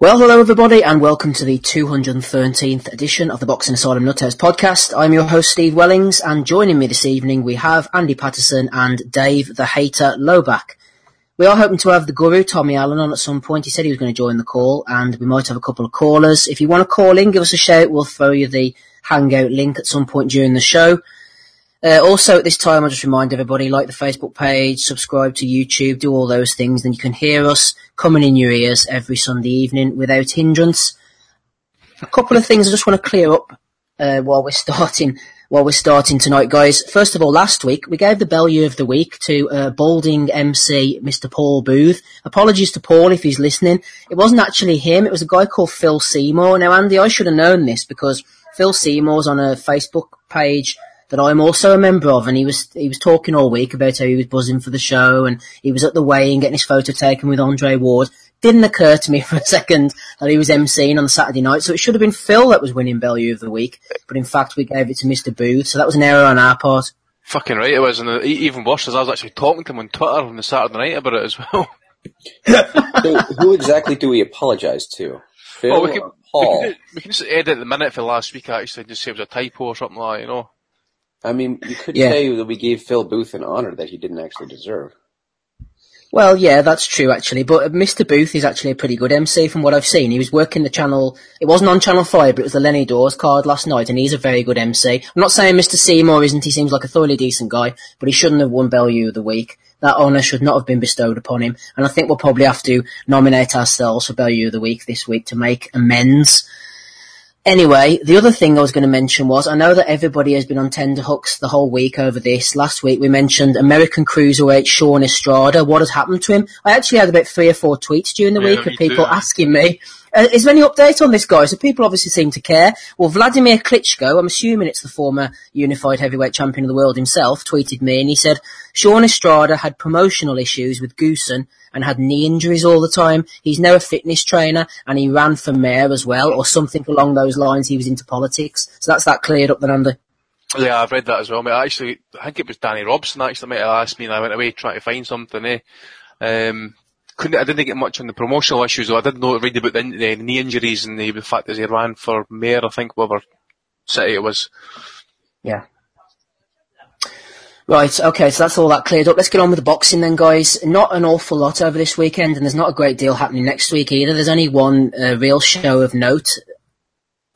Well, hello everybody, and welcome to the 213th edition of the Boxing Asylum Nutters podcast. I'm your host Steve Wellings, and joining me this evening we have Andy Patterson and Dave the Hater Lowback. We are hoping to have the guru Tommy Allen on at some point. He said he was going to join the call, and we might have a couple of callers. If you want to call in, give us a shout. We'll throw you the Hangout link at some point during the show. Uh, also, at this time, I'll just remind everybody, like the Facebook page, subscribe to YouTube, do all those things, then you can hear us coming in your ears every Sunday evening without hindrance. A couple of things I just want to clear up uh, while we're starting while we're starting tonight, guys. First of all, last week we gave the Bellew of the week to uh, balding MC Mr. Paul Booth. Apologies to Paul if he's listening. It wasn't actually him; it was a guy called Phil Seymour. Now, Andy, I should have known this because Phil Seymour's on a Facebook page that I'm also a member of, and he was he was talking all week about how he was buzzing for the show, and he was at the weigh-in getting his photo taken with Andre Ward. Didn't occur to me for a second that he was emceeing on the Saturday night, so it should have been Phil that was winning Bellew of the week, but in fact we gave it to Mr. Booth, so that was an error on our part. Fucking right it was, and uh, even worse is I was actually talking to him on Twitter on the Saturday night about it as well. so who exactly do we apologise to? Phil well, we can, Paul? We can, we can just edit the minute for last week actually, just say it was a typo or something like that, you know. I mean, you could yeah. say that we gave Phil Booth an honor that he didn't actually deserve. Well, yeah, that's true actually. But Mr. Booth is actually a pretty good MC from what I've seen. He was working the channel. It wasn't on Channel Five, but it was the Lenny Daws card last night, and he's a very good MC. I'm not saying Mr. Seymour isn't. He seems like a thoroughly decent guy, but he shouldn't have won Bellew of the week. That honour should not have been bestowed upon him, and I think we'll probably have to nominate ourselves for Bellew of the week this week to make amends. Anyway, the other thing I was going to mention was I know that everybody has been on tender hooks the whole week over this. Last week we mentioned American cruiserweight Shawn Estrada. What has happened to him? I actually had about three or four tweets during the yeah, week of people too. asking me, uh, is there any update on this guy? So people obviously seem to care. Well, Vladimir Klitschko, I'm assuming it's the former unified heavyweight champion of the world himself, tweeted me and he said, Shawn Estrada had promotional issues with Goossen and had knee injuries all the time. He's now a fitness trainer and he ran for mayor as well, or something along those lines. He was into politics. So that's that cleared up then, Andy. Yeah, I've read that as well. Mate. Actually, I think it was Danny Robson actually have asked me and I went away trying to find something, eh? Um, couldn't, I didn't get much on the promotional issues, though. I did know, read about the, the knee injuries and the, the fact that he ran for mayor, I think, whatever city it was. Yeah. Right, okay, so that's all that cleared up. Let's get on with the boxing then, guys. Not an awful lot over this weekend, and there's not a great deal happening next week either. There's only one uh, real show of note,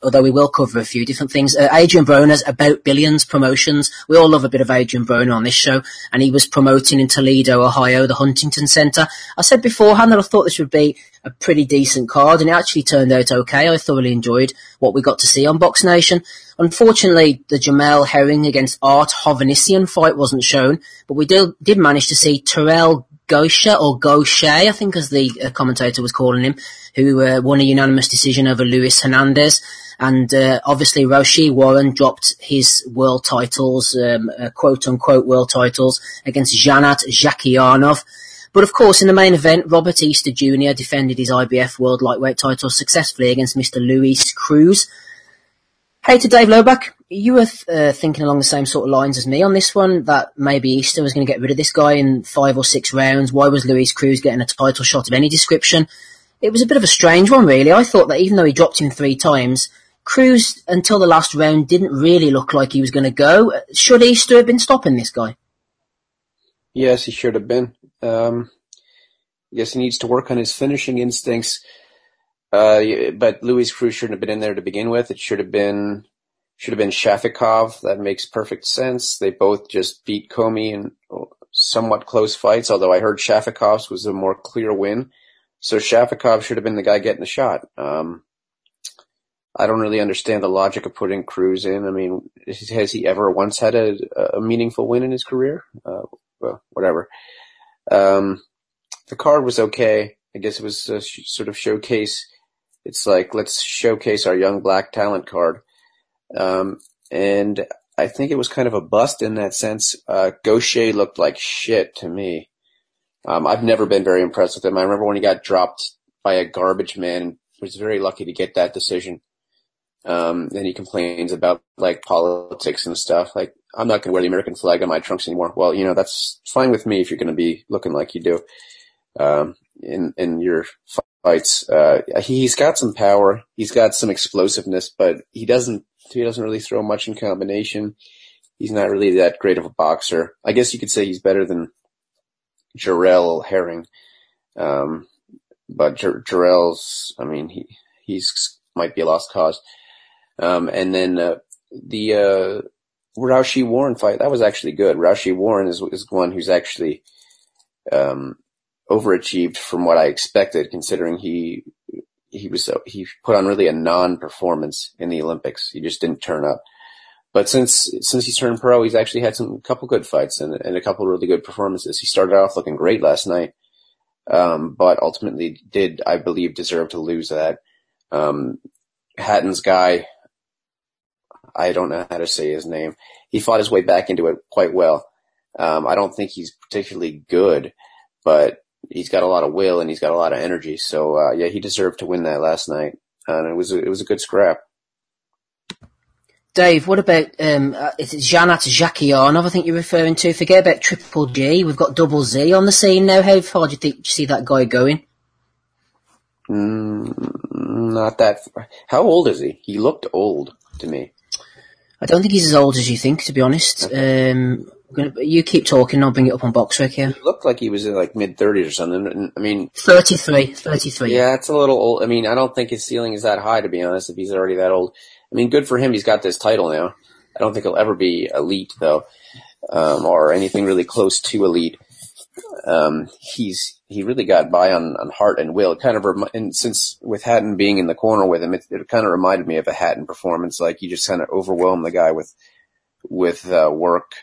although we will cover a few different things. Uh, Adrian Broner's About Billions promotions. We all love a bit of Adrian Broner on this show, and he was promoting in Toledo, Ohio, the Huntington Center. I said beforehand that I thought this would be a pretty decent card, and it actually turned out okay. I thoroughly enjoyed what we got to see on Box Nation. Unfortunately, the Jamel Herring against Art Hovhannisyan fight wasn't shown, but we did, did manage to see Terrell Gausha, or Gaucher, I think as the uh, commentator was calling him, who uh, won a unanimous decision over Luis Hernandez. And uh, obviously Rau'shee Warren dropped his world titles, um, uh, quote unquote world titles, against Zhanat Zhakiyanov. But of course, in the main event, Robert Easter Jr. defended his IBF World Lightweight title successfully against Mr. Luis Cruz. Hey to Dave Lowback, you were uh, thinking along the same sort of lines as me on this one, that maybe Easter was going to get rid of this guy in five or six rounds. Why was Luis Cruz getting a title shot of any description? It was a bit of a strange one, really. I thought that even though he dropped him three times, Cruz, until the last round, didn't really look like he was going to go. Should Easter have been stopping this guy? Yes, he should have been. Um, yes, he needs to work on his finishing instincts. Uh, but Luis Cruz shouldn't have been in there to begin with. It should have been should have been Shafikov. That makes perfect sense. They both just beat Commey in somewhat close fights, although I heard Shafikov's was a more clear win. So Shafikov should have been the guy getting the shot. Um, I don't really understand the logic of putting Cruz in. I mean, has he ever once had a, a meaningful win in his career? Uh, well, whatever. Um, the card was okay. I guess it was a sh- sort of showcase it's like let's showcase our young black talent card. Um, and I think it was kind of a bust in that sense. Uh, Gausha looked like shit to me. Um, I've never been very impressed with him. I remember when he got dropped by a garbage man, and was very lucky to get that decision. Um, and he complains about like politics and stuff. Like, I'm not going to wear the American flag on my trunks anymore. Well, you know, that's fine with me if you're going to be looking like you do. Um, and, and you're fights. Uh, he's got some power. He's got some explosiveness, but he doesn't, he doesn't really throw much in combination. He's not really that great of a boxer. I guess you could say he's better than Jarrell Herring. Um, but Jarrell's, I mean, he, he's, might be a lost cause. Um, and then, uh, the, uh, Warren fight, that was actually good. Rau'shee Warren is, is one who's actually, um, overachieved from what I expected, considering he he was he put on really a non-performance in the Olympics. He just didn't turn up. But since since he's turned pro, he's actually had some couple good fights and, and a couple really good performances. He started off looking great last night, um, but ultimately did I believe deserve to lose that. Um, Hatton's guy, I don't know how to say his name. He fought his way back into it quite well. Um, I don't think he's particularly good, but he's got a lot of will and he's got a lot of energy. So uh, yeah, he deserved to win that last night, and it was a, it was a good scrap. Dave, what about um, uh, it's Zhanat Zhakiyanov, I think you're referring to. Forget about Triple G. We've got Double Z on the scene now. How far do you think you see that guy going? Mm, not that. Far. How old is he? He looked old to me. I don't think he's as old as you think, to be honest. Okay. Um, you keep talking, I'll bring it up on BoxRec here. He looked like he was in like mid 30s or something. I mean, 33, 33. Yeah, it's a little old. I mean, I don't think his ceiling is that high, to be honest, if he's already that old. I mean, good for him. He's got this title now. I don't think he'll ever be elite though, um, or anything really close to elite. Um, he's, he really got by on, on heart and will. It kind of, rem- and since with Hatton being in the corner with him, it, it kind of reminded me of a Hatton performance. Like you just kind of overwhelm the guy with, with, uh, work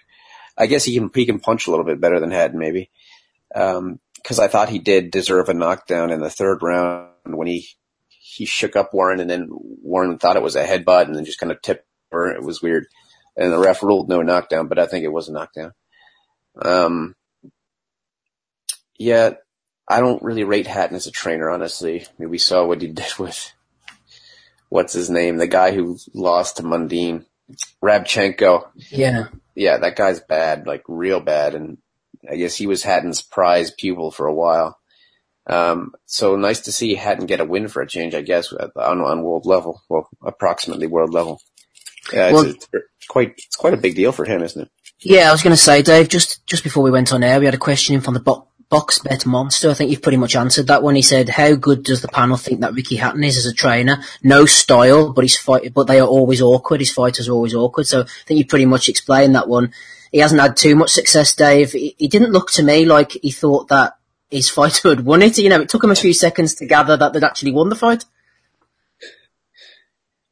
I guess he can he can punch a little bit better than Hatton maybe. Um, cause I thought he did deserve a knockdown in the third round when he, he shook up Warren and then Warren thought it was a headbutt and then just kind of tipped her. It was weird. And the ref ruled no knockdown, but I think it was a knockdown. Um, yeah, I don't really rate Hatton as a trainer, honestly. I mean, we saw what he did with, what's his name? The guy who lost to Mundine. Rabchenko. Yeah yeah, that guy's bad, like real bad. And I guess he was Hatton's prize pupil for a while. Um, so nice to see Hatton get a win for a change, I guess, on, on world level. Well, approximately world level. Yeah, well, it's, it's, quite, it's quite a big deal for him, isn't it? Yeah, I was going to say, Dave, just, just before we went on air, we had a question in from the bo- box bet monster. I think you've pretty much answered that one. He said, "How good does the panel think that Ricky Hatton is as a trainer? No style, but he's fight, but they are always awkward. His fighters are always awkward." So I think you pretty much explained that one. He hasn't had too much success, Dave. He, he didn't look to me like he thought that his fighter had won it. You know, it took him a few seconds to gather that they'd actually won the fight.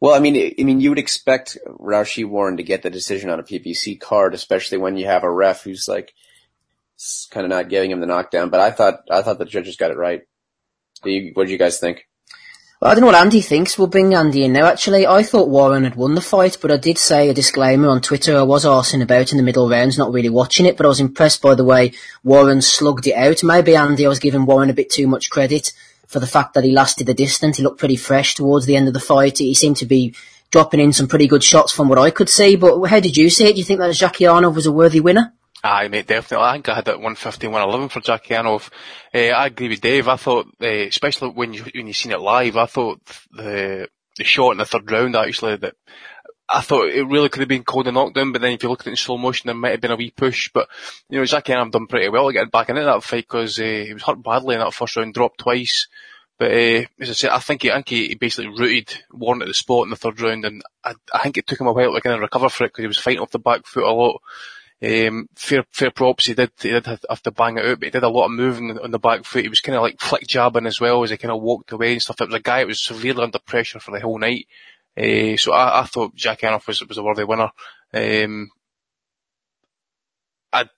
Well, I mean, I mean, you would expect Rau'shee Warren to get the decision on a PBC card, especially when you have a ref who's like kind of not giving him the knockdown. But I thought I thought the judges got it right. what do you guys think? Well, I don't know what Andy thinks. We'll bring Andy in now. Actually, I thought Warren had won the fight, but I did say a disclaimer on Twitter. I was arsing about in the middle rounds, not really watching it, but I was impressed by the way Warren slugged it out. Maybe Andy, I was giving Warren a bit too much credit for the fact that he lasted the distance. He looked pretty fresh towards the end of the fight. He seemed to be dropping in some pretty good shots from what I could see. But how did you see it? Do you think that Zhakiyanov was a worthy winner? Aye, mate, definitely. I think I had it 150, 111 for Zhakiyanov. Uh, I agree with Dave. I thought, uh, especially when you when you seen it live, I thought the the shot in the third round actually that I thought it really could have been called a knockdown, but then if you look at it in slow motion, there might have been a wee push. But you know, Zhakiyanov done pretty well getting back into that fight because uh, he was hurt badly in that first round, dropped twice. But uh, as I said, I think he, I think he basically rooted Warren at the spot in the third round, and I, I think it took him a while to kind of recover for it because he was fighting off the back foot a lot. Um, fair, fair props. He did, he did have to bang it out, but he did a lot of moving on the back foot. He was kind of like flick jabbing as well as he kind of walked away and stuff. It was a guy that was severely under pressure for the whole night. Uh, so I, I thought Zhakiyanov was, was a worthy winner. Um, I,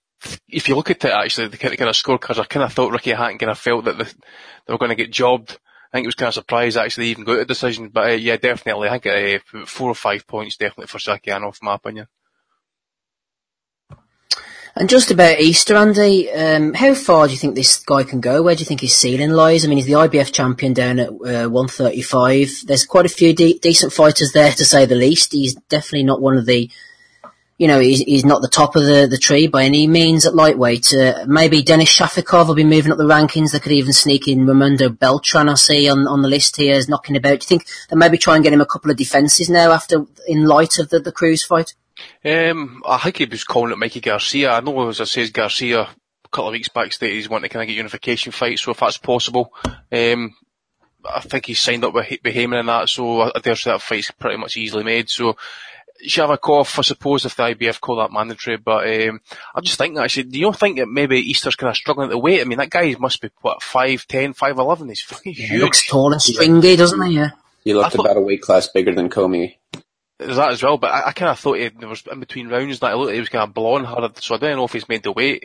if you look at it actually, the kind of, kind of scorecards, I kind of thought Ricky Hatton kind of felt that the, they were going to get jobbed. I think it was kind of surprised actually even got a decision, but uh, yeah, definitely. I think uh, four or five points definitely for Zhakiyanov, in my opinion. And just about Easter, Andy, um, how far do you think this guy can go? Where do you think his ceiling lies? I mean, he's the IBF champion down at uh, 135. There's quite a few de- decent fighters there, to say the least. He's definitely not one of the you know, he's, he's not the top of the, the tree by any means at lightweight. Uh, maybe Denis Shafikov will be moving up the rankings. They could even sneak in Raymundo Beltran, I see, on, on the list here, is knocking about. Do you think they maybe try and get him a couple of defences now after, in light of the, the Cruz fight? Um, I think he was calling it Mikey Garcia. I know, as I says, Garcia a couple of weeks back stated he's wanting to kind of get unification fights, so if that's possible, um, I think he's signed up with, with Haymon and that, so I dare say that fight's pretty much easily made. So Shafikov, I suppose, if the IBF call that mandatory, but um, I'm just thinking actually, do you think that maybe Easter's kind of struggling at the weight? I mean, that guy must be, what, 5'10", 5'11", he's fucking huge. He looks tall and stringy, doesn't he? Yeah. He looked thought, about a weight class bigger than Commey. There's that as well, but I, I kind of thought he, there was in between rounds that I looked, he was kind of blonde hard, so I don't know if he's made the weight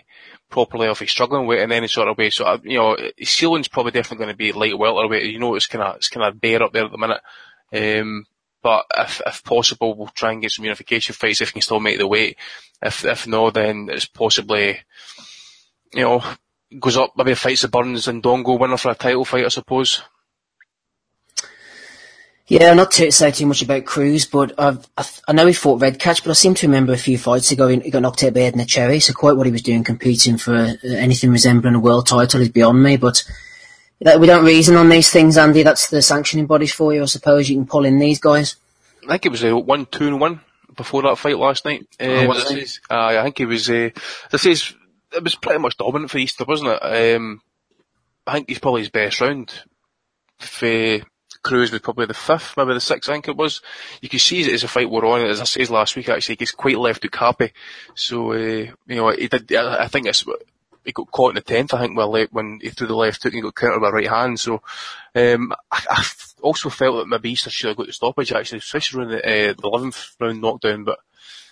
properly, or if he's struggling with it in any sort of way. So, I, you know, his ceiling's probably definitely going to be light welterweight. You know, it's kind of it's kind of bare up there at the minute. Um, but if, if possible, we'll try and get some unification fights if he can still make the weight. If, if no, then it's possibly, you know, goes up, maybe fights the Burns and Indongo winner for a title fight, I suppose. Yeah, not to say too much about Cruz, but I've, I, I know he fought Redkach, but I seem to remember a few fights ago he got knocked out by Edner Cherry, so quite what he was doing competing for uh, anything resembling a world title is beyond me, but we don't reason on these things, Andy. That's the sanctioning bodies for you. I suppose you can pull in these guys. I think it was a one, two, and one before that fight last night. Oh, uh, I think he was. Uh, this is it was pretty much dominant for Easter, wasn't it? Um, I think he's probably his best round. For Cruz was probably the fifth, maybe the sixth. I think it was. You could see it as a fight were on. As I said last week, actually, he's quite left to happy. So uh, you know, he did. I think it's he got caught in the tenth, I think, when he threw the left hook and he got countered by right hand. So, um, I, I, also felt that maybe Easter should have got the stoppage actually, especially around the, uh, the 11th round knockdown, but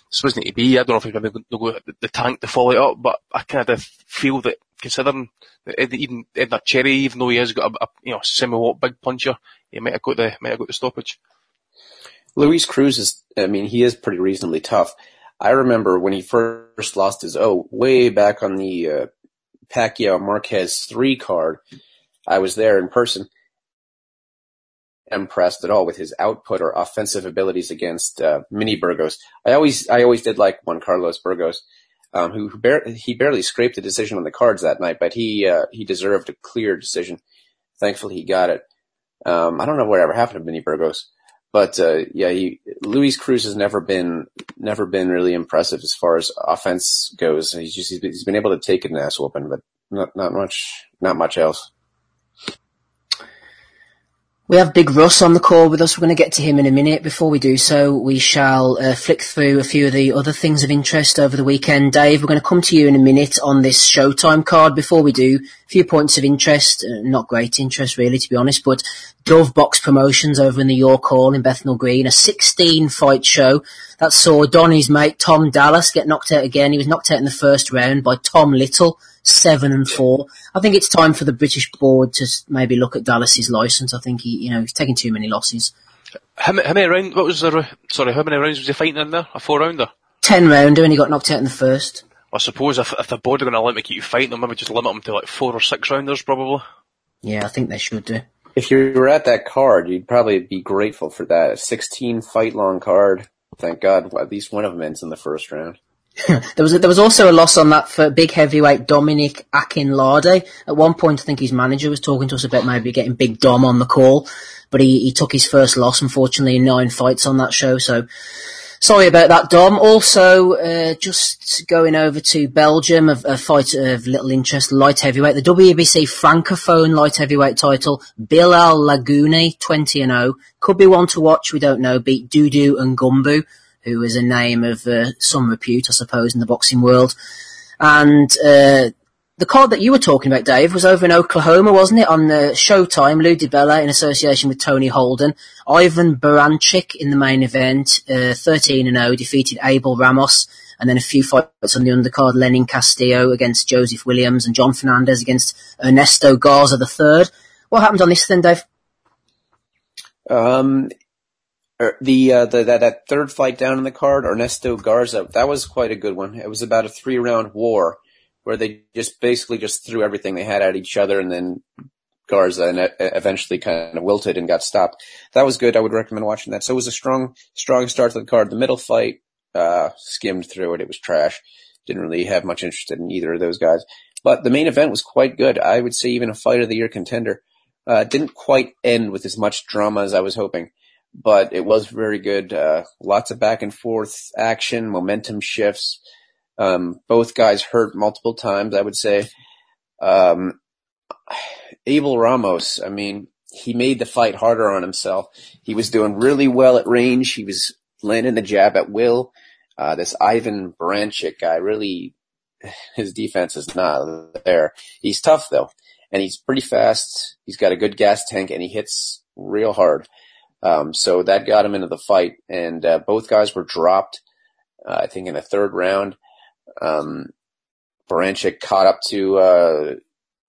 this wasn't to be. I don't know if he's going to go the tank to follow it up, but I kind of feel that considering that even Edner Cherry, even though he has got a, a you know, semi-watt big puncher, he might have got the, might have got the stoppage. Luis Cruz is, I mean, he is pretty reasonably tough. I remember when he first lost his O way back on the uh, Pacquiao Marquez three card. I was there in person. Impressed at all with his output or offensive abilities against uh, Mini Burgos. I always, I always did like Juan Carlos Burgos, um, who, who bar- he barely scraped a decision on the cards that night, but he uh, he deserved a clear decision. Thankfully, he got it. Um, I don't know whatever happened to Mini Burgos, but uh, yeah, he, Luis Cruz has never been never been really impressive as far as offense goes. He's just he's been able to take an ass whooping, but not not much not much else. We have Big Russ on the call with us. We're going to get to him in a minute. Before we do so, we shall uh, flick through a few of the other things of interest over the weekend. Dave, we're going to come to you in a minute on this Showtime card. Before we do, a few points of interest. Uh, not great interest, really, to be honest, but Dove Box Promotions over in the York Hall in Bethnal Green, a 16 fight show that saw Donny's mate Tom Dallas get knocked out again. He was knocked out in the first round by Tom Little seven and four. I think it's time for the British board to maybe look at Dallas's license. I think he, you know, he's taking too many losses. How, how many rounds? What was the sorry? How many rounds was he fighting in there? A four rounder. Ten rounder, and he got knocked out in the first. I suppose if, if the board are going to let me keep fighting, they'll maybe just limit them to like four or six rounders, probably. Yeah, I think they should do. If you were at that card, you'd probably be grateful for that. A 16 fight long card. Thank God, at least one of them ends in the first round. there was a, there was also a loss on that for big heavyweight Dominic Akinlade. At one point, I think his manager was talking to us about maybe getting Big Dom on the call, but he, he took his first loss, unfortunately, in nine fights on that show. So sorry about that, Dom. Also, uh, just going over to Belgium, a, a, fight of little interest, light heavyweight, the WBC Francophone light heavyweight title, Bilal Laggoune, 20 and 0. Could be one to watch, we don't know, beat Doudou Ngumbu who is a name of uh, some repute, I suppose, in the boxing world. And uh, the card that you were talking about, Dave, was over in Oklahoma, wasn't it? On the Showtime, Lou DiBella in association with Tony Holden. Ivan Baranchyk in the main event, uh, 13 and 0, defeated Abel Ramos. And then a few fights on the undercard, Lenin Castillo against Joseph Williams and John Fernandez against Ernesto Garza III. What happened on this then, Dave? Um, The, uh, the that, that third fight down in the card, Ernesto Garza, that was quite a good one. It was about a three round war where they just basically just threw everything they had at each other, and then Garza and eventually kind of wilted and got stopped. That was good. I would recommend watching that. So it was a strong, strong start to the card. The middle fight uh, skimmed through it. It was trash. Didn't really have much interest in either of those guys. But the main event was quite good. I would say even a fight of the year contender. Uh, didn't quite end with as much drama as I was hoping, but it was very good. Uh, lots of back and forth action, momentum shifts. Um, both guys hurt multiple times, I would say. Um, Abel Ramos, I mean, he made the fight harder on himself. He was doing really well at range. He was landing the jab at will. Uh, this Ivan Baranchyk guy really, his defense is not there. He's tough though, and he's pretty fast. He's got a good gas tank and he hits real hard. Um, so that got him into the fight and, uh, both guys were dropped, uh, I think in the third round. Um, Baranchyk caught up to, uh,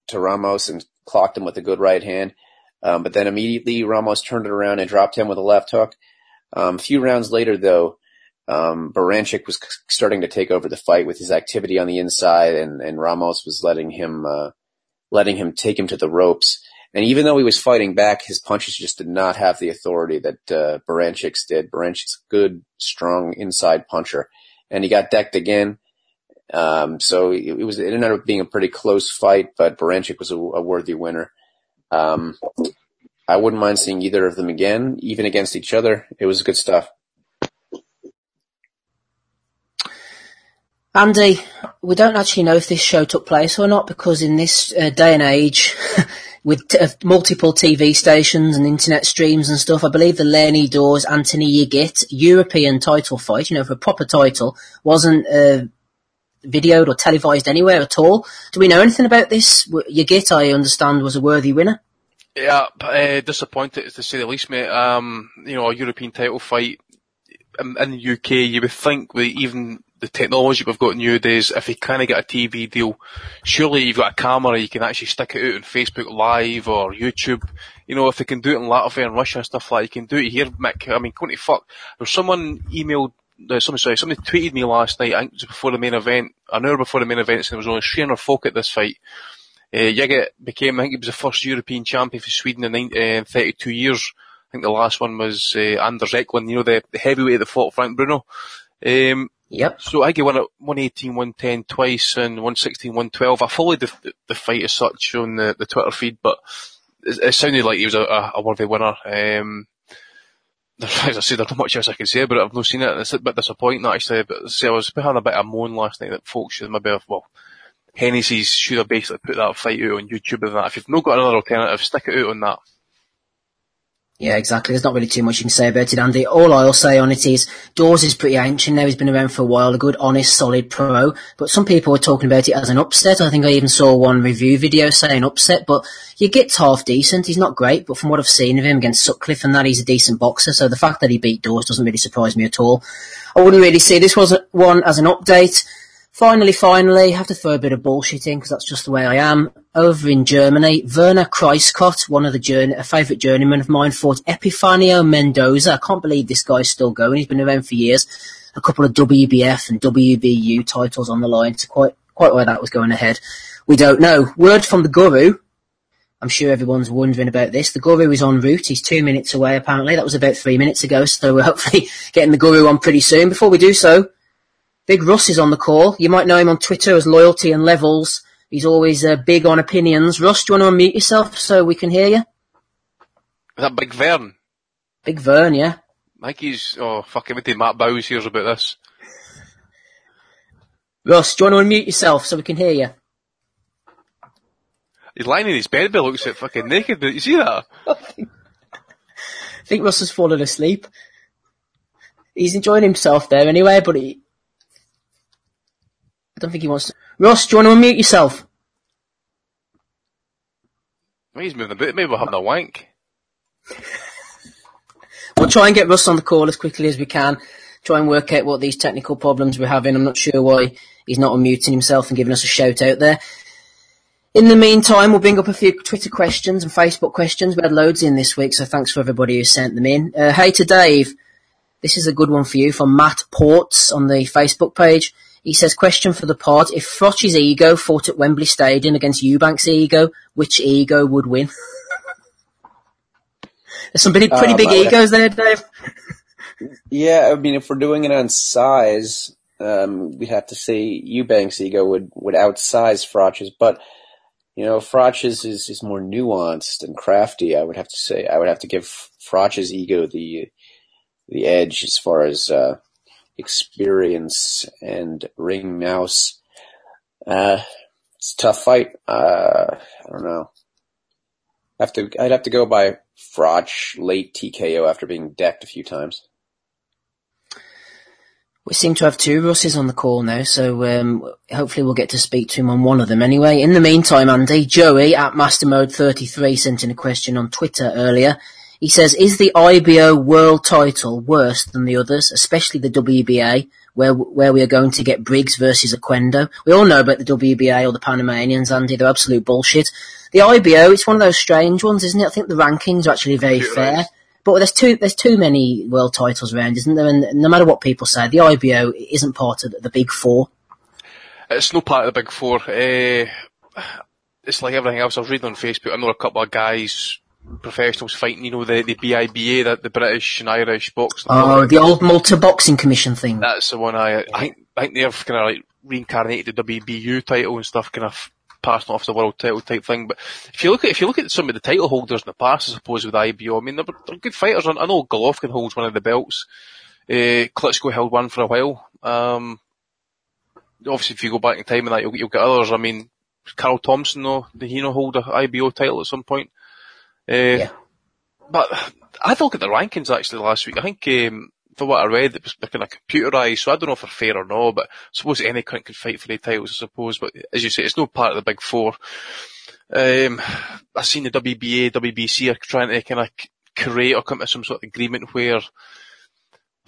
to Ramos and clocked him with a good right hand. Um, but then immediately Ramos turned it around and dropped him with a left hook. Um, a few rounds later though, um, Baranchyk was starting to take over the fight with his activity on the inside and, and Ramos was letting him, uh, letting him take him to the ropes. And even though he was fighting back, his punches just did not have the authority that, uh, Baranchyks did. Baranchyks a good, strong inside puncher and he got decked again. Um, so it, it was, it ended up being a pretty close fight, but Baranchyk was a, a worthy winner. Um, I wouldn't mind seeing either of them again, even against each other. It was good stuff. Andy, we don't actually know if this show took place or not because in this uh, day and age, with t- uh, multiple TV stations and internet streams and stuff, I believe the Lenny Daws Anthony Yigit European title fight, you know, for a proper title, wasn't uh, videoed or televised anywhere at all. Do we know anything about this? Yigit, I understand, was a worthy winner. Yeah, uh, disappointed to say the least, mate. Um, you know, a European title fight in, in the UK, you would think with even the technology we've got nowadays, if you kind of get a TV deal, surely you've got a camera, you can actually stick it out on Facebook Live or YouTube. You know, if they can do it in Latvia and Russia and stuff like that, you can do it here, Mick. I mean, to fuck. There was someone emailed, uh, somebody, sorry, somebody tweeted me last night, I think it was before the main event, an hour before the main event, and there was only 300 folk at this fight. Uh, Yigit became, I think he was the first European champion for Sweden in, uh, 32 years. I think the last one was uh, Anders Eklund, you know, the, the heavyweight that fought Frank Bruno. Um, Yep. So Yigit won at 118, 110 twice and 116, 112. I followed the, the, fight as such on the, the Twitter feed, but it, it sounded like he was a, a, worthy winner. Um, as I said, there's not much else I can say, but I've not seen it. It's a bit disappointing actually. But see, I was having a bit of a moan last night that folks should maybe have, well, Hennessy's should have basically put that fight out on YouTube and that. If you've not got another alternative, stick it out on that. Yeah, exactly. There's not really too much you can say about it, Andy. All I'll say on it is Daws is pretty ancient now. He's been around for a while, a good, honest, solid pro. But some people are talking about it as an upset. I think I even saw one review video saying upset, but Yigit's half decent. He's not great, but from what I've seen of him against Sutcliffe and that, he's a decent boxer. So the fact that he beat Daws doesn't really surprise me at all. I wouldn't really see this was one as an update. Finally, finally, have to throw a bit of bullshit in because that's just the way I am. Over in Germany, Werner Kreiskott, one of the journey, a favourite journeyman of mine, fought Epifanio Mendoza. I can't believe this guy's still going. He's been around for years. A couple of WBF and WBU titles on the line. So quite, quite where that was going ahead. We don't know. Word from the Guru. I'm sure everyone's wondering about this. The Guru is en route. He's two minutes away apparently. That was about three minutes ago. So we're hopefully getting the Guru on pretty soon. Before we do so, Big Russ is on the call. You might know him on Twitter as Loyalty and Levels. He's always uh, big on opinions. Russ, do you want to unmute yourself so we can hear you? Is that Big Vern? Big Vern, yeah. I think he's, oh fuck, everything Matt Bowes hears about this. Russ, do you want to unmute yourself so we can hear you? He's lying in his bed but looks at fucking naked, did you see that? I think Russ has fallen asleep. He's enjoying himself there anyway, but he, don't think he wants to. Ross, do you want to unmute yourself? He's moving a bit, maybe we're having a wank. We'll try and get Russ on the call as quickly as we can. Try and work out what these technical problems we're having. I'm not sure why he's not unmuting himself and giving us a shout out there. In the meantime, we'll bring up a few Twitter questions and Facebook questions. We had loads in this week, so thanks for everybody who sent them in. Uh, hey to Dave. This is a good one for you from Matt Ports on the Facebook page. He says, question for the pod. If Froch's ego fought at Wembley Stadium against Eubank's ego, which ego would win? There's some pretty, pretty Um, big egos there, Dave. Yeah, I mean, if we're doing it on size, um, we'd have to say Eubanks' ego would, would outsize Froch's, but, you know, Froch's is, is more nuanced and crafty, I would have to say. I would have to give Froch's ego the, the edge as far as, uh, experience and ring mouse. Uh, it's a tough fight. Uh, I don't know. I have to, I'd have to go by Froch late TKO after being decked a few times. We seem to have two Russes on the call now, so um, hopefully we'll get to speak to him on one of them anyway. In the meantime, Andy, Joey at MasterMode33 sent in a question on Twitter earlier. He says, is the IBO world title worse than the others, especially the WBA, where where we are going to get Briggs versus Oquendo? We all know about the WBA or the Panamanians, Andy. They're absolute bullshit. The IBO, it's one of those strange ones, isn't it? I think the rankings are actually very fair. But there's too there's too many world titles around, isn't there? And no matter what people say, the IBO isn't part of the big four. It's no part of the big four. Uh, it's like everything else. I was reading on Facebook. I know a couple of guys professionals fighting, you know, the, the BIBA, the, the British and Irish boxing. Oh, the old Malta Boxing Commission thing. That's the one I, I think, I think they've kind of like reincarnated the WBU title and stuff, kind of passing off the world title type thing. But if you look at, if you look at some of the title holders in the past, I suppose with IBO, I mean, they're, they're good fighters. I know Golovkin holds one of the belts. Uh, Klitschko held one for a while. Um, obviously if you go back in time and that, you'll, you'll get others. I mean, Carl Thompson though, did he not hold a IBO title at some point? Uh, yeah. But I had a look at the rankings actually last week. I think, um, for what I read, it was kind of computerised, so I don't know if they're fair or not, but I suppose any country can fight for the titles, I suppose, but as you say, it's no part of the big four. Um, I've seen the WBA, WBC are trying to kind of create or come to some sort of agreement where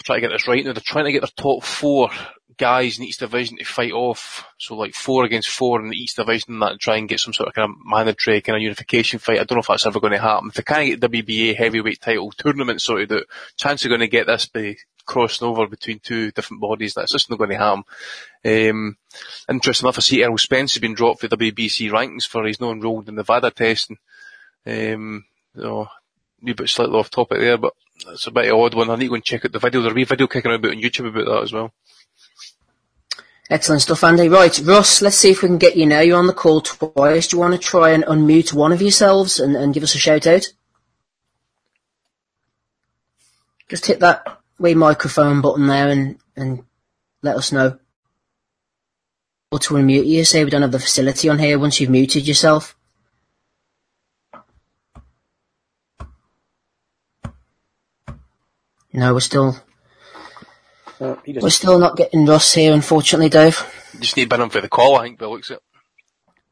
try to get this right now. They're trying to get their top four guys in each division to fight off. So like four against four in each division and that and try and get some sort of kind of mandatory kind of unification fight. I don't know if that's ever going to happen. If they can't get WBA heavyweight title tournament sorted out, chance of going to get this by crossing over between two different bodies, that's just not going to happen. Um, interesting enough, I see Errol Spence has been dropped for the WBC rankings for he's not enrolled in the Nevada testing. Um, so, a bit slightly off topic there, but it's a bit of odd one. I need to go and check out the video. There's a wee video kicking around on YouTube about that as well. Excellent stuff, Andy. Right, Russ, let's see if we can get you now. You're on the call twice. Do you want to try and unmute one of yourselves and, and give us a shout out? Just hit that wee microphone button there and, and let us know. Or to unmute you, say we don't have the facility on here once you've muted yourself. No, we're still we're still not getting Russ here, unfortunately, Dave. Just need Ben for the call, I think, Bill looks it.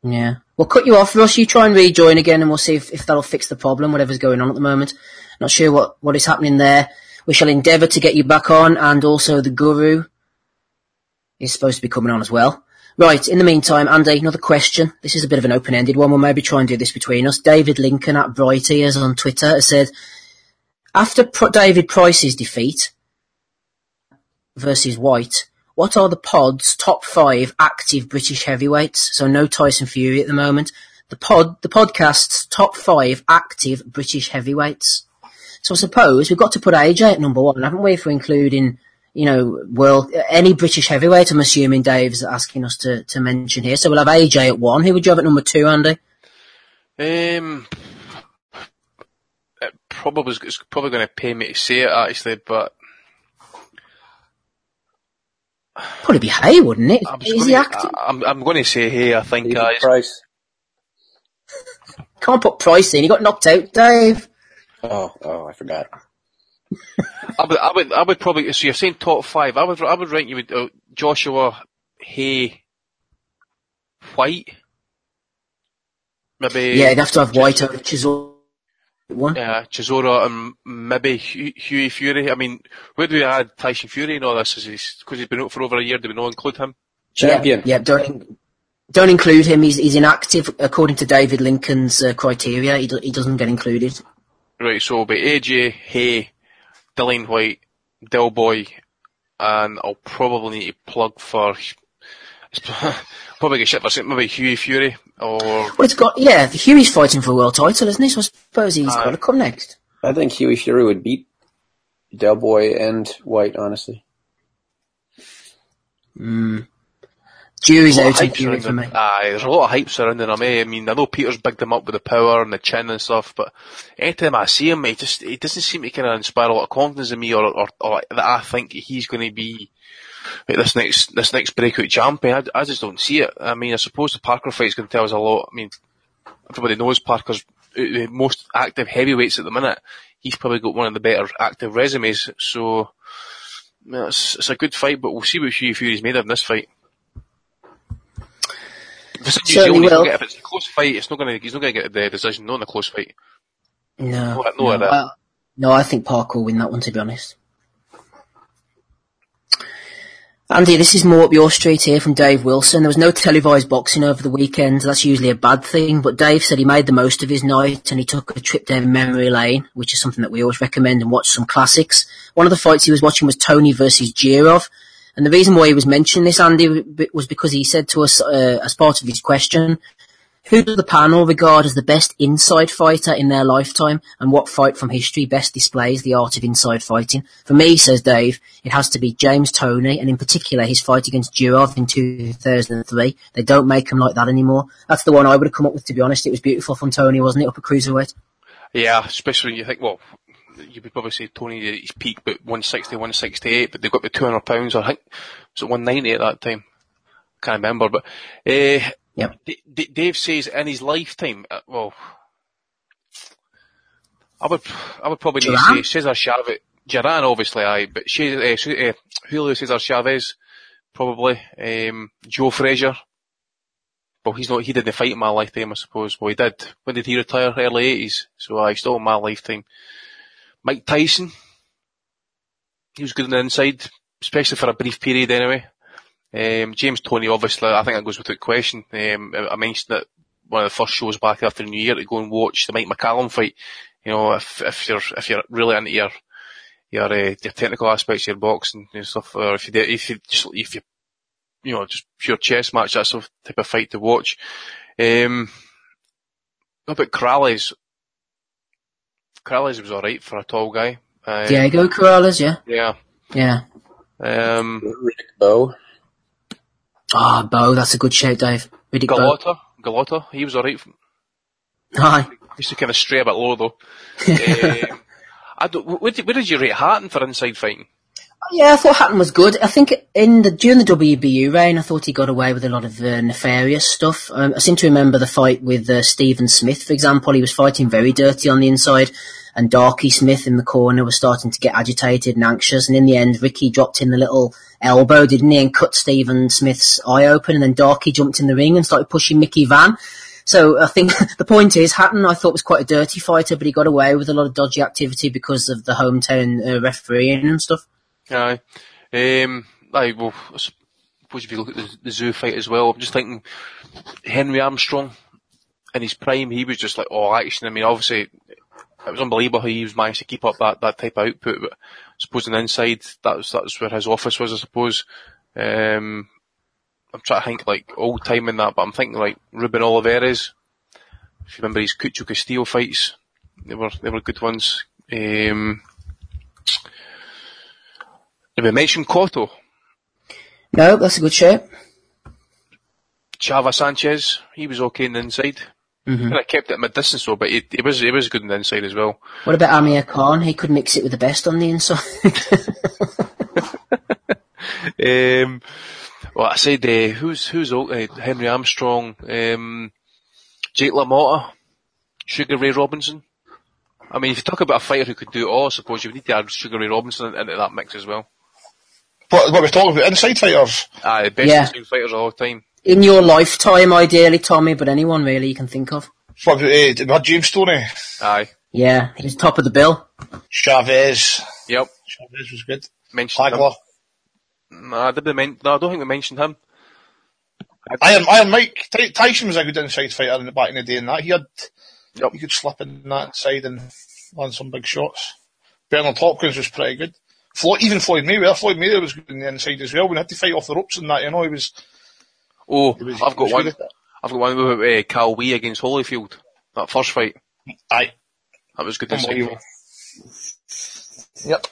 Yeah. We'll cut you off, Russ. You try and rejoin again and we'll see if, if that'll fix the problem, whatever's going on at the moment. Not sure what, what is happening there. We shall endeavour to get you back on and also the Guru is supposed to be coming on as well. Right, in the meantime, Andy, another question. This is a bit of an open-ended one. We'll maybe try and do this between us. David Lincoln at Bright Ears on Twitter has said, after Pro- David Price's defeat versus Whyte, what are the pod's top five active British heavyweights? So no Tyson Fury at the moment. The pod, the podcast's top five active British heavyweights. So I suppose we've got to put AJ at number one, haven't we? For including, you know, world any British heavyweight. I'm assuming Dave's asking us to to mention here. So we'll have AJ at one. Who would you have at number two, Andy? Um, probably it's probably going to pay me to say it actually, but probably be Haye, wouldn't it? Is he acting? I'm I'm going to say Haye. I think uh, Price. Can't put Price in. He got knocked out, Dave. Oh, oh, I forgot. I would, I would, I would probably. So you're saying top five? I would, I would rank you with uh, Joshua, Haye, Whyte. Maybe. Yeah, you'd have to have Whyte over Chisora. One. Yeah, Chisora and maybe Hughie Fury. I mean, where do we add Tyson Fury and all this? Is he's because he's been out for over a year? Do we not include him? Champion. Yeah, yeah don't don't include him. He's he's inactive according to David Lincoln's uh, criteria. He do, he doesn't get included. Right, so it'll be AJ, Haye, Dillian Whyte, Del Boy, and I'll probably need to plug for, probably get shit for maybe Hughie Fury, or... Well, it's got, yeah, Hughie's fighting for a world title, isn't he? So I suppose he's uh, got to come next. I think Hughie Fury would beat Del Boy and Whyte, honestly. Mm. Jury's There's a lot out of on Fury for me. Aye, there's a lot of hype surrounding him. Eh? I mean, I know Peter's bigged him up with the power and the chin and stuff, but anytime I see him, he just he doesn't seem to kind of inspire a lot of confidence in me, or or, or that I think he's going to be like, this next this next breakout champion. I, I just don't see it. I mean, I suppose the Parker fight's going to tell us a lot. I mean, everybody knows Parker's the most active heavyweights at the minute. He's probably got one of the better active resumes, so. yeah, It's, it's a good fight, but we'll see what Hugh Fury's made of in this fight. If it's, in New Zealand, will. get- if it's a close fight, it's not going to. He's not going to get the decision. Not in a close fight. No, No, no, no, that- I, no, I think Park will win that one, to be honest. Andy, this is more up your street here from Dave Wilson. There was no televised boxing over the weekend. That's usually a bad thing, but Dave said he made the most of his night and he took a trip down memory lane, which is something that we always recommend and watch some classics. One of the fights he was watching was Toney versus Jirov. And the reason why he was mentioning this, Andy, was because he said to us uh, as part of his question, who does the panel regard as the best inside fighter in their lifetime, and what fight from history best displays the art of inside fighting? For me, says Dave, it has to be James Toney, and in particular his fight against Jirov in 2003. They don't make him like that anymore. That's the one I would have come up with, to be honest. It was beautiful from Toney, wasn't it, up at cruiserweight? Yeah, especially when you think, well, you would probably say Toney at his peak, but 160, 168, but they've got the 200 pounds, I think, was it 190 at that time? Can't remember, but, uh. D- D- Dave says in his lifetime, uh, well, I would, I would probably need to say? Cesar Chavez, Duran obviously, aye, but Che- uh, Che- uh, Julio Cesar Chavez, probably, um, Joe Frazier. Well, he's not, he didn't fight in my lifetime, I suppose. Well, he did. When did he retire? Early 80s. So, I still in my lifetime. Mike Tyson. He was good on the inside, especially for a brief period anyway. Um, James Toney, obviously, I think that goes without question. Um, I mentioned that one of the first shows back after the New Year to go and watch the Mike McCallum fight. You know, if, if you're, if you're really into your, your, uh, your technical aspects of your boxing and stuff, or if you, if you just, if you, you know, just pure chess match, that's the type of fight to watch. Um, about Corrales? Corrales was alright for a tall guy. Um, Diego Corrales, yeah? Yeah. Yeah. Um, Rick Bowe. Ah, Bo, that's a good shout, Dave. Riddick Bowe. Golota, Golota, he was alright. Hi. Used to kind of stray a bit low though. um, I don't, where, did, where did you rate Hatton for inside fighting? Yeah, I thought Hatton was good. I think in the during the WBU reign, I thought he got away with a lot of uh, nefarious stuff. Um, I seem to remember the fight with uh, Stephen Smith, for example. He was fighting very dirty on the inside, and Darky Smith in the corner was starting to get agitated and anxious. And in the end, Ricky dropped in the little elbow, didn't he, and cut Stephen Smith's eye open. And then Darky jumped in the ring and started pushing Mickey Vann. So I think the point is, Hatton I thought was quite a dirty fighter, but he got away with a lot of dodgy activity because of the hometown uh, refereeing and stuff. Aye. Um, aye, well, I suppose if you look at the, the zoo fight as well, I'm just thinking Henry Armstrong in his prime, he was just like all action. I mean, obviously, it was unbelievable how he was managed to keep up that, that type of output, but I suppose on the inside, that was, that was where his office was, I suppose. Um, I'm trying to think like old time in that, but I'm thinking like Ruben Olivares. If you remember his Cucho Castillo fights, they were, they were good ones. Um, mention Cotto? No, that's a good shape. Chava Sanchez, he was okay in the inside. Mhm. I kept it at mid distance though, but he, he was he was good in the inside as well. What about Amir Khan? He could mix it with the best on the inside. Um, well, I said uh, who's who's o- uh, Henry Armstrong, um, Jake LaMotta, Sugar Ray Robinson. I mean, if you talk about a fighter who could do it all, I suppose you would need to add Sugar Ray Robinson into that mix as well. What, what we're talking about, inside fighters? Ah, the best Yeah. inside fighters of all time. In your lifetime, ideally, Tommy, but anyone really you can think of. What about, uh, we had James Toney, Aye. Yeah, he's top of the bill. Chavez. Yep. Chavez was good. Mentioned him. Hagler. Nah, did we men- no, I don't think we mentioned him. Iron, Iron Mike. Ty- Tyson was a good inside fighter in the back in the day and that. He had, Yep. he could slip in that side and land some big shots. Bernard Hopkins was pretty good. Floyd, even Floyd Mayweather, Floyd Mayweather was good in the inside as well. When he had to fight off the ropes and that, you know, he was, Oh, he was I've got one. good at that. I've got one with uh, Qawi against Holyfield. That first fight. Aye. That was good inside. Unbelievable. Yep.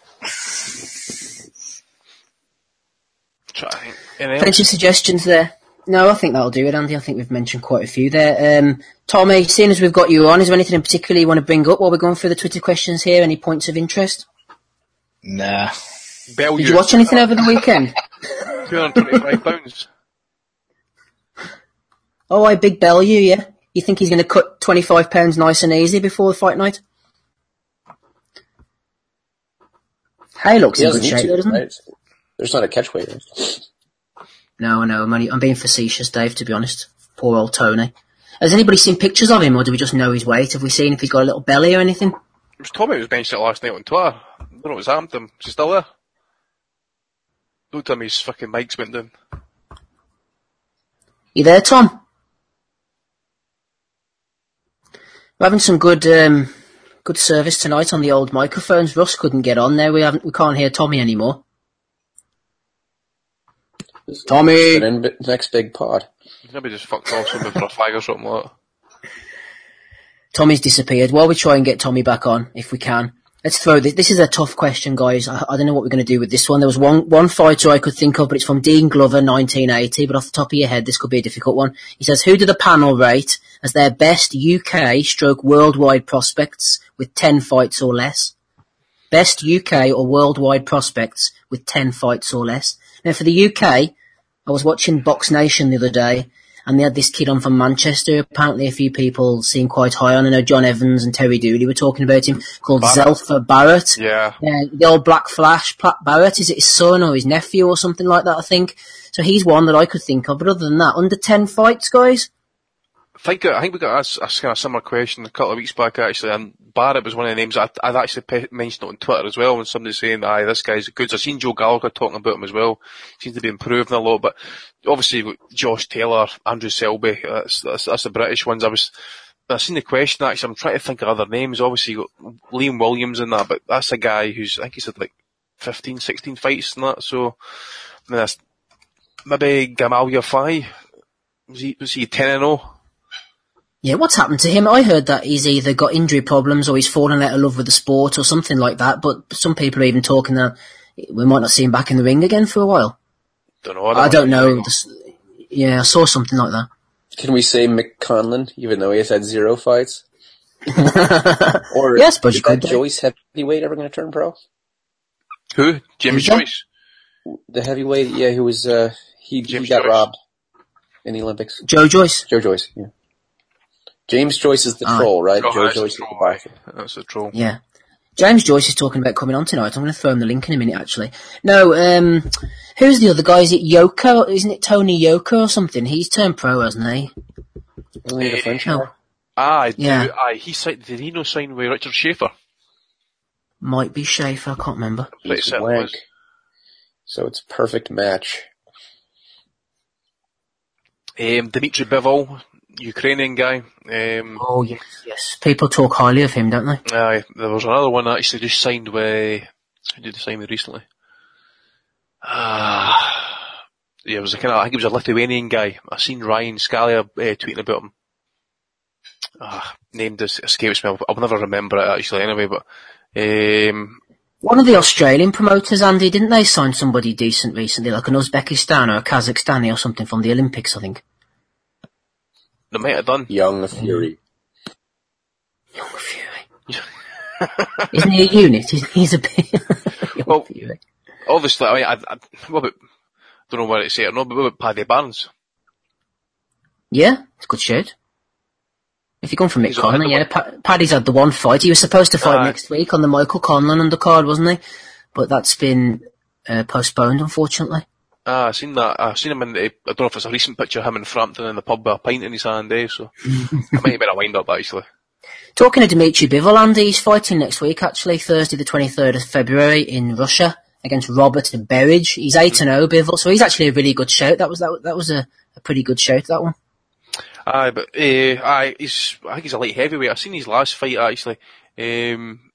Try to Plenty of suggestions there. No, I think that'll do it, Andy. I think we've mentioned quite a few there. Um, Tommy, seeing as we've got you on, is there anything in particular you want to bring up while we're going through the Twitter questions here? Any points of interest? Nah. Bellew, Did you watch anything over the weekend? £225. Oh, I big Bellew, yeah. You think he's going to cut twenty five pounds nice and easy before the fight night? Hey, looks He in doesn't good shape, to, doesn't he? There's not a catch weight. right? No, I know. I'm, only, I'm being facetious, Dave. To be honest, poor old Tony. Has anybody seen pictures of him, or do we just know his weight? Have we seen if he's got a little belly or anything? It was Tommy who was benched it last night on Twitter. I don't know what's happened to him. Is he still there? Don't tell me his fucking mics went down. You there, Tom? We're having some good um, good service tonight on the old microphones. Russ couldn't get on there. We haven't. We can't hear Tommy anymore. Tommy. But in bi- next big pod. Maybe just fucked off something for a flag or something like that. Tommy's disappeared. While we try and get Tommy back on, if we can, let's throw this. This is a tough question, guys. I, I don't know what we're going to do with this one. There was one one fighter I could think of, but it's from Dean Glover, 1980. But off the top of your head, this could be a difficult one. He says, "Who do the panel rate as their best UK stroke worldwide prospects with 10 fights or less? Best UK or worldwide prospects with 10 fights or less." Now, for the UK, I was watching Box Nation the other day, and they had this kid on from Manchester. Apparently, a few people seem quite high on. I know John Evans and Terry Dooley were talking about him, called Barrett. Zelfa Barrett. Yeah. Yeah, the old Black Flash, Pat Barrett. Is it his son or his nephew or something like that? I think. So he's one that I could think of. But other than that, under ten fights, guys. I think, I think we got asked, asked kind of similar question a couple of weeks back actually, and Barrett was one of the names I, I'd actually mentioned on Twitter as well when somebody's saying, aye, this guy's good. I've seen Joe Gallagher talking about him as well. Seems to be improving a lot, but obviously Josh Taylor, Andrew Selby, uh, that's, that's, that's the British ones. I was, I've seen the question actually, I'm trying to think of other names. Obviously Liam Williams in that, but that's a guy who's, I think he's had like 15, 16 fights and that, so, I mean, that's, maybe Gamal Yafai, was he, was he 10 and 0? Yeah, what's happened to him? I heard that he's either got injury problems or he's fallen out of love with the sport or something like that. But some people are even talking that we might not see him back in the ring again for a while. Don't know. I don't know. This- Yeah, I saw something like that. Can we say Mick Conlan, even though he has had zero fights? Or Yeah, I suppose is you could that do. Joyce heavyweight ever going to turn pro? Who? James Who's that? Joyce. The heavyweight, yeah, who was uh, he, he got Joyce. robbed in the Olympics. Joe Joyce. Joe Joyce, yeah. James Joyce is the Ah. troll, right? Oh, Joe that's Joyce a is the troll. That's a troll. Yeah. James Joyce is talking about coming on tonight. I'm going to throw him the link in a minute, actually. No, um, who's the other guy? Is it Yoka? Isn't it Tony Yoka or something? He's turned pro, hasn't he? Only the French No. guy? Ah, I do. Yeah. Aye, he signed, did he no sign with Richard Schaefer? Might be Schaefer, I can't remember. Pretty He's wank. was. So it's a perfect match. Um, Dmitry Bivol, Ukrainian guy. Um, Oh, yes, yes. People talk highly of him, don't they? aye, there was another one that actually just signed with, who did he sign with recently? Ah, yeah, it was a kind of, I think it was a Lithuanian guy. I seen Ryan Scalia uh, tweeting about him. Ah, name just escapes me. I'll, I'll never remember it actually anyway, but, um, One of the Australian promoters, Andy, didn't they sign somebody decent recently, like an Uzbekistan or a Kazakhstani or something from the Olympics, I think? They might have done. Young Fury. Young Fury. Isn't he a unit? He's, he's a bit... Young Well- Fury. Obviously, I mean, I, I, what about, don't know where to say it or not, but what about Paddy Barnes? Yeah, it's a good shout. If you're going for Mick He's Conlan, yeah, pa- Paddy's had the one fight. He was supposed to fight Aye. next week on the Michael Conlan undercard, wasn't he? But that's been uh, postponed, unfortunately. Ah, I seen that. I seen him in the, I don't know if it's a recent picture of him in Frampton in the pub with a pint in his hand, eh, so. it might have been a wind up actually. Talking to Dimitri Bivol, Andy, he's fighting next week, actually, Thursday the 23rd of February in Russia against Robert Berridge. He's 8 and 0 Bivol, so he's actually a really good shout. That was, that, that was a, a pretty good shout, that one. Aye, but, eh, aye, he's, I think he's a light heavyweight. I've seen his last fight actually. Um,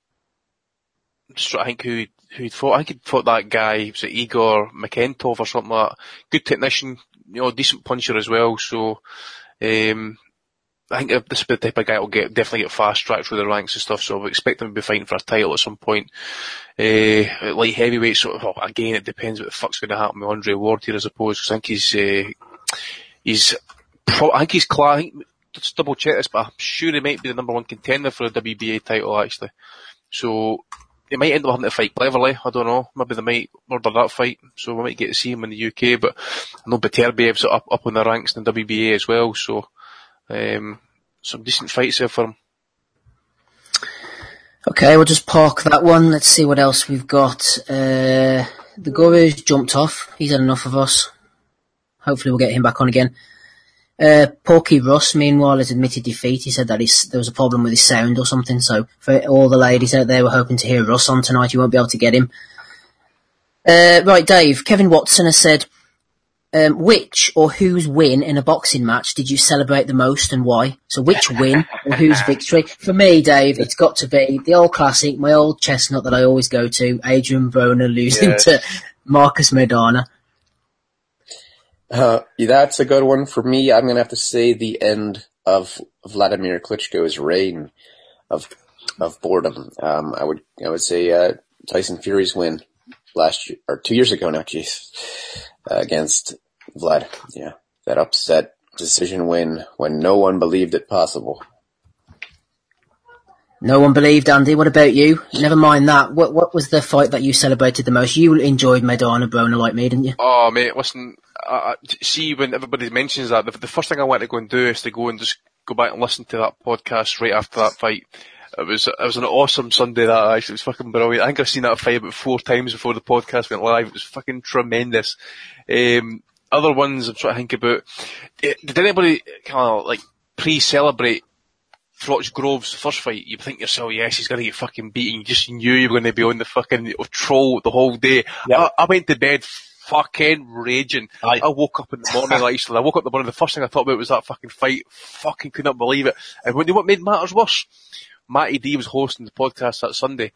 just trying to think who, who he'd fought. I think he'd fought that guy, was it Igor Makentov or something like that. Good technician, you know, decent puncher as well, so, um, I think this is the type of guy will get definitely get fast tracked through the ranks and stuff. So we expect him to be fighting for a title at some point. Uh, light heavyweight, of. Well, again, it depends what the fuck's going to happen with Andre Ward here, I suppose. Cause I think he's uh, he's. I think he's. Cla- I think, let's double check this, but I'm sure he might be the number one contender for the WBA title actually. So they might end up having to fight Cleverly. I don't know. Maybe they might order that fight, so we might get to see him in the UK. But I know Beterbiev's up up in the ranks in the WBA as well. So um, some decent fights there for him. Okay, we'll just park that one. Let's see what else we've got. Uh, the Guru's jumped off. He's had enough of us. Hopefully we'll get him back on again. Uh, Porky Russ, meanwhile, has admitted defeat. He said that there was a problem with his sound or something. So for all the ladies out there, we're hoping to hear Russ on tonight. You won't be able to get him. Uh, right, Dave. Kevin Watson has said, um, which or whose win in a boxing match did you celebrate the most and why? So which win or whose victory? For me, Dave, it's got to be the old classic, my old chestnut that I always go to, Adrian Broner losing Yeah. to Marcos Maidana. Uh, that's a good one for me. I'm gonna have to say the end of Vladimir Klitschko's reign of of boredom. Um, I would I would say uh, Tyson Fury's win last year or two years ago now, jeez, uh, against Vlad. Yeah, that upset decision win when no one believed it possible. No one believed Andy. What about you? Never mind that. What what was the fight that you celebrated the most? You enjoyed Maidana Broner like me, didn't you? Oh mate, listen. I, I- see, when everybody mentions that, the, the first thing I want to go and do is to go and just go back and listen to that podcast right after that fight. It was it was an awesome Sunday. That actually it was fucking brilliant. I think I've seen that fight about four times before the podcast went live. It was fucking tremendous. Um, other ones I'm trying to think about. Eh, Did anybody kind of like pre-celebrate Froch Groves' first fight? You think to yourself, yes, he's gonna get fucking beaten. You just knew you were going to be on the fucking troll the whole day. Yep. I, I went to bed fucking raging. Aye. I woke up in the morning, like, actually, I woke up in the morning, the first thing I thought about was that fucking fight. Fucking could not believe it. And when, you know what made matters worse? Matty D was hosting the podcast that Sunday.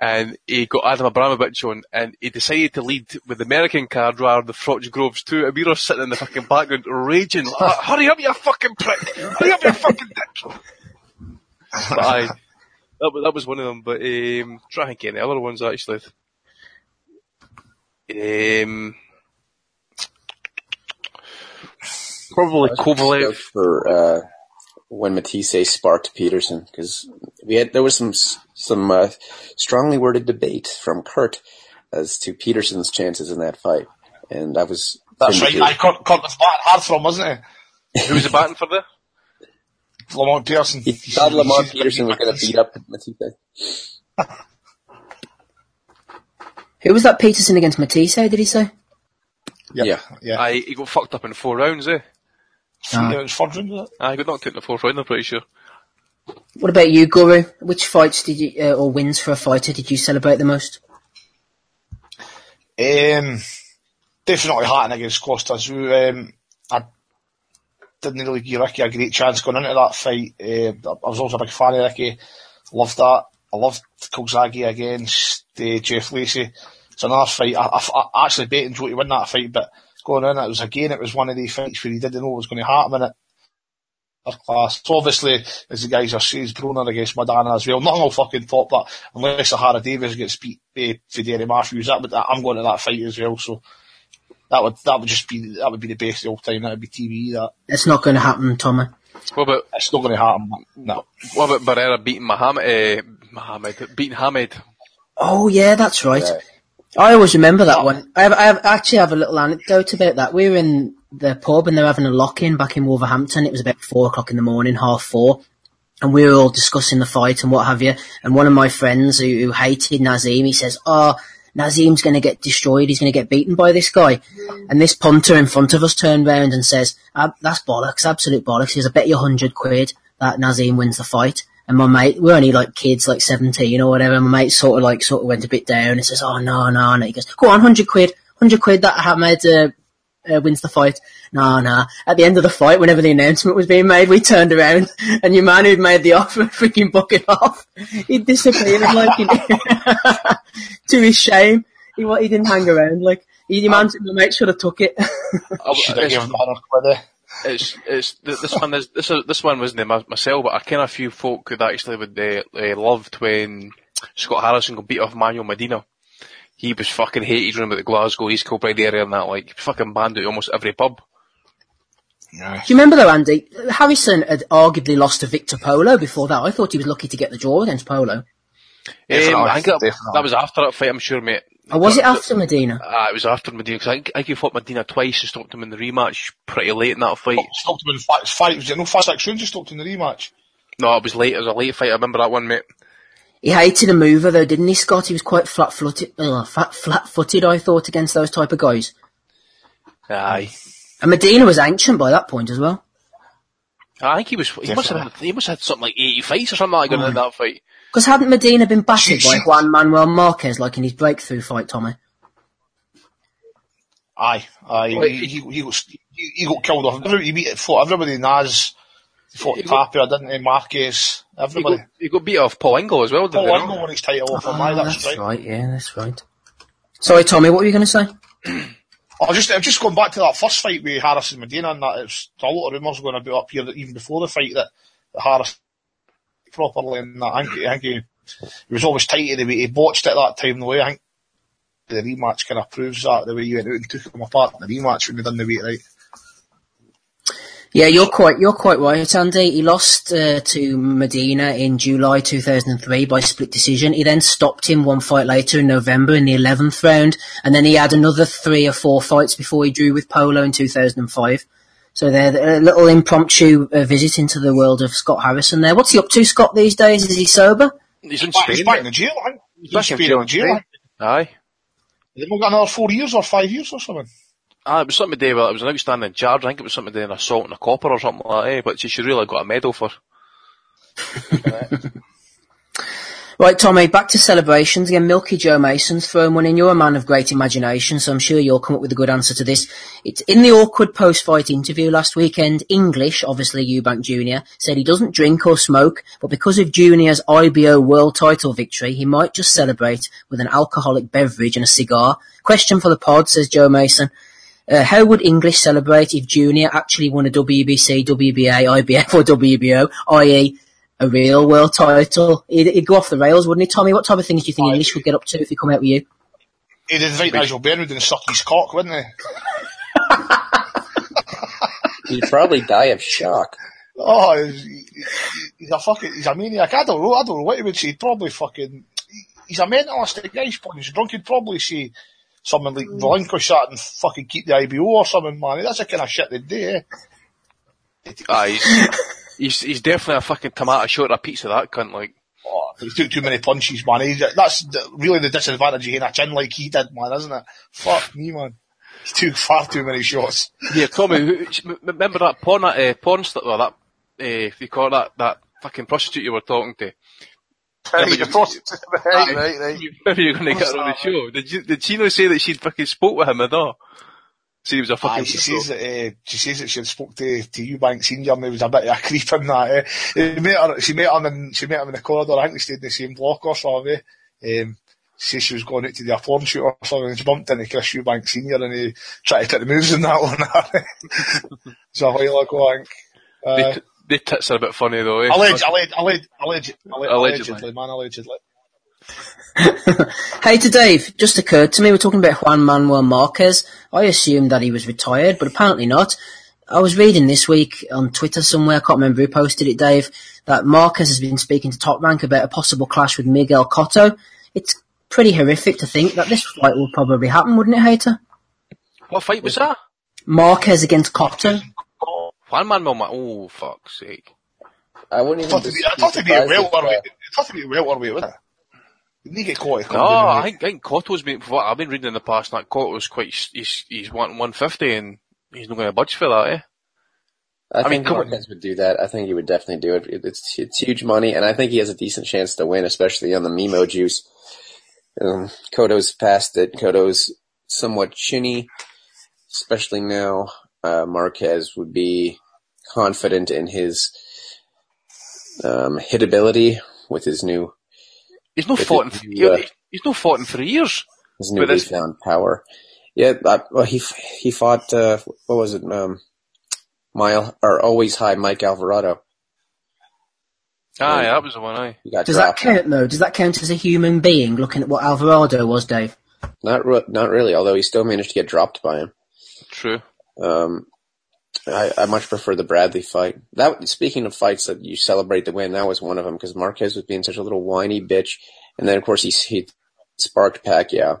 And he got Adam Abramowitz on, and he decided to lead with the American card rather than the Froch Groves too. And we were sitting in the fucking background raging, like, hurry up you fucking prick! Hurry up you fucking dick! But aye, that, that was one of them, but, um, try and get any other ones actually. Um, probably Kovalev. for uh, when Matthysse sparked Peterson because we had there was some some uh, strongly worded debate from Kurt as to Peterson's chances in that fight, and I was That's right. I Kurt, Kurt was batting hard from, wasn't Who was the batting for the? Lamont Pearson. He thought Lamar Peterson was going to beat up Matthysse. Who was that Peterson against Matthysse? Did he say? Yeah. Yeah. Yeah. Aye, he got fucked up in four rounds, eh? Three rounds, four rounds, was it? Aye, he got knocked out in the fourth round, I'm pretty sure. What about you, Guru? Which fights did you uh, or wins for a fighter did you celebrate the most? Um, definitely Hatton against Kostya Tszyu. Um, I didn't really give Ricky a great chance going into that fight. Uh, I was also a big fan of Ricky. Loved that. I loved Calzaghe against uh, Jeff Lacey. It's another fight. I, I, I actually betting Joe to win that fight, but going in, it was again, it was one of the fights where he didn't know what was going to happen in it. First class. So obviously, as the guys are saying, Broner against Maidana as well. Nothing will fucking top that unless Sahara Davis gets beat uh, for Derry Matthews. That would, I'm going to that fight as well. So that would that would just be that would be the best of all time. That would be TV. That It's not going to happen, Tommy. What about, it's not going to happen. No. what about Barrera beating Muhammad, uh, Muhammad, beating Hamed? Oh yeah, that's right. Right. I always remember that one. I, have, I have, actually have a little anecdote about that. We were in the pub and they were having a lock-in back in Wolverhampton. It was about four o'clock in the morning, half four. And we were all discussing the fight and what have you. And one of my friends who, who hated Naseem, he says, oh, Naseem's going to get destroyed. He's going to get beaten by this guy. And this punter in front of us turned round and says, "Ah, that's bollocks, absolute bollocks. He says, I bet you a hundred quid that Naseem wins the fight. And my mate, we're only like kids, like 17 or whatever. My mate sort of like, sort of went a bit down and says, oh no, no, no. He goes, go on, 100 quid, 100 quid that Ahmed, uh, uh, wins the fight. No, no. At the end of the fight, whenever the announcement was being made, we turned around and your man who'd made the offer freaking bucket off. He disappeared like, in, to his shame. He, he didn't hang around. Like, he, your man, my mate should have took it. I, Should have given him a hundred quid. It's it's this one is this is, this one wasn't my, myself, but I kind a few folk who actually would uh, uh, loved when Scott Harrison got beat off Manuel Medina. He was fucking hated running about the Glasgow East Kilbride area and that, like fucking banned out almost every pub. Yeah. Do you remember though, Andy? Harrison had arguably lost to Victor Polo before that. I thought he was lucky to get the draw against Polo. Um, I think that, that was after that fight, I'm sure, mate. Or was it after Medina? Ah, it was after Medina, because I think, I think he fought Medina twice and stopped him in the rematch pretty late in that fight. Stopped him in five, five, was it no five, six rounds, you stopped in the rematch. No, it was late, it was a late fight, I remember that one, mate. He hated a mover though, didn't he, Scott? He was quite flat-footed, uh, fat, flat-footed, I thought, against those type of guys. Aye. And Medina was ancient by that point as well. I think he was, he must have had, he must have had something like 80 fights or something like that in that fight. Because hadn't Medina been battered by Juan Manuel Marquez like in his breakthrough fight, Tommy? Aye, aye. Wait, he, he, he, got, he, he got killed off. Every- He beat, fought everybody, Naz, he fought He got- Tapia, didn't he? Marquez, He everybody. got, he got beat off Paul Ingle as well, didn't Paul he? Ingle won his title off him, Oh, aye, that's, right. right, yeah, that's right. Sorry, Tommy, what were you going to say? I was just, I'm just going back to that first fight with Harris and Medina and that, it's a lot of rumours going about up here that even before the fight that, that Harris properly and that, I think, I think he, he was always tight the way he botched it that time the way I think the rematch kind of proves that the way you went out and took him apart in the rematch when they done the weight right. Yeah, you're quite you're quite right, Andy. He lost uh, to Medina in July 2003 by split decision. He then stopped him one fight later in November in the 11th round, and then he had another three or four fights before he drew with Polo in 2005. So they're a little impromptu uh, visit into the world of Scott Harrison. There, what's he up to, Scott? These days, is he sober? He's in Spain. he's back in the jail, I think. He's Back in Spain jail in jail. in Aye. They've got another four years or five years or something. Ah, it was something to do with, it was an outstanding charge, I think it was something to do with assault and a copper or something like that, eh, but she should really have got a medal for. Right, Tommy, back to celebrations again. Milky Joe Mason's thrown one in. You're a man of great imagination, so I'm sure you'll come up with a good answer to this. It's in the awkward post-fight interview last weekend. English, obviously Eubank Jr., said he doesn't drink or smoke, but because of Junior's IBO world title victory, he might just celebrate with an alcoholic beverage and a cigar. Question for the pod, says Joe Mason. Uh, how would English celebrate if Junior actually won a WBC, WBA, IBF or WBO, i.e. a real world title? He'd, he'd go off the rails, wouldn't he, Tommy? What type of things do you think Aye. English would get up to if he come out with you? He'd invite Nigel Benwood and suck his cock, wouldn't he? He'd probably die of shock. Oh, he's, he's a fucking, he's a maniac. I don't know, I don't know what he would say. He'd probably fucking, he's a mentalist, the guy's probably, he's drunk, he'd probably say something like relinquish that and fucking keep the IBO or something, man. That's the kind of shit they'd do, eh? Ah, he's, he's, definitely a fucking tomato short of a pizza, that cunt, like. Oh, he took too many punches, man. He's, that's the, really the disadvantage of having a chin like he did, man, isn't it? Fuck me, man. He took far too many shots. Yeah, Tommy, who, remember that porn, uh, porn star, well, that, uh, if you call that, that fucking prostitute you were talking to? The prostitute. right, right, right. You're gonna get her on the show. Did you, did Chino say that she'd fucking spoke with him or not? Said he was a fucking Aye, she says that uh, she says that she had spoke to to Eubank Senior and there was a bit of a creep in that. Eh. He met her, she met him in she met him in the corridor. I think they stayed in the same block or something. Eh. Um, she says she was going out to a porn shoot or something and she bumped into Chris Eubank Senior and he tried to take the moves in that one. it's a while ago, I think. They, Uh, t- they tits are a bit funny though, eh? alleged, alleged, alleged, alleged, allegedly, Allegedly. allegedly, man, allegedly. Hey to Dave, just occurred to me, we're talking about Juan Manuel Marquez. I assumed that he was retired, but apparently not. I was reading this week on Twitter somewhere, I can't remember who posted it, Dave, that Marquez has been speaking to Top Rank about a possible clash with Miguel Cotto. It's pretty horrific to think that this fight will probably happen, wouldn't it, Hater? What fight was that? Marquez against Cotto. Juan Manuel, Ma- oh, fuck's sake. I wouldn't even thought to be be, I thought to be a surprised if, welterweight, uh, I thought to be a welterweight, wasn't it? Didn't he get caught? No, I think, I think Cotto's been, what I've been reading in the past, that Cotto's quite, he's, he's wanting 150 and he's not going to budge for that, eh? I, I mean, think come. Marquez would do that. I think he would definitely do it. It- It's it's huge money, and I think he has a decent chance to win, especially on the Memo juice. Um, Cotto's past it. Cotto's somewhat chinny, especially now. Uh, Marquez would be confident in his um, hitability with his new He's not fought in, it- th- yeah. he's, he's not fought in three years. his new But this- newfound power. Yeah, that, well, he he fought. Uh, what was it? Um, Mile or always high Mike Alvarado. Aye, that was the one. Aye. He got Does that count though? Does that count as a human being looking at what Alvarado was, Dave? Not re- not really. Although he still managed to get dropped by him. True. Um, I, I much prefer the Bradley fight. That speaking of fights that you celebrate the win, that was one of them because Marquez was being such a little whiny bitch, and then of course he he sparked Pacquiao.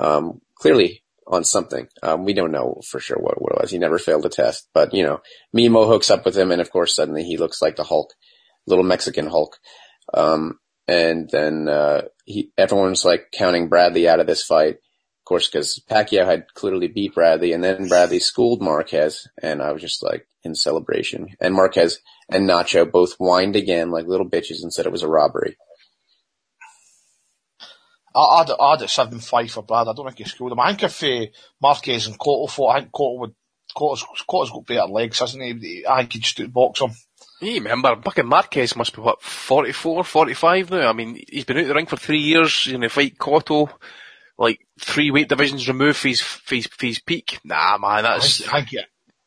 Um, clearly on something. Um, we don't know for sure what, what it was. He never failed a test, but you know, Memo hooks up with him, and of course suddenly he looks like the Hulk, little Mexican Hulk. Um, and then uh, he everyone's like counting Bradley out of this fight course, because Pacquiao had clearly beat Bradley, and then Bradley schooled Marquez, and I was just like in celebration. And Marquez and Nacho both whined again like little bitches and said it was a robbery. I, I'd, I'd at 7-5 for Brad. I don't think he schooled him. I think if uh, Marquez and Cotto fought, I think Cotto would, Cotto's, Cotto's got better legs, hasn't he? I think he'd just box him. You remember, fucking Marquez must be what, 44, 45 now? I mean, he's been out the ring for three years, you know, fight Cotto, like, three weight divisions removed for his, for his, for his peak. Nah, man, that's, I think,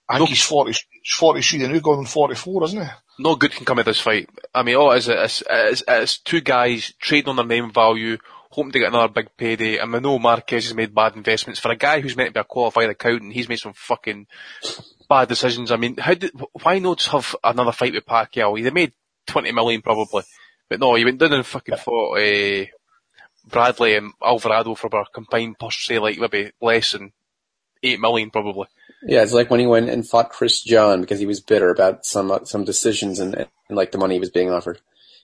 I think he's 40, he's 43 and now going on 44, isn't he? no good can come of this fight. I mean, all it is, it's, it's, it's two guys trading on their name value, hoping to get another big payday, and we know Marquez has made bad investments. For a guy who's meant to be a qualified accountant, he's made some fucking bad decisions. I mean, how did, why not just have another fight with Pacquiao? He'd have made 20 million probably. But no, he went down and fucking fought, uh, Bradley and Alvarado for a combined purse, say like maybe less than 8 million probably. Yeah, it's like when he went and fought Chris John because he was bitter about some some decisions and, and like the money he was being offered,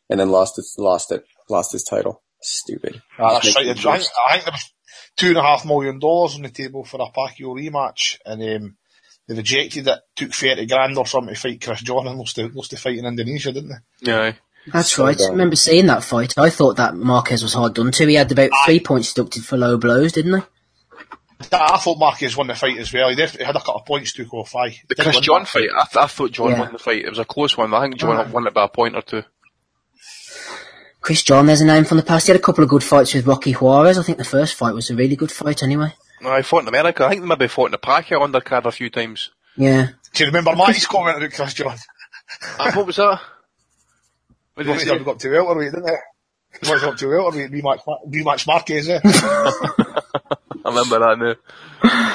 and then lost it, lost it, lost his title. Stupid. Ah, that's right. I think, jokes. I think there was two and a half million dollars on the table for a Pacquiao rematch, and um, they rejected it. Took thirty grand or something to fight Chris John, and lost to, lost to fight in Indonesia, didn't they? Yeah. That's So right. I remember seeing that fight. I thought that Marquez was hard done to. He had about three points deducted for low blows, didn't he? I thought Marquez won the fight as well. He, def- he had a couple of points to qualify. The Didn't Chris John that fight, I, th- I thought John Yeah. won the fight. It was a close one. I think John Aye. won it by a point or two. Chris John, there's a name from the past. He had a couple of good fights with Rocky Juarez. I think the first fight was a really good fight anyway. No, I fought in America. I think they maybe fought in the Pacquiao undercard a few times. Yeah. Do you remember Matty's comment about Chris John? Uh, what was that? What He did wanted he to say? go to welterweight, didn't he? He wanted to go up to welterweight, rematch, Ma- rematch Marquez, eh? I remember that now.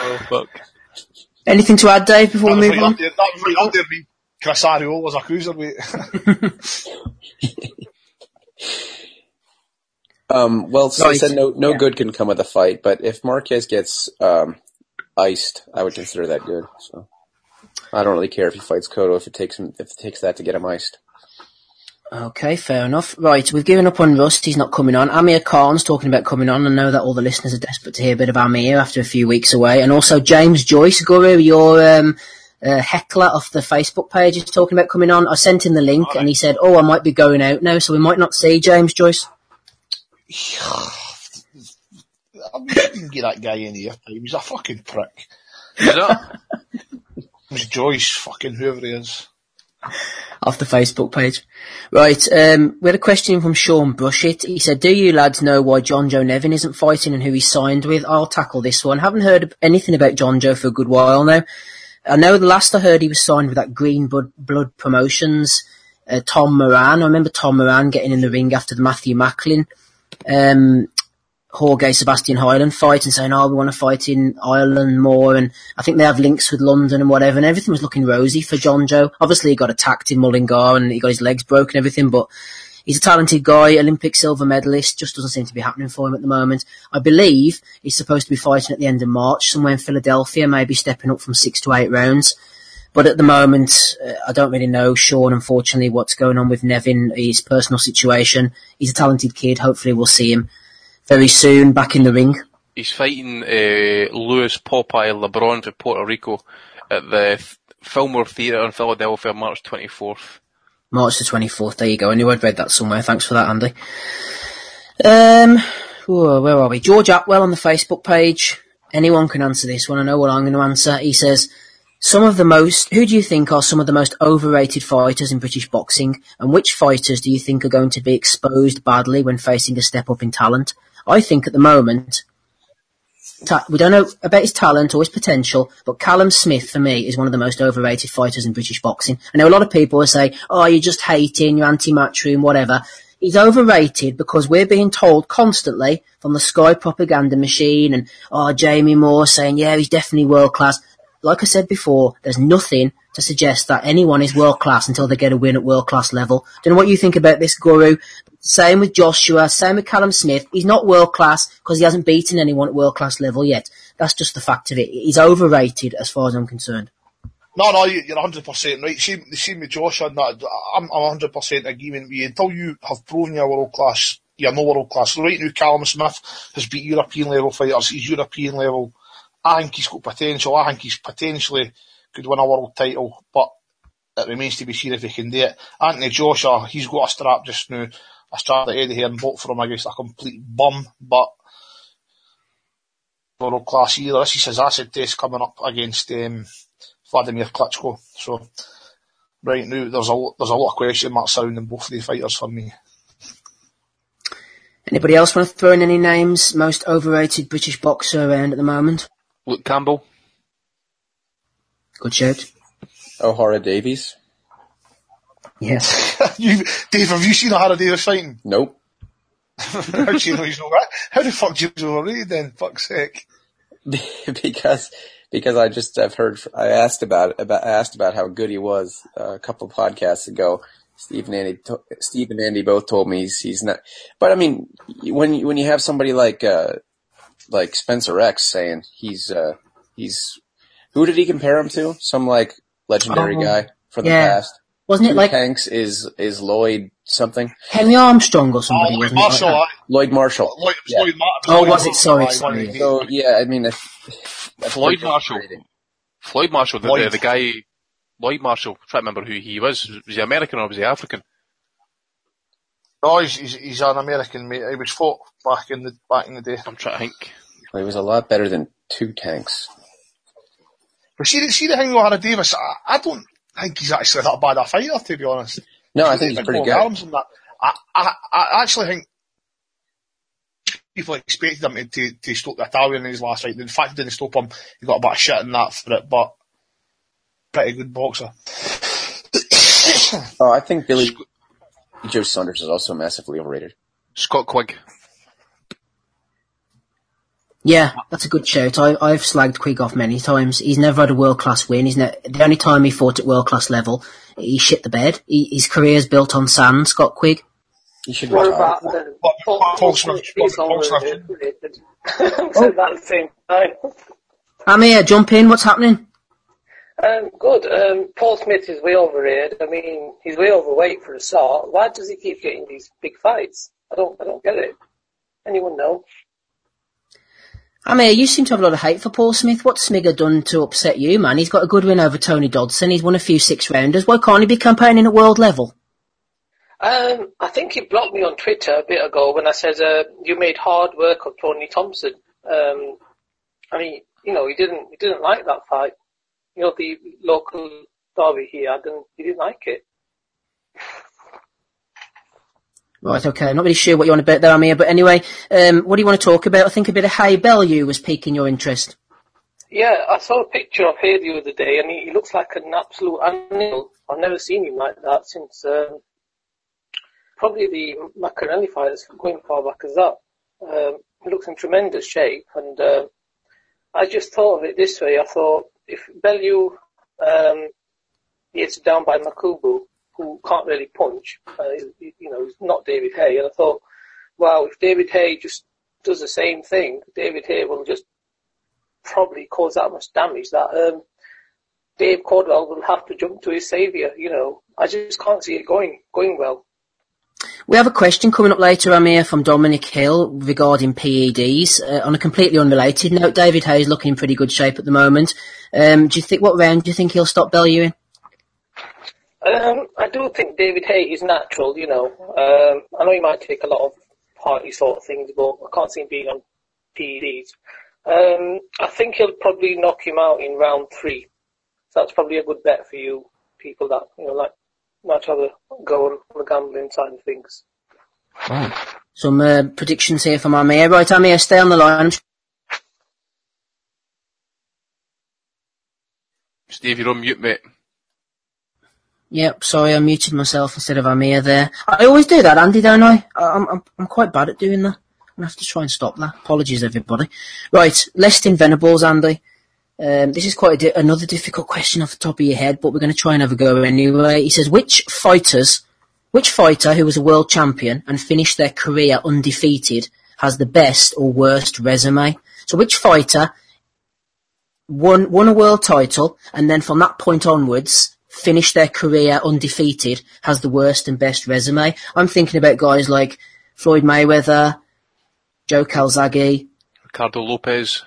oh fuck. Anything to add, Dave, before That we move right on? there, that was right up there with Chris Ariel was a cruiserweight. Um, well, so I said no, no Yeah. good can come of the fight, but if Marquez gets um, iced, I would consider that good. So I don't really care if he fights Cotto if it takes him if it takes that to get him iced. Okay, fair enough. Right, we've given up on Russ. He's not coming on. Amir Khan's talking about coming on. I know that all the listeners are desperate to hear a bit of Amir after a few weeks away. And also James Joyce, Guru, your um, uh, heckler off the Facebook page is talking about coming on. I sent him the link and he said, oh, I might be going out now, so we might not see James Joyce. I mean, you get that guy any airtime. He's a fucking prick. Is that? James Joyce, fucking whoever he is. Off the Facebook page. Right, um, we had a question from Sean Brushit. He said, do you lads know why John Joe Nevin isn't fighting and who he's signed with? I'll tackle this one. Haven't heard anything about John Joe for a good while now. I know the last I heard he was signed with that Green Blood, Blood Promotions, uh, Tom Moran. I remember Tom Moran getting in the ring after the Matthew Macklin, um, Jorge Sebastian Heiland fight and saying, oh, we want to fight in Ireland more. And I think they have links with London and whatever. And everything was looking rosy for John Joe. Obviously, he got attacked in Mullingar and he got his legs broken and everything, but he's a talented guy, Olympic silver medalist. Just doesn't seem to be happening for him at the moment. I believe he's supposed to be fighting at the end of March somewhere in Philadelphia, maybe stepping up from six to eight rounds. But at the moment, uh, I don't really know, Sean, unfortunately, what's going on with Nevin, his personal situation. He's a talented kid. Hopefully we'll see him very soon back in the ring. He's fighting uh, Louis Popeye LeBron for Puerto Rico at the Fillmore Theatre in Philadelphia, March 24th. March the 24th. There you go. I knew I'd read that somewhere. Thanks for that, Andy. Um, whoa, where are we? George Atwell on the Facebook page. Anyone can answer this one. I know what I'm going to answer. He says, some of the most, who do you think are some of the most overrated fighters in British boxing? And which fighters do you think are going to be exposed badly when facing a step up in talent? I think at the moment, ta- we don't know about his talent or his potential, but Callum Smith for me is one of the most overrated fighters in British boxing. I know a lot of people will say, "Oh, you're just hating, you're anti-matchroom, whatever." He's overrated because we're being told constantly from the Sky propaganda machine and oh Jamie Moore saying, "Yeah, he's definitely world class." Like I said before, there's nothing to suggest that anyone is world class until they get a win at world class level. Don't know what you think about this, Guru. Same with Joshua, same with Callum Smith. He's not world class because he hasn't beaten anyone at world class level yet. That's just the fact of it. He's overrated as far as I'm concerned. No, no, you're 100% right. Same, same with Josh on that. I'm, I'm 100% agreement with you. Until you have proven you're world class, you're no world class. Right now, Callum Smith has beat European level fighters. He's European level. I think he's got potential. I think he's potentially could win a world title, but it remains to be seen if he can do it. Anthony Joshua, he's got a strap just now. I started Eddie here and vote for him against a complete bum, but world class either. This is his acid test coming up against um, Vladimir Klitschko. So right now there's a there's a lot of question marks surrounding both of the fighters for me. Anybody else want to throw in any names? Most overrated British boxer around at the moment? Luke Campbell. Good shout. Ohara Davies. Yes. you, Dave, have you seen Ohara Davies fighting? Nope. How do you know he's not right? How the fuck do you know overrated then? Fuck's sake. because because I just I've heard I asked about about I asked about how good he was uh, a couple podcasts ago. Steve and Andy, Steve and Andy both told me he's, he's not. But I mean, when you, when you have somebody like uh, like Spencer X saying he's uh, he's who did he compare him to? Some like legendary Oh, guy from the yeah. past. Wasn't it Two like Hanks is is Lloyd something? Henry Armstrong or somebody, Oh, wasn't? Marshall, Like that? Lloyd Marshall. Lloyd, Yeah. Lloyd Martin. Oh, was it? Martin, Sorry, sorry. one of the- So yeah, I mean, if, that's Floyd Marshall. overrated. Floyd Marshall, the, Lloyd. the, the guy, Lloyd Marshall, try to remember who he was. Was he American or was he African? No, he's, he's, he's an American mate. He was fought back in the back in the day. I'm trying to think. Well, he was a lot better than two tanks. But see, the- see the thing with Ohara Davies, I, I don't think he's actually that bad a fighter, to be honest. No, I think he's Big pretty good. arms and that. I, I, I actually think people expected him to, to, to stop the Italian in his last fight. In fact, he didn't stop him. He got a bit of shit in that for it, but pretty good boxer. Oh, I think Billy Joe Saunders is also massively overrated. Scott Quigg. Yeah, that's a good shout. I, I've slagged Quigg off many times. He's never had a world class win. He's ne- the only time he fought at world class level, he shit the bed. He, his career's built on sand. Scott Quigg. He should What retire. about the Paul, Paul Paul Smith- Smith? Paul Smith- overrated. Said that at the same time. Amir, jump in. What's happening? Um, good. Um, Paul Smith is way overrated. I mean, he's way overweight for a start. Why does he keep getting these big fights? I don't, I don't get it. Anyone know? Amir, you seem to have a lot of hate for Paul Smith. What's Smigger done to upset you, man? He's got a good win over Tony Dodson. He's won a few six rounders. Why can't he be campaigning at world level? Um, I think he blocked me on Twitter a bit ago when I said uh, you made hard work of Tony Thompson. Um, I mean, you know, he didn't, he didn't like that fight. You know, the local derby he had, and he didn't like it. Right, okay. I'm not really sure what you want to bet there, Amir, but anyway, um, what do you want to talk about? I think a bit of Haye Bellew was piquing your interest. Yeah, I saw a picture of him the other day, and he, he looks like an absolute animal. I've never seen him like that since um, probably the Maccarinelli fights, going far back as that. Um, he looks in tremendous shape, and um I just thought of it this way. I thought if Bellew um, gets down by Makabu, who can't really punch, uh, you know, he's not David Haye, and I thought, wow, if David Haye just does the same thing, David Haye will just probably cause that much damage that um, Dave Coldwell will have to jump to his saviour. You know, I just can't see it going going well. We have a question coming up later, Amir, from Dominic Hill regarding PEDs. Uh, on a completely unrelated note, David Haye's looking in pretty good shape at the moment. Um, do you think what round do you think he'll stop Bellew in? Um, I do think David Haye is natural, you know. Um, I know he might take a lot of party sort of things, but I can't see him being on PEDs. Um, I think he'll probably knock him out in round three. So that's probably a good bet for you people that you know like might have a go on the gambling side of things. Some uh, predictions here from Amir. Right, Amir, stay on the line. Steve, you're on mute, mate. Yep, sorry, I muted myself instead of Amir there. I always do that, Andy, don't I? I- I'm, I'm, I'm quite bad at doing that. Gonna have to try and stop that. Apologies, everybody. Right, Lestin Venables, Andy. Um, this is quite di- another difficult question off the top of your head, but we're going to try and have a go anyway. He says, which fighters, which fighter who was a world champion and finished their career undefeated has the best or worst resume? So which fighter won won a world title and then from that point onwards finished their career undefeated has the worst and best resume. I'm thinking about guys like Floyd Mayweather, Joe Calzaghe. Ricardo Lopez.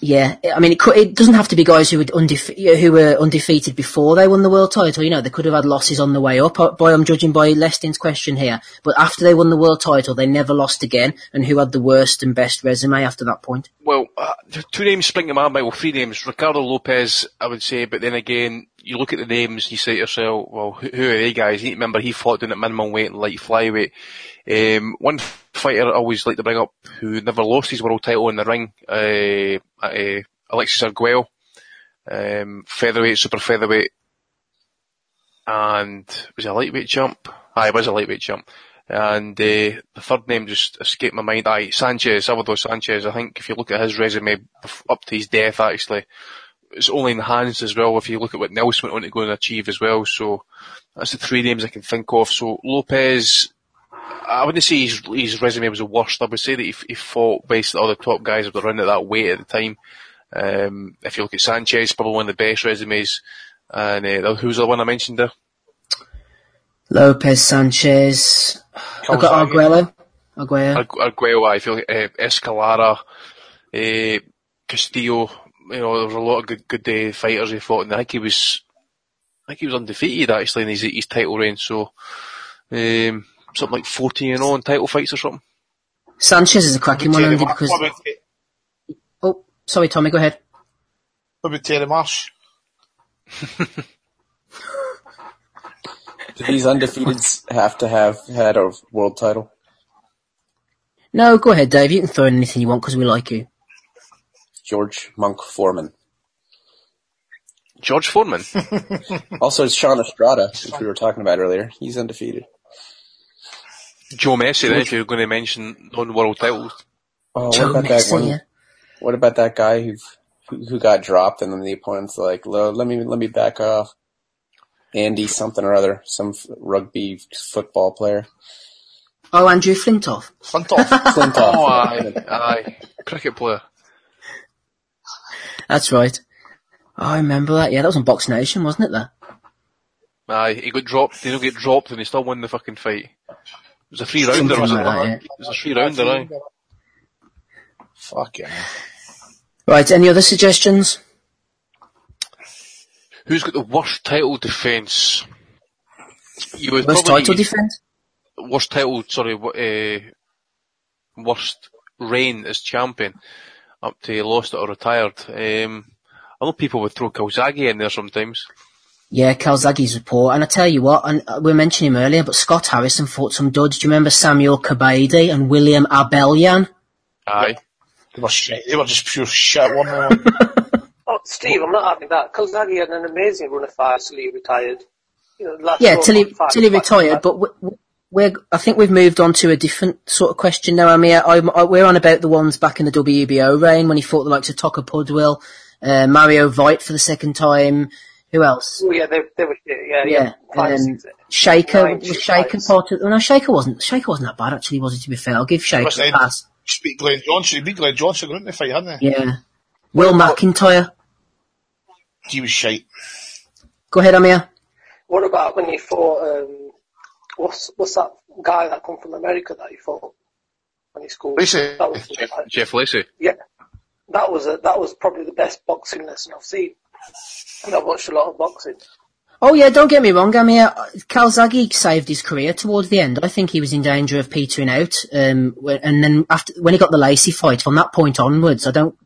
Yeah, I mean, it, could, it doesn't have to be guys who were, undefe- who were undefeated before they won the world title. You know, they could have had losses on the way up. uh, By I'm judging by Lestin's question here, but after they won the world title, they never lost again. And who had the worst and best resume after that point? Well, uh, two names spring to my mind. Well, three names. Ricardo Lopez, I would say, but then again, you look at the names, you say to yourself, well, who, who are they guys? You remember he fought down at minimum weight and light flyweight. Um, one fighter I always like to bring up who never lost his world title in the ring, uh, uh, Alexis Arguello, um, featherweight, super featherweight, and was a lightweight jump? Aye, it was a lightweight jump. And uh, the third name just escaped my mind. Aye, Sanchez, Salvador Sanchez. I think if you look at his resume up to his death, actually, it's only enhanced as well if you look at what Nelson went on to go and achieve as well. So that's the three names I can think of. So Lopez, I wouldn't say his, his resume was the worst. I would say that he, he fought basically all the top guys of the around at that weight at the time. Um, if you look at Sanchez, probably one of the best resumes. And uh, who's the one I mentioned there? Lopez, Sanchez. I got. Arguello. Arguello. Arguello, I feel like uh, Escalera, uh, Castillo. You know, there was a lot of good, good uh, fighters he fought, and I think he was, I think he was undefeated actually in his, his title reign. So, um, something like fourteen and all in title fights or something. Sanchez is a cracking one, Andy, because. what, about, Oh, sorry, Tommy, go ahead. what about Terry Marsh? Do these undefeateds have to have had a world title? No, go ahead, Dave. You can throw in anything you want because we like you. George Monk Foreman. George Foreman. Also, it's Shawn Estrada, which we were talking about earlier. He's undefeated. Joe Mesi, then, if you're going to mention non-world titles. Oh, what about that one? What about that guy who who, who got dropped and then the opponent's like, let me let me back off. Andy something or other, some rugby football player. Oh, Andrew Flintoff. Flintoff. Flintoff. Oh, aye, aye. Cricket player. That's right. Oh, I remember that. Yeah, that was on Box Nation, wasn't it? There. Aye, he got dropped, he didn't get dropped and he still won the fucking fight. It was a three rounder, Something was it? like that, yeah. It was a three rounder, aye. Fuck yeah. Right. Any other suggestions? Who's got the worst title defence? You would Worst probably- title defense? worst title, sorry, uh, worst reign as champion up to he lost it or retired. Um, I know people would throw Calzaghe in there sometimes. Yeah, Calzaghe's report. And I tell you what, and uh, we mentioned him earlier, but Scott Harrison fought some duds. Do you remember Samuel Kebede and William Abelyan? Aye. They were shit. They were just pure shit, weren't they? Oh, Steve, I'm not having that. Calzaghe had an amazing run of fights till he retired. You know, last Yeah, till he, five till he fights. retired, but we, we- we're, I think we've moved on to a different sort of question now, Amir. I'm, I, we're on about the ones back in the WBO reign when he fought the likes of Tocker Pudwill, uh, Mario Veit for the second time. Who else? Oh, yeah, they, they were shit. Yeah, Yeah, yeah. Five, and six, Sheika nine, was Sheika part of. No, Sheika wasn't. Sheika wasn't that bad actually, was he? To be fair, I'll give Sheika a pass. Beat Glenn Johnson. He beat Glenn Johnson going into the fight, hadn't they? Yeah. Will McIntyre. He was shite. Go ahead, Amir. What about when he fought, um, what's, what's that guy that come from America that he fought when he scored? Lacey. That was, Jeff, Jeff Lacey. yeah. That was a, that was probably the best boxing lesson I've seen. And I've watched a lot of boxing. Oh yeah, don't get me wrong, Amir. Calzaghe saved his career towards the end. I think he was in danger of petering out. Um, and then after when he got the Lacey fight, from that point onwards, I don't.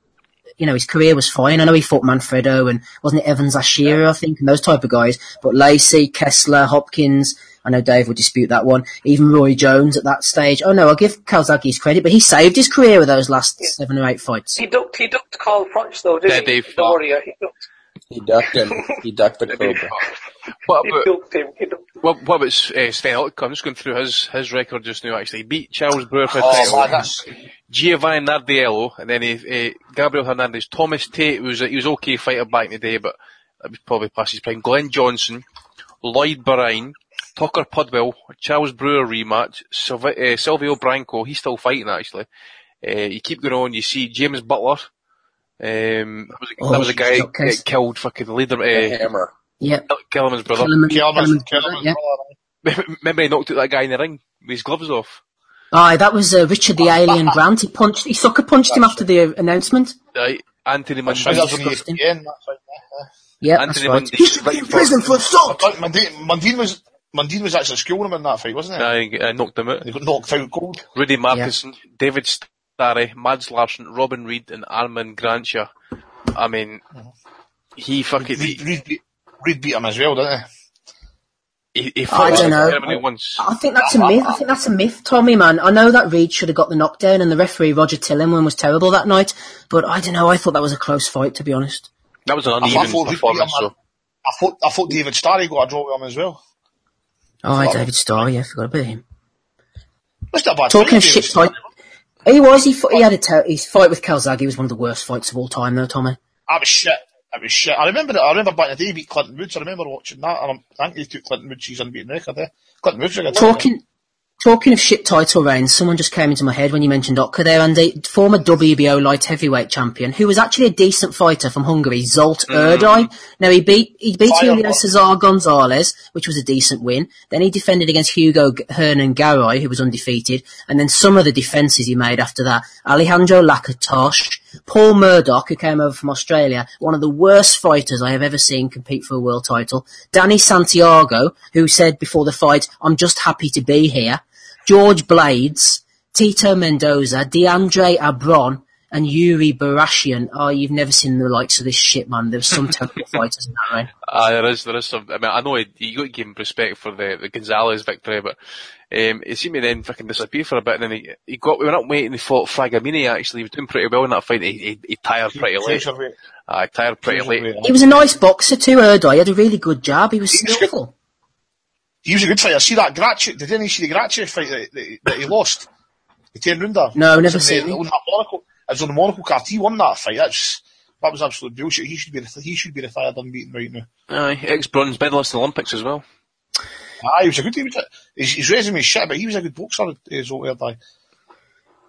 You know, his career was fine. I know he fought Manfredo and wasn't it Evans Ashira, I think, and those type of guys. But Lacey, Kessler, Hopkins, I know Dave will dispute that one. Even Roy Jones at that stage. Oh no, I'll give Calzaghe his credit, but he saved his career with those last seven or eight fights. He ducked, he ducked Carl Froch though, didn't Yeah, he? Dave. Warrior. He ducked. He ducked him. He ducked the cobra. What about, ducked him. He ducked what, what about uh, Sven Ulrich? I'm just going through his, his record just now actually. He beat Charles Brewer for Oh, title. man, Giovanni Nardiello, and then he, uh, Gabriel Hernandez. Thomas Tate was a, he was an okay fighter back in the day, but that was probably past his prime. Glenn Johnson, Lloyd Barine, Tocker Pudwill, Charles Brewer rematch, Silvi- uh, Silvio Branco, he's still fighting actually. Uh, you keep going on, you see James Butler, um, that was a, Oh, that was a guy shot case. that killed fucking leader, The uh, hammer. Yep. Kellerman's brother. Kellerman, Kellerman's, Kellerman's Kellerman's brother, yeah. brother, Remember he knocked out that guy in the ring with his gloves off? Aye, that was uh, Richard the Alien Grant. He punched, he sucker punched him after the uh, announcement. Right, Anthony That's Mundine. right, that's he that's right, yeah. Yeah, Anthony that's right. Mundine. He should be in prison for assault. I Mundine, Mundine was, Mundine was actually schooling him in that fight, wasn't he? I, I knocked him out. He got knocked out cold. Rudy Martinson, David Starie, Mads Larsen, Robin Reid, and Armin Grantia. I mean, he fucking Reid, he, Reid, beat, Reid beat him as well, didn't he? he, he I don't know. Germany once. I think that's a myth. I think that's a myth, Tommy, man. I know that Reid should have got the knockdown and the referee, Roger Tillerman, was terrible that night, but I don't know, I thought that was a close fight, to be honest. That was an I uneven thought Reid beat performance. man. So I thought, I thought David Starie got a draw with him as well. Oh, aye, David Starr, yeah, forgot about him. That's not a bad Talking fight, of David shit Starie. He was, he, fought- he had a ter- his fight with Calzaghe was one of the worst fights of all time though, Tommy. That was shit. That was shit. I remember. I remember back in the day he beat Clinton Woods. I remember watching that. And I think he took Clinton Woods' his unbeaten record there. Clinton Woods Talking, talking of shit title reigns, someone just came into my head when you mentioned Ottke there, Andy. Former WBO light heavyweight champion, who was actually a decent fighter from Hungary, Zsolt mm. Erdei. Now he beat, he beat Julio. Cesar Gonzalez, which was a decent win. Then he defended against Hugo Hernan Garay, who was undefeated. And then some of the defences he made after that. Alejandro Lakatos, Paul Murdoch, who came over from Australia, one of the worst fighters I have ever seen compete for a world title. Danny Santiago, who said before the fight, I'm just happy to be here. George Blades, Tito Mendoza, DeAndre Abron, and Yuri Barashian. Oh, you've never seen the likes of this shit, man. There's some terrible fighters in that ring. uh, there is there is some. I mean, I know he, you got to give him respect for the the Gonzalez victory, but um, it seemed to then fucking disappear for a bit, and then he, he got we went up waiting. He fought Fragomeni actually. He was doing pretty well in that fight. He he, he tired pretty late. Cruiserweight. Uh, tired pretty late. He was a nice boxer too, Erdei. He had a really good jab. He was He was skillful. He was a good fighter. See that Gracie? Did any see the Gracie fight that, that, that he lost? The ten rounder. No, It was never in seen it. on that Monaco. It was on the Monaco card. He won that fight. That's that was absolute bullshit. He should be he should be retired unbeaten right now. Aye, ex bronze medalist in the Olympics as well. Ah, he was a good. He was a, his, his resume is shit, but he was a good boxer. Is all there.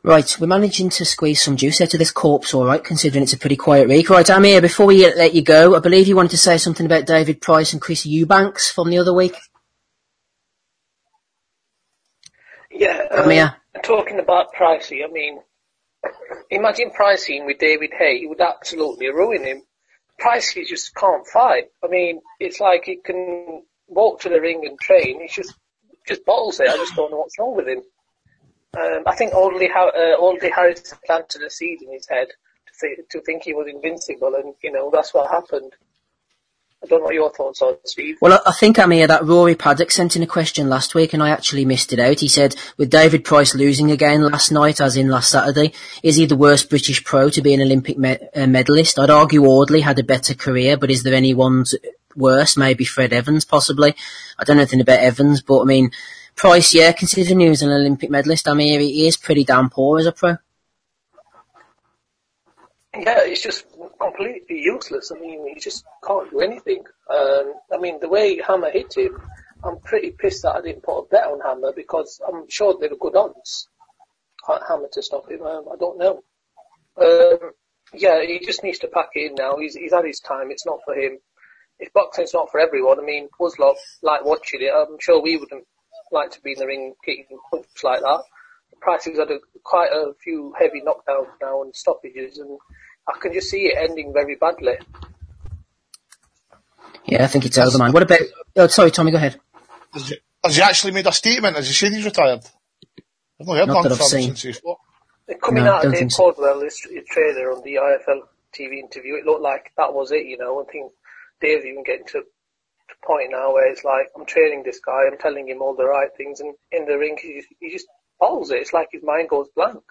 Right, we're managing to squeeze some juice out of this corpse, alright, considering it's a pretty quiet week. Right, Amir, before we let you go, I believe you wanted to say something about David Price and Chris Eubanks from the other week. Yeah, Come um, here. talking about Pricey, I mean, imagine Pricey with David Haye, it would absolutely ruin him. Pricey just can't fight. I mean, it's like he can walk to the ring and train, he's just, just bottles it. I just don't know what's wrong with him. Um, I think Audley, Har- uh, Audley Harris planted a seed in his head to, th- to think he was invincible, and, you know, that's what happened. I don't know what your thoughts are, Steve. Well, I- think I think, Amir, that Rory Paddock sent in a question last week and I actually missed it out. He said, with David Price losing again last night, as in last Saturday, is he the worst British pro to be an Olympic me- uh, medalist? I'd argue Audley had a better career, but is there anyone worse? Maybe Fred Evans, possibly. I don't know anything about Evans, but I mean, Price, yeah, considering he was an Olympic medalist, I Amir, he is pretty damn poor as a pro. Yeah, it's just completely useless. I mean, he just can't do anything. Um, I mean, the way Hammer hit him, I'm pretty pissed that I didn't put a bet on Hammer because I'm sure there were good odds Hammer to stop him. Um, I don't know. Um, yeah, he just needs to pack it in now. He's, he's had his time. It's not for him. If boxing's not for everyone, I mean, Wuzlov like watching it. I'm sure we wouldn't like to be in the ring kicking punches like that. Price has had a, quite a few heavy knockdowns now and stoppages, and I can just see it ending very badly. Yeah, I think it's over, man. What about, oh, sorry, Tommy, go ahead. Has he, has he actually made a statement? Has he said he's retired? I've not heard Not that that I've from him seen. since he fought. Coming No, out of Dave think so. Coldwell, his, his trainer on the IFL TV interview, it looked like that was it, you know. I think Dave's even getting to to a point now where it's like, I'm training this guy, I'm telling him all the right things, and in the ring, he just, he just bottles it. It's like his mind goes blank.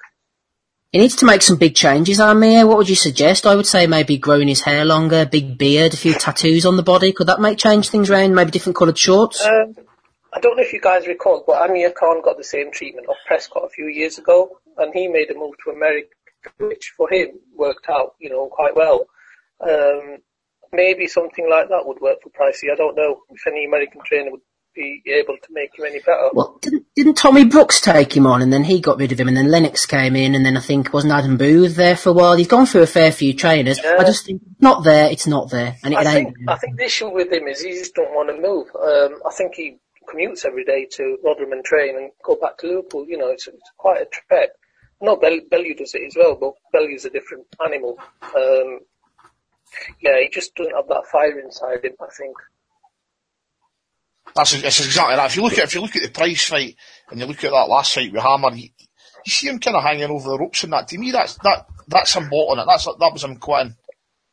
He needs to make some big changes, Amir. What would you suggest? I would say maybe growing his hair longer, big beard, a few tattoos on the body. Could that make change things around? Maybe different coloured shorts? Um, I don't know if you guys recall, but Amir Khan got the same treatment of Prescott a few years ago, and he made a move to America, which for him worked out, you know, quite well. Um, maybe something like that would work for Pricey. I don't know if any American trainer would be able to make him any better. Well, didn't, didn't Tommy Brooks take him on and then he got rid of him and then Lennox came in and then I think wasn't Adam Booth there for a while? He's gone through a fair few trainers. Yeah. I just think it's not there, it's not there. And it, I it think ain't. I think the issue with him is he just don't want to move. Um, I think he commutes every day to Rotherham and train and go back to Liverpool. You know, it's, it's quite a trek. No, Bell, Bellew does it as well, but Bellew's a different animal. Um, yeah, he just doesn't have that fire inside him. I think. That's it's exactly that. If you look at if you look at the price fight and you look at that last fight with Hammer, you, you see him kind of hanging over the ropes and that. To me, that's that that's him botting it. That's that was him quitting.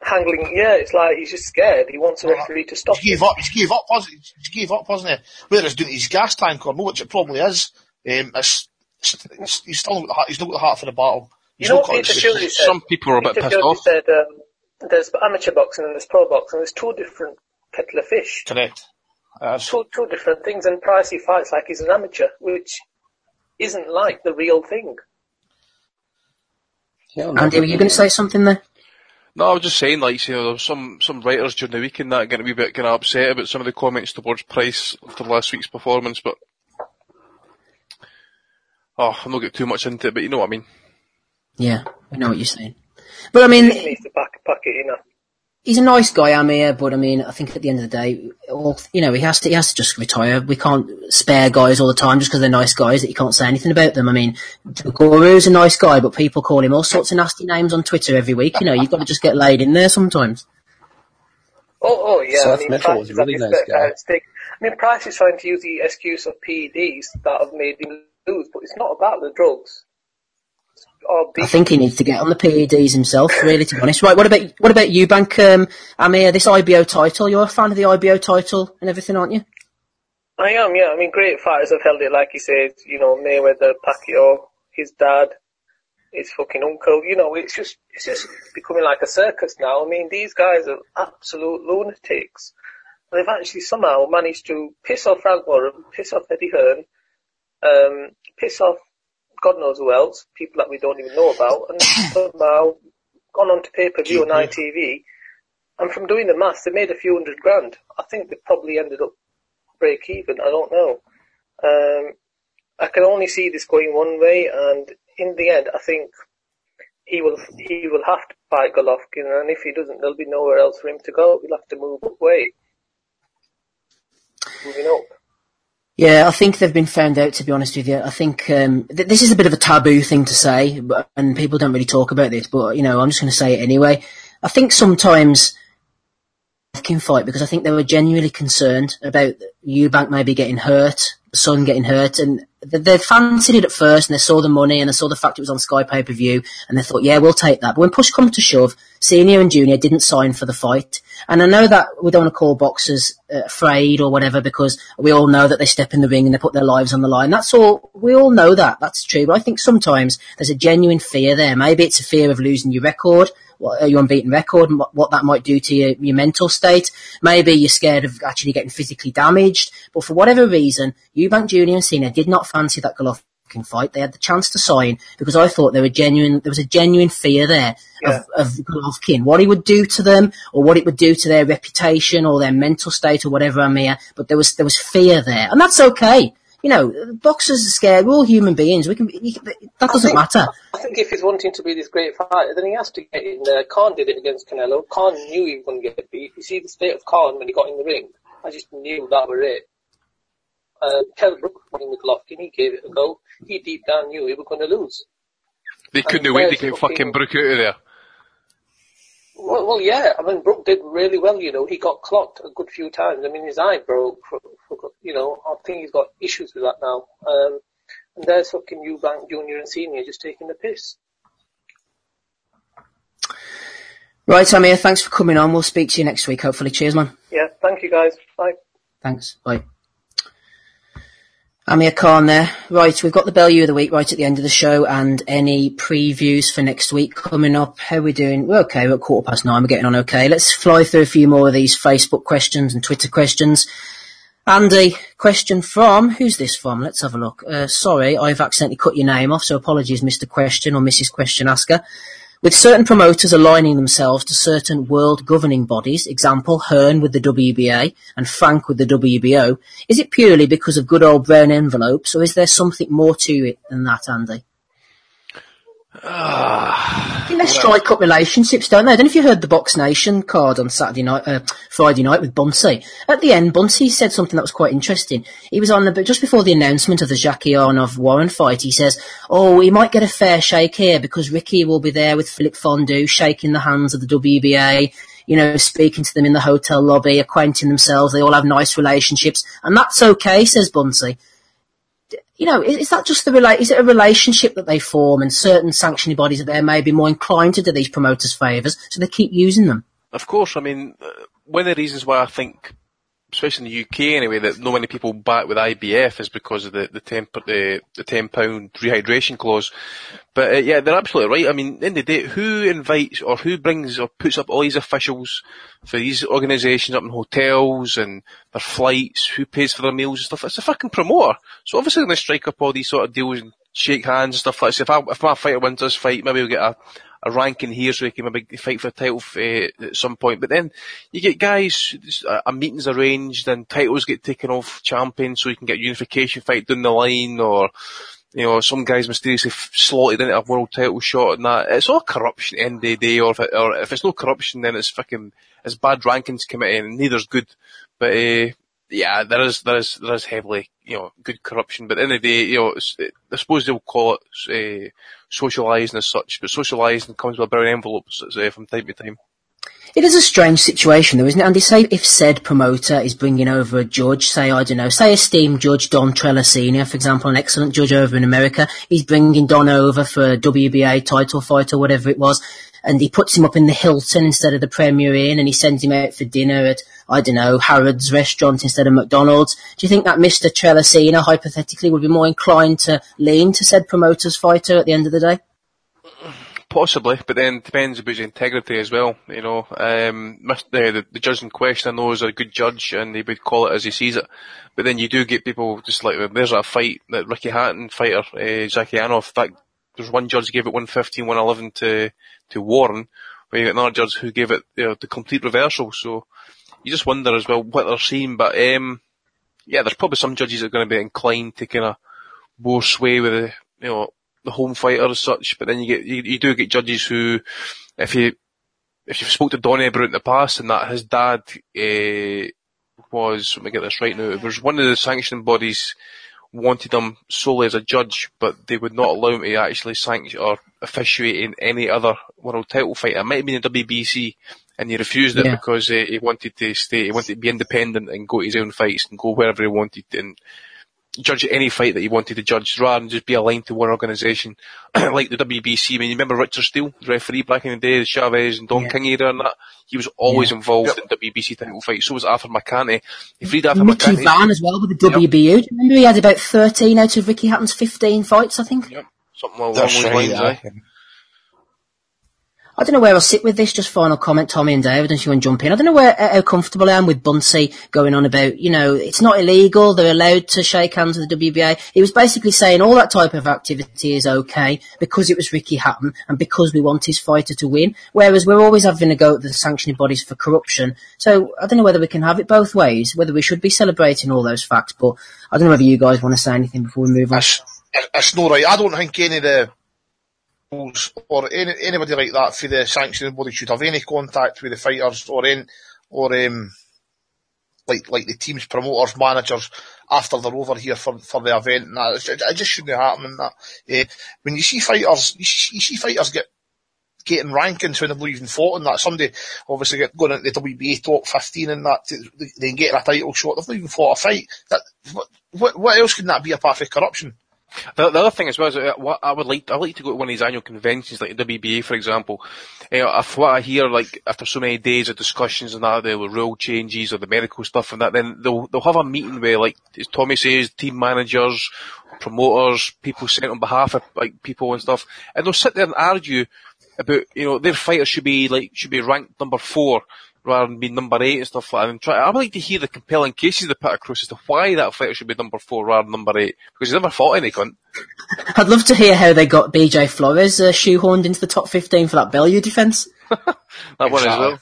Handling, yeah, it's like he's just scared. He wants a referee to stop He gave him. up. He gave up. Wasn't he? He gave up, wasn't he? Whether it's due to his gas tank or no, which it probably is. Um, it's, it's, it's, he's still not got the heart, he's not got the heart for the battle. He's You know what Peter the- Shirley said? Some people are a bit Peter pissed Shirley off. said um, there's amateur boxing and there's pro boxing. There's two different kettle of fish. Correct. Uh, Two, two different things. And Pricey fights like he's an amateur, which isn't like the real thing. Yeah, Andy, were you going to say something there? No, I was just saying, like, you know, some, some writers during the weekend that getting a wee bit kind of upset about some of the comments towards Price after last week's performance, but, oh, I'm not getting too much into it, but you know what I mean. Yeah, I know what you're saying. But I mean, He needs to pack, pack it in. He's a nice guy, Amir, but I mean, I think at the end of the day, all, you know, he has to, he has to just retire. We can't spare guys all the time just because they're nice guys that you can't say anything about them. I mean, Guru's a nice guy, but people call him all sorts of nasty names on Twitter every week. You know, you've got to just get laid in there sometimes. Oh, oh yeah. Seth I mean, Mitchell Price was a really nice guy. I mean, Price is trying to use the excuse of PEDs that have made him lose, but it's not about the drugs. It's all I think he needs to get on the PEDs himself, really, to be honest. Right, what about, what about you, Bank, um, Amir, this IBO title? You're a fan of the IBO title and everything, aren't you? I am, yeah. I mean, great fighters have held it, like you said. You know, Mayweather, Pacquiao, his dad, his fucking uncle. You know, it's just it's just becoming like a circus now. I mean, these guys are absolute lunatics. They've actually somehow managed to piss off Frank Warren, piss off Eddie Hearn, um, piss off God knows who else, people that we don't even know about, and somehow gone on to pay-per-view on ITV. And from doing the maths, they made a few hundred grand. I think they probably ended up break even. I don't know. Um, I can only see this going one way, and in the end, I think he will he will have to fight Golovkin, and if he doesn't, there'll be nowhere else for him to go. He'll have to move away. Moving up. Yeah, I think they've been found out. To be honest with you, I think um, th- this is a bit of a taboo thing to say, but, and people don't really talk about this. But you know, I'm just going to say it anyway. I think sometimes can fight because I think they were genuinely concerned about Eubank maybe getting hurt, son getting hurt, and they, they fancied it at first, and they saw the money, and they saw the fact it was on Sky pay per view, and they thought, yeah, we'll take that. But when push comes to shove, senior and junior didn't sign for the fight, and I know that we don't want to call boxers uh, afraid or whatever because we all know that they step in the ring and they put their lives on the line. That's all. We all know that. That's true. But I think sometimes there's a genuine fear there. Maybe it's a fear of losing your record what, uh, your unbeaten record and what, what that might do to your, your mental state. Maybe you're scared of actually getting physically damaged. But for whatever reason, Eubank Jr. and Cena did not fancy that Golovkin fight. They had the chance to sign because I thought there were genuine, there was a genuine fear there Yeah. of, of Golovkin, what he would do to them or what it would do to their reputation or their mental state or whatever, Amir. But there was, there was fear there and that's okay. You know, boxers are scared. We're all human beings. We can, you can that doesn't think- matter. I think if he's wanting to be this great fighter, then he has to get in there. Khan did it against Canelo. Khan knew he was going to get beat. You see the state of Khan when he got in the ring. I just knew that were it. Uh, Kell Brook winning with Golovkin, he gave it a go. He deep down knew he was going to lose. They couldn't wait to get fucking Brook out of there. Well, well, yeah. I mean, Brook did really well. You know, he got clocked a good few times. I mean, his eye broke. For, for, you know, I think he's got issues with that now. Um, and there's fucking Eubank Junior and Senior just taking the piss. Right, Amir, thanks for coming on. We'll speak to you next week, hopefully. Cheers, man. Yeah. Thank you, guys. Bye. Thanks. Bye. Amir Khan there. Right, we've got the Bellew of the week right at the end of the show and any previews for next week coming up. How are we doing? We're okay, we're at quarter past nine, we're getting on okay. Let's fly through a few more of these Facebook questions and Twitter questions. Andy, question from, who's this from? Let's have a look. Uh, sorry, I've accidentally cut your name off, so apologies Mr. Question or Mrs. Question Asker. With certain promoters aligning themselves to certain world governing bodies, example Hearn with the WBA and Frank with the WBO, is it purely because of good old brown envelopes, or is there something more to it than that, Andy? Ah, I think they strike up relationships, don't they? I don't know if you heard the Box Nation card on Saturday night, uh, Friday night with Buncey. At the end, Buncey said something that was quite interesting. He was on the, just before the announcement of the Zhakiyanov Warren fight, he says, oh, he might get a fair shake here because Ricky will be there with Philip Fondue shaking the hands of the WBA, you know, speaking to them in the hotel lobby, acquainting themselves, they all have nice relationships, and that's okay, says Buncey you know, is, is that just the rela- is it a relationship that they form and certain sanctioning bodies that they may be more inclined to do these promoters favours, so they keep using them? Of course, I mean, uh, one of the reasons why I think, especially in the UK anyway, that no many people back with IBF is because of the the ten the, the ten pound rehydration clause. But uh, yeah, they're absolutely right. I mean, in the day, who invites or who brings or puts up all these officials for these organisations up in hotels and their flights? Who pays for their meals and stuff? It's a fucking promoter. So obviously when they're going to strike up all these sort of deals and shake hands and stuff like this. If I, if my fighter wins this fight, maybe we'll get a a ranking here so he can maybe fight for a title uh, at some point. But then you get guys, a, a meeting's arranged and titles get taken off champions so you can get unification fight down the line or, you know, some guys mysteriously slotted into a world title shot and that. It's all corruption end of the day or if, it, or if it's no corruption then it's fucking, it's bad rankings committee and neither's good. But, uh, yeah, there is, there is, there is heavily, you know, good corruption, but in the day, you know, I suppose they'll call it, uh, socialising as such, but socialising comes with brown envelopes uh, from time to time. It is a strange situation though, isn't it? And say if said promoter is bringing over a judge, say, I don't know, say esteemed judge Don Trella Senior, for example, an excellent judge over in America, he's bringing Don over for a WBA title fight or whatever it was, and he puts him up in the Hilton instead of the Premier Inn, and he sends him out for dinner at I don't know Harrods restaurant instead of McDonald's. Do you think that Mister Trellasina hypothetically would be more inclined to lean to said promoter's fighter at the end of the day? Possibly, but then depends about his integrity as well. You know, um, the, the judge in question I know is a good judge, and he would call it as he sees it. But then you do get people just like there's a fight that Ricky Hatton fighter uh, Zhakiyanov. That there's one judge gave it 115, 111 to to Warren, where you get another judge who gave it you know, the complete reversal. So you just wonder as well what they're seeing. But um, yeah, there's probably some judges that are going to be inclined to kind of more sway with the you know the home fighter as such. But then you get you, you do get judges who, if you if you've spoke to Donny about in the past, and that his dad uh, was let me get this right now. It was one of the sanctioning bodies wanted him solely as a judge, but they would not allow him to actually sanction or officiate in any other world title fight. It might have been the WBC, and he refused it yeah. because uh, he wanted to stay, he wanted to be independent and go to his own fights and go wherever he wanted and judge any fight that he wanted to judge rather than just be aligned to one organisation like the WBC. I mean, you remember Richard Steele, the referee back in the day, the Chavez and Don yeah. King era and that? He was always yeah. involved yep. in WBC title fights. So was Arthur Mercante. He freed Arthur Mickey Mercante. Vann as well with the WBU. Yep. Do you remember he had about 13 out of Ricky Hatton's 15 fights, I think? Yep. Something along those lines, eh? I don't know where I'll sit with this. Just final comment, Tommy and David, and you want to jump in. I don't know where uh, how comfortable I am with Buncey going on about, you know, it's not illegal. They're allowed to shake hands with the WBA. He was basically saying all that type of activity is okay because it was Ricky Hatton and because we want his fighter to win. Whereas we're always having a go at the sanctioning bodies for corruption. So I don't know whether we can have it both ways. Whether we should be celebrating all those facts, but I don't know whether you guys want to say anything before we move on. It's not right. I don't think any of the or any, anybody like that for the sanctioning body should have any contact with the fighters or in or um, like like the team's promoters, managers after they're over here for for the event. And that it just shouldn't happen. That uh, when you see fighters, you see, you see fighters get getting rankings when they've even fought in that. Somebody obviously get going into the WBA top 15 and that, then get a title shot. They've not even fought a fight. That, what, what, what else can that be apart from corruption? The, the other thing as well is uh, what I would like, I like to go to one of these annual conventions, like the WBA, for example. Uh, if what I hear, like after so many days of discussions and that, the rule changes or the medical stuff and that, then they'll they'll have a meeting where, like as Tommy says, team managers, promoters, people sent on behalf of like people and stuff, and they'll sit there and argue about you know their fighter should be like should be ranked number four rather than being number eight and stuff like that. And try, I would like to hear the compelling cases they put across as to why that fighter should be number four rather than number eight because he's never fought any cunt. I'd love to hear how they got BJ Flores uh, shoehorned into the top 15 for that Bellew defence. That one as well.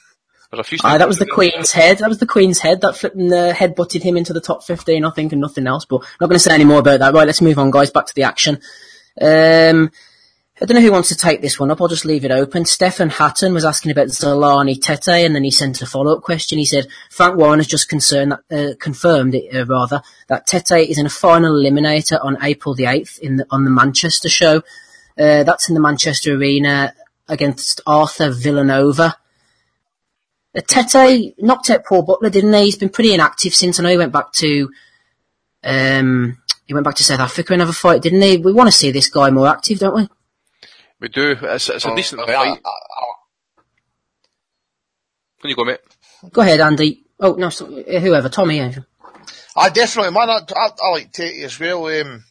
There's a few. Aye, that was the Queen's head. That was the Queen's head that flipping uh, head butted him into the top 15, I think, and nothing else. But I'm not going to say any more about that. Right, let's move on, guys. Back to the action. Um, I don't know who wants to take this one up. I'll just leave it open. Stefan Hatton was asking about Zolani Tete, and then he sent a follow-up question. He said Frank Warren has just concerned that, uh, confirmed, it, uh, rather, that Tete is in a final eliminator on April the 8th in the, on the Manchester show. Uh, that's in the Manchester Arena against Arthur Villanueva. Uh, Tete knocked out Paul Butler, didn't he? He's been pretty inactive since. I know he went back to um, he went back to South Africa and have a fight, didn't he? We want to see this guy more active, don't we? We do. It's, it's a Oh, decent I mean, I- fight. When you go, mate. Go ahead, Andy. Oh no, so, uh, whoever, Tommy. yeah. I definitely, man. I, I, I like Tete as well. Um,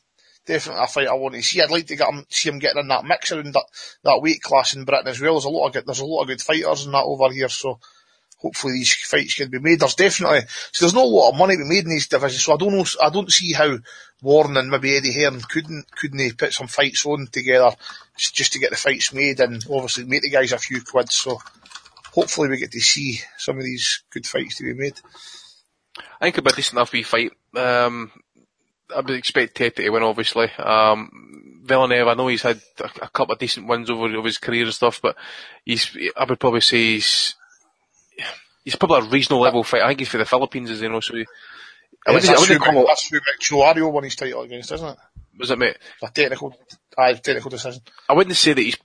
definitely a fight I want to see. I'd like to get him, see him getting in that mix around that, that weight class in Britain as well. There's a lot of good, there's a lot of good fighters in that over here. So hopefully these fights can be made. There's definitely, so there's not a lot of money to be made in these divisions. So I don't know, I don't see how Warren and maybe Eddie Hearn couldn't, couldn't they put some fights on together just to get the fights made and obviously make the guys a few quid. So hopefully we get to see some of these good fights to be made. I think it'll be a decent enough wee fight. Um, I would expect Tete to win, obviously. Um, Villanueva, I know he's had a, a couple of decent wins over, over his career and stuff, but he's, I would probably say he's, he's probably a regional level fight. I think he's for the Philippines, as you know, so he, I Yeah, wouldn't, I that's, who, wouldn't call that's who Mick won his title against, isn't it? was it mate? A technical, aye, technical decision. I wouldn't say that he's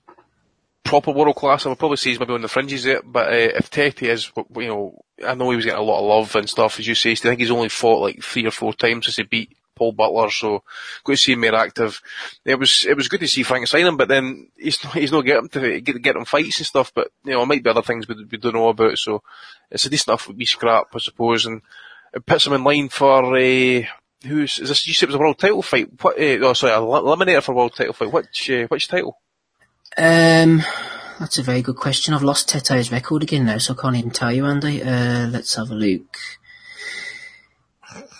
proper world class. I would probably say he's maybe on the fringes there. But uh, if Tete is, you know, I know he was getting a lot of love and stuff, as you say. I think he's only fought like three or four times since he beat Paul Butler. So good to see him more active. It was it was good to see Frank sign him, but then he's not, he's not getting to get get him fights and stuff. But you know, it might be other things we, we don't know about. So it's a decent enough wee scrap, I suppose, and it puts him in line for. Uh, Who's is this? You said it was a world title fight. What? Uh, oh, sorry, a eliminator for a world title fight. Which uh, which title? Um, that's a very good question. I've lost Tete's record again now, so I can't even tell you, Andy. Uh, let's have a look.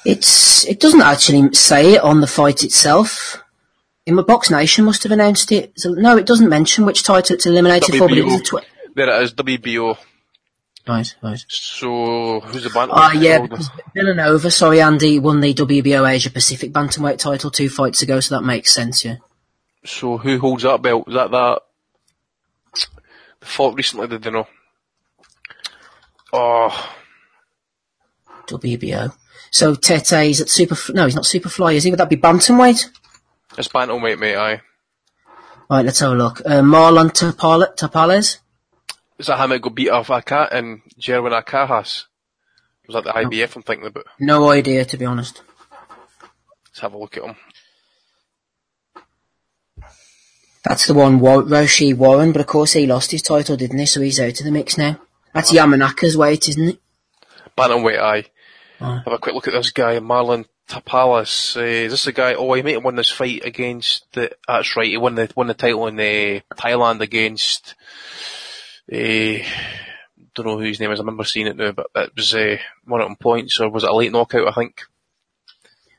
It's it doesn't actually say it on the fight itself. In my Box Nation must have announced it. So, no, it doesn't mention which title it's eliminated for, but it is a tw- There it is, WBO. Right, right. So, who's the bantamweight? Ah, yeah, holder? Villanueva, sorry, Andy, won the WBO Asia Pacific Bantamweight title two fights ago, so that makes sense, yeah. So, who holds that belt? Is that that? They fought recently, did they know? Oh, WBO. So Tete's at super, no, he's not Superfly, is he? Would that be Bantamweight? it's bantamweight, mate, aye. Right, let's have a look. Uh, Marlon Tapale- Tapales? Is that him that got beat off Aka and Jerwin Ancajas? Was that the IBF I'm thinking about? No idea, to be honest. Let's have a look at him. That's the one, War- Rau'shee Warren, but of course he lost his title, didn't he? So he's out of the mix now. That's Yamanaka's weight, isn't it? Bantamweight, aye. Have a quick look at this guy, Marlon Tapales. Uh, is this the guy? Oh, he might have won this fight against the. That's right. He won the won the title in uh, Thailand against. Uh, don't know who his name is. I remember seeing it now, but it was uh, one on points, or was it a late knockout? I think.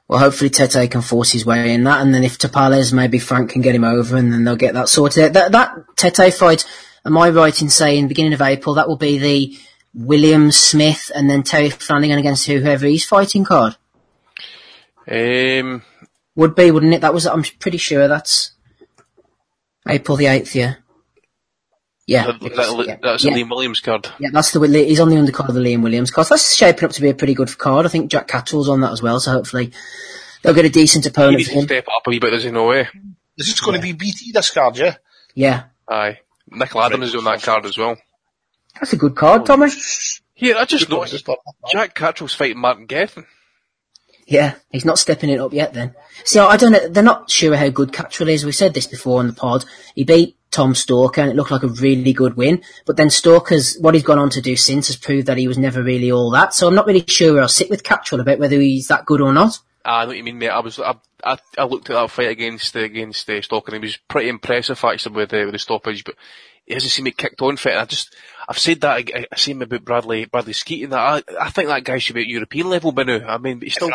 Well, hopefully Tete can force his way in that, and then if Tapales, maybe Frank can get him over, and then they'll get that sorted. That, that Tete fight, am I right in saying, beginning of April, that will be the William Smith and then Terry Flanagan against whoever he's fighting card? Um, Would be, wouldn't it? That was, I'm pretty sure that's April the 8th, yeah. Yeah. that, that, was, yeah. that's yeah. a Liam Williams card. Yeah, that's the he's on the undercard of the Liam Williams card. That's shaping up to be a pretty good card. I think Jack Catterall's on that as well, so hopefully they'll get a decent He opponent needs for to him. step up a wee bit, does he? No way. This is going to be BT this card, yeah? Yeah, Aye. Nicola Adams is on that card as well. That's a good card, Tommy. Here, I just noticed card. Jack Catterall's fighting Martin Geffen. Yeah, he's not stepping it up yet then. See, I don't know, they're not sure how good Catterall is. We said this before on the pod. He beat Tom Stalker and it looked like a really good win. But then Stalker's, what he's gone on to do since has proved that he was never really all that. So I'm not really sure where I'll sit with Catterall about whether he's that good or not. I know what you mean, mate. I was, I, I, I looked at that fight against, against uh, Stalker and he was pretty impressive actually with, uh, with the stoppage, but he hasn't seen me kicked on fit. I just, I've said that, I, I seen about Bradley, Bradley Skeete and that. I, I think that guy should be at European level by now. I mean, he's still,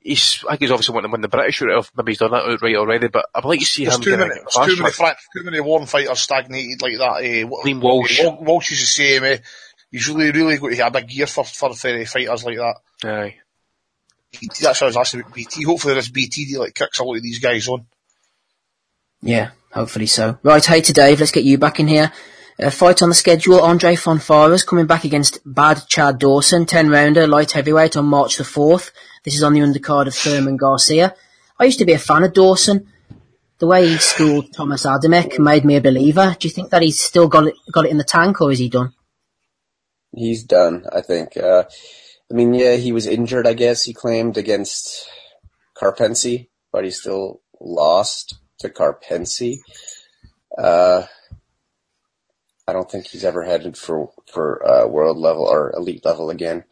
he's, I think he's obviously wanting to win the British route. Maybe he's done that outright already, but I'd like to see There's him too many, a there's too many, track. fri- too many warm fighters stagnated like that. Eh, Liam Walsh. Wal- Walsh is the same. Eh. He's really, really got to have a big gear for, for, for eh, fighters like that. Aye. BT, that's what I was asking about BT. Hopefully this BT deal like kicks a lot of these guys on. Yeah, hopefully so. Right, hey to Dave, let's get you back in here. Uh, fight on the schedule, Andre Fonfaras coming back against Bad Chad Dawson, 10 rounder, light heavyweight on March the 4th. This is on the undercard of Thurman Garcia. I used to be a fan of Dawson. The way he schooled Thomas Adamek made me a believer. Do you think that he's still got it, got it in the tank or is he done? He's done, I think. Uh, I mean, yeah, he was injured, I guess, he claimed, against Karpency, but he still lost to Karpency. Uh, I don't think he's ever headed for, for, uh, world level or elite level again.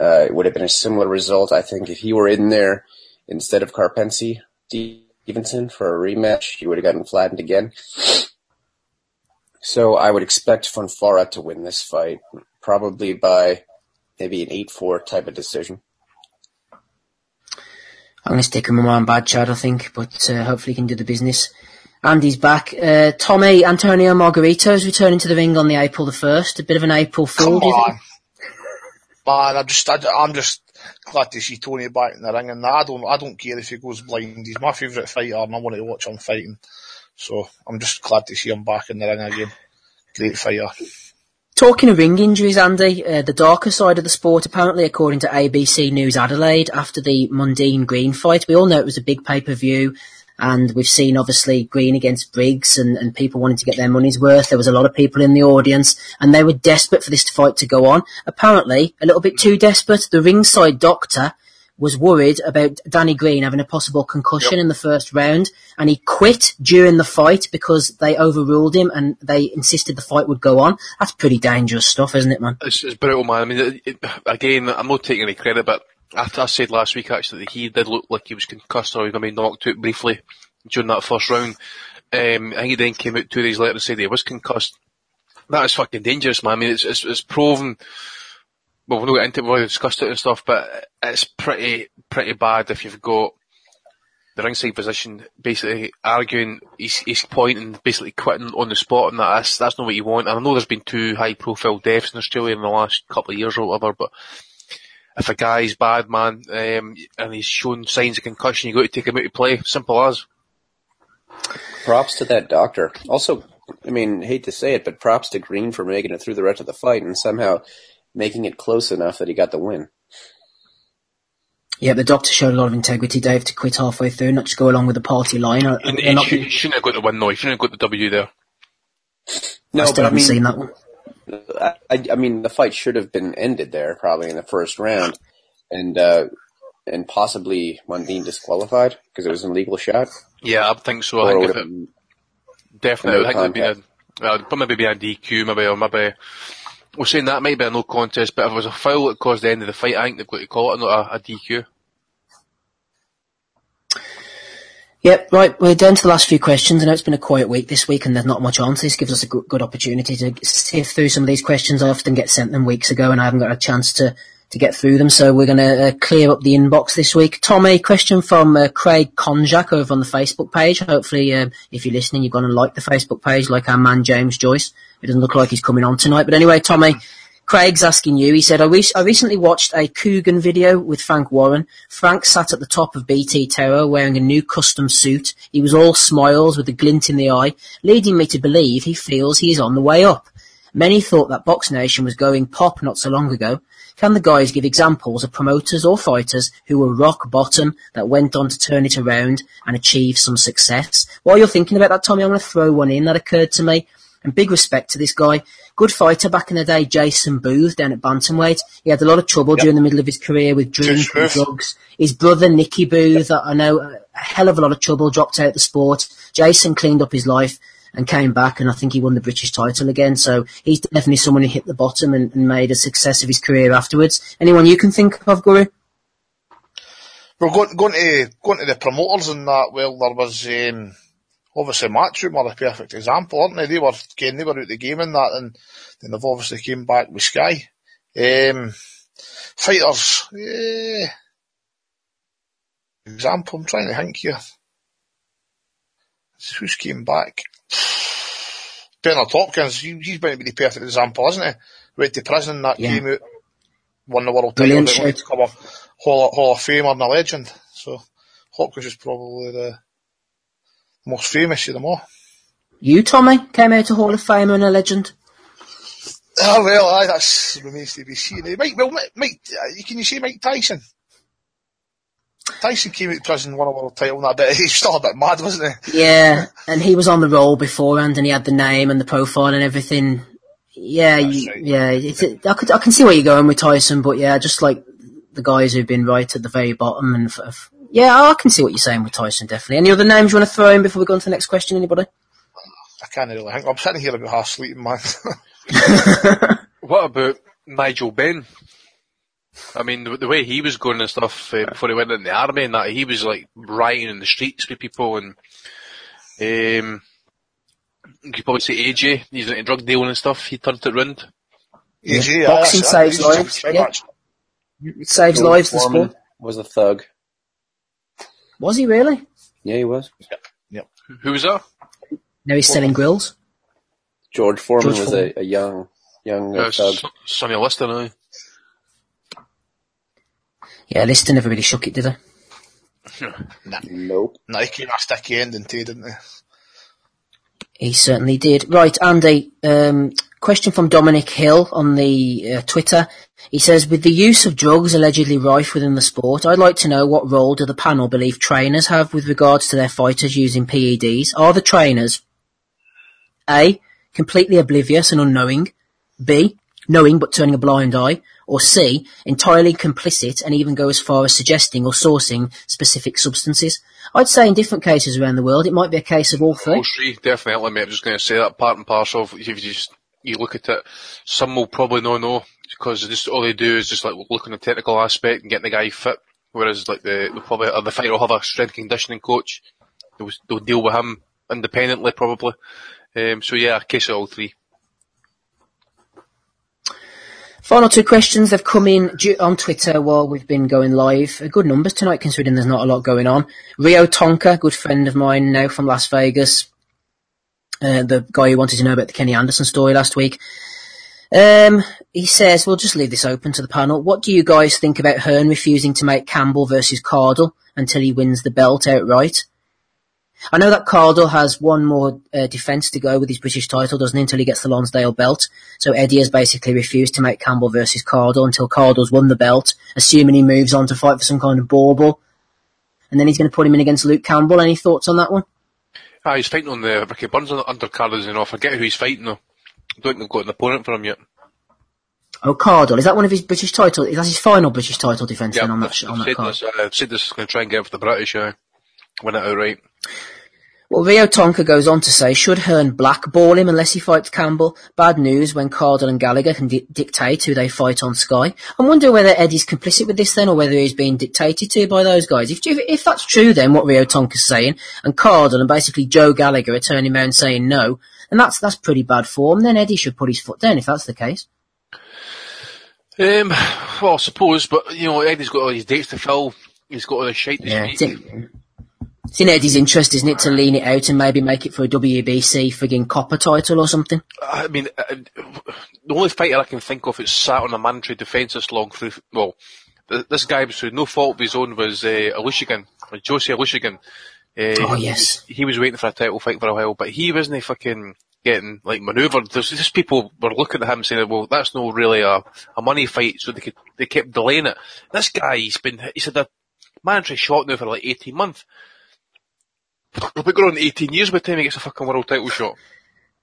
Uh, it would have been a similar result, I think, if he were in there instead of Karpency, Stevenson, for a rematch, he would have gotten flattened again. So I would expect Fonfara to win this fight, probably by maybe an 8-4 type of decision. I'm going to stick him on Bad Chad, I think, but uh, hopefully he can do the business. Andy's back. Uh, Tommy Antonio Margarito is returning to the ring on the April the 1st. A bit of an April fool, think? on. Man, I'm just, I, am just glad to see Tony back in the ring and I don't, I don't care if he goes blind. He's my favourite fighter and I want to watch him fighting. So I'm just glad to see him back in the ring again. Great fighter. Talking of ring injuries, Andy, uh, the darker side of the sport, apparently according to ABC News Adelaide, after the Mundine Green fight, we all know it was a big pay-per-view, and we've seen obviously Green against Briggs and, and people wanting to get their money's worth. There was a lot of people in the audience, and they were desperate for this fight to go on. Apparently, a little bit too desperate. The ringside doctor was worried about Danny Green having a possible concussion in the first round, and he quit during the fight because they overruled him and they insisted the fight would go on. That's pretty dangerous stuff, isn't it, man? It's, it's brutal, man. I mean, it, it, again, I'm not taking any credit, but after I said last week actually that he did look like he was concussed or he was going to be knocked out briefly during that first round. Um, I think he then came out two days later and said he was concussed. That is fucking dangerous, man. I mean, it's it's, it's proven. Well, we'll get into it, we've discussed it and stuff, but it's pretty pretty bad if you've got the ringside position basically arguing he's, he's pointing, basically quitting on the spot, and that's that's not what you want. And I know there's been two high profile deaths in Australia in the last couple of years or whatever, but if a guy's bad, man, um, and he's shown signs of concussion, you've got to take him out to play. Simple as. Props to that doctor. Also, I mean, hate to say it, but props to Green for making it through the rest of the fight and somehow making it close enough that he got the win. Yeah, the doctor showed a lot of integrity, Dave, to quit halfway through, not just go along with the party line. Or, And he, not- should, he shouldn't have got the win though. He shouldn't have got the W there. No, I still but haven't mean, seen that one. I, I mean, the fight should have been ended there, probably in the first round, and uh, and possibly Mundine disqualified because it was an illegal shot. Yeah, I think so. I think if it- it, definitely, I think there'd been a, uh, it'd maybe be a DQ, maybe, or maybe, we're saying that might be a no contest, but if it was a foul that caused the end of the fight, I think they've got to call it not a, a DQ. Yep, right, we're down to the last few questions. I know it's been a quiet week this week and there's not much on, so this gives us a good, opportunity to sift through some of these questions. I often get sent them weeks ago and I haven't got a chance to, to get through them, so we're going to uh, clear up the inbox this week. Tommy, question from uh, Craig Konjak over on the Facebook page. Hopefully, um, if you're listening, you're going to like the Facebook page, like our man James Joyce. It doesn't look like he's coming on tonight, but anyway, Tommy, Craig's asking you. He said, I, re- I recently watched a Coogan video with Frank Warren. Frank sat at the top of BT Terror wearing a new custom suit. He was all smiles with a glint in the eye, leading me to believe he feels he is on the way up. Many thought that Box Nation was going pop not so long ago. Can the guys give examples of promoters or fighters who were rock bottom that went on to turn it around and achieve some success? While you're thinking about that, Tommy, I'm going to throw one in that occurred to me. And big respect to this guy. Good fighter back in the day, Jason Booth down at Bantamweight. He had a lot of trouble Yep. during the middle of his career with drink and drugs. His brother, Nicky Booth, I know a hell of a lot of trouble, dropped out the sport. Jason cleaned up his life and came back and I think he won the British title again. So he's definitely someone who hit the bottom and, and made a success of his career afterwards. Anyone you can think of, Guru? We're going, going to going to the promoters and that. Well, there was um, obviously Matchroom are a perfect example, aren't they? They were again, they were out the game in that, and then they've obviously came back with Sky. Um, fighters, eh, example. I'm trying to think here. Who's came back? Bernard Hopkins. He, he's going to be the perfect example, isn't he? Went to prison, that Yeah. came out, won the world title, went to become a Hall, Hall of Famer and a legend. So Hopkins is probably the most famous of them all. You, Tommy, came out a Hall of Famer and a legend. Oh well, aye, that's remains to be seen. Eh, Mike, well, Mike, uh, can you say Mike Tyson? Tyson came out of prison, won a world title, and that bit. He's still a bit mad, wasn't he? Yeah, and he was on the roll beforehand, and he had the name and the profile and everything. Yeah, you, right. yeah. It's, I could, I can see where you're going with Tyson, but yeah, just like the guys who've been right at the very bottom, and f- yeah, I can see what you're saying with Tyson. Definitely. Any other names you want to throw in before we go on to the next question? Anybody? I can't really think. I'm sitting here a bit half sleeping, man. What about Nigel Benn? I mean, the, the way he was going and stuff uh, before he went in the army and that, he was like rioting in the streets with people and, um, you could probably say AJ, he's into drug dealing and stuff, he turned it round. Easy, Boxing saves lives, yeah. It saves George lives. The Foreman sport. was a thug. Was he really? Yeah, he was. Yep. Who was that? Now he's selling grills. George Foreman George was Foreman. A, a young, young uh, Uh, Sonny Liston, aye. Yeah, Liston never really shook it, did they? Nope. No, he came a sticky ending too, didn't he? He certainly did. Right, Andy, um, question from Dominic Hill on the uh, Twitter. He says, with the use of drugs allegedly rife within the sport, I'd like to know what role do the panel believe trainers have with regards to their fighters using PEDs? Are the trainers A, completely oblivious and unknowing, B, knowing but turning a blind eye, or C, entirely complicit and even go as far as suggesting or sourcing specific substances? I'd say in different cases around the world, it might be a case of all three. All three, definitely. I'm just going to say that part and parcel if you just, you look at it, some will probably not know, because just all they do is just like look on the technical aspect and getting the guy fit, whereas like the, they'll probably, or the fighter will have a strength conditioning coach, they'll, they'll deal with him independently probably. Um, so yeah, a case of all three. Final two questions. They've come in on Twitter while we've been going live. Good numbers tonight, considering there's not a lot going on. Rio Tonka, good friend of mine now from Las Vegas. Uh, the guy who wanted to know about the Kenny Anderson story last week. Um, he says, we'll just leave this open to the panel. What do you guys think about Hearn refusing to make Campbell versus Cardle until he wins the belt outright? I know that Cardle has one more uh, defence to go with his British title, doesn't he, until he gets the Lonsdale belt. So Eddie has basically refused to make Campbell versus Cardle until Cardle's won the belt, assuming he moves on to fight for some kind of bauble. And then he's going to put him in against Luke Campbell. Any thoughts on that one? Ah, he's fighting on the Ricky Burns undercard, isn't he? I forget who he's fighting though. I don't think they've got an opponent for him yet. Oh, Cardle, is that one of his British title? Is that his final British title defence Yeah, then on that, I've, on I've that said card? this, uh, I've said this is going to try and get for the British, uh, win it outright. Well, Rio Tonka goes on to say, should Hearn blackball him unless he fights Campbell? Bad news when Cardle and Gallagher can di- dictate who they fight on Sky. I'm wondering whether Eddie's complicit with this then, or whether he's being dictated to by those guys. If, if, that's true then, what Rio Tonka's saying, and Cardle and basically Joe Gallagher are turning around saying no, and that's, that's pretty bad form, then Eddie should put his foot down if that's the case. Um, well, I suppose, but you know, Eddie's got all his dates to fill. He's got all the shite to Yeah, it's in, Eddie's interest, isn't it, to lean it out and maybe make it for a WBC frigging copper title or something? I mean, uh, the only fighter I can think of that's sat on a mandatory defence this long through, well, this guy was through no fault of his own was uh, Alushigan, Josie Alushigan. Uh, Oh, yes. He was waiting for a title fight for a while, but he wasn't fucking getting like manoeuvred. There's just people were looking at him saying, "Well, that's not really a, a money fight," so they could they kept delaying it. This guy, he's been he's had a mandatory shot now for like eighteen months. He'll be on eighteen years by the time he gets a fucking world title shot.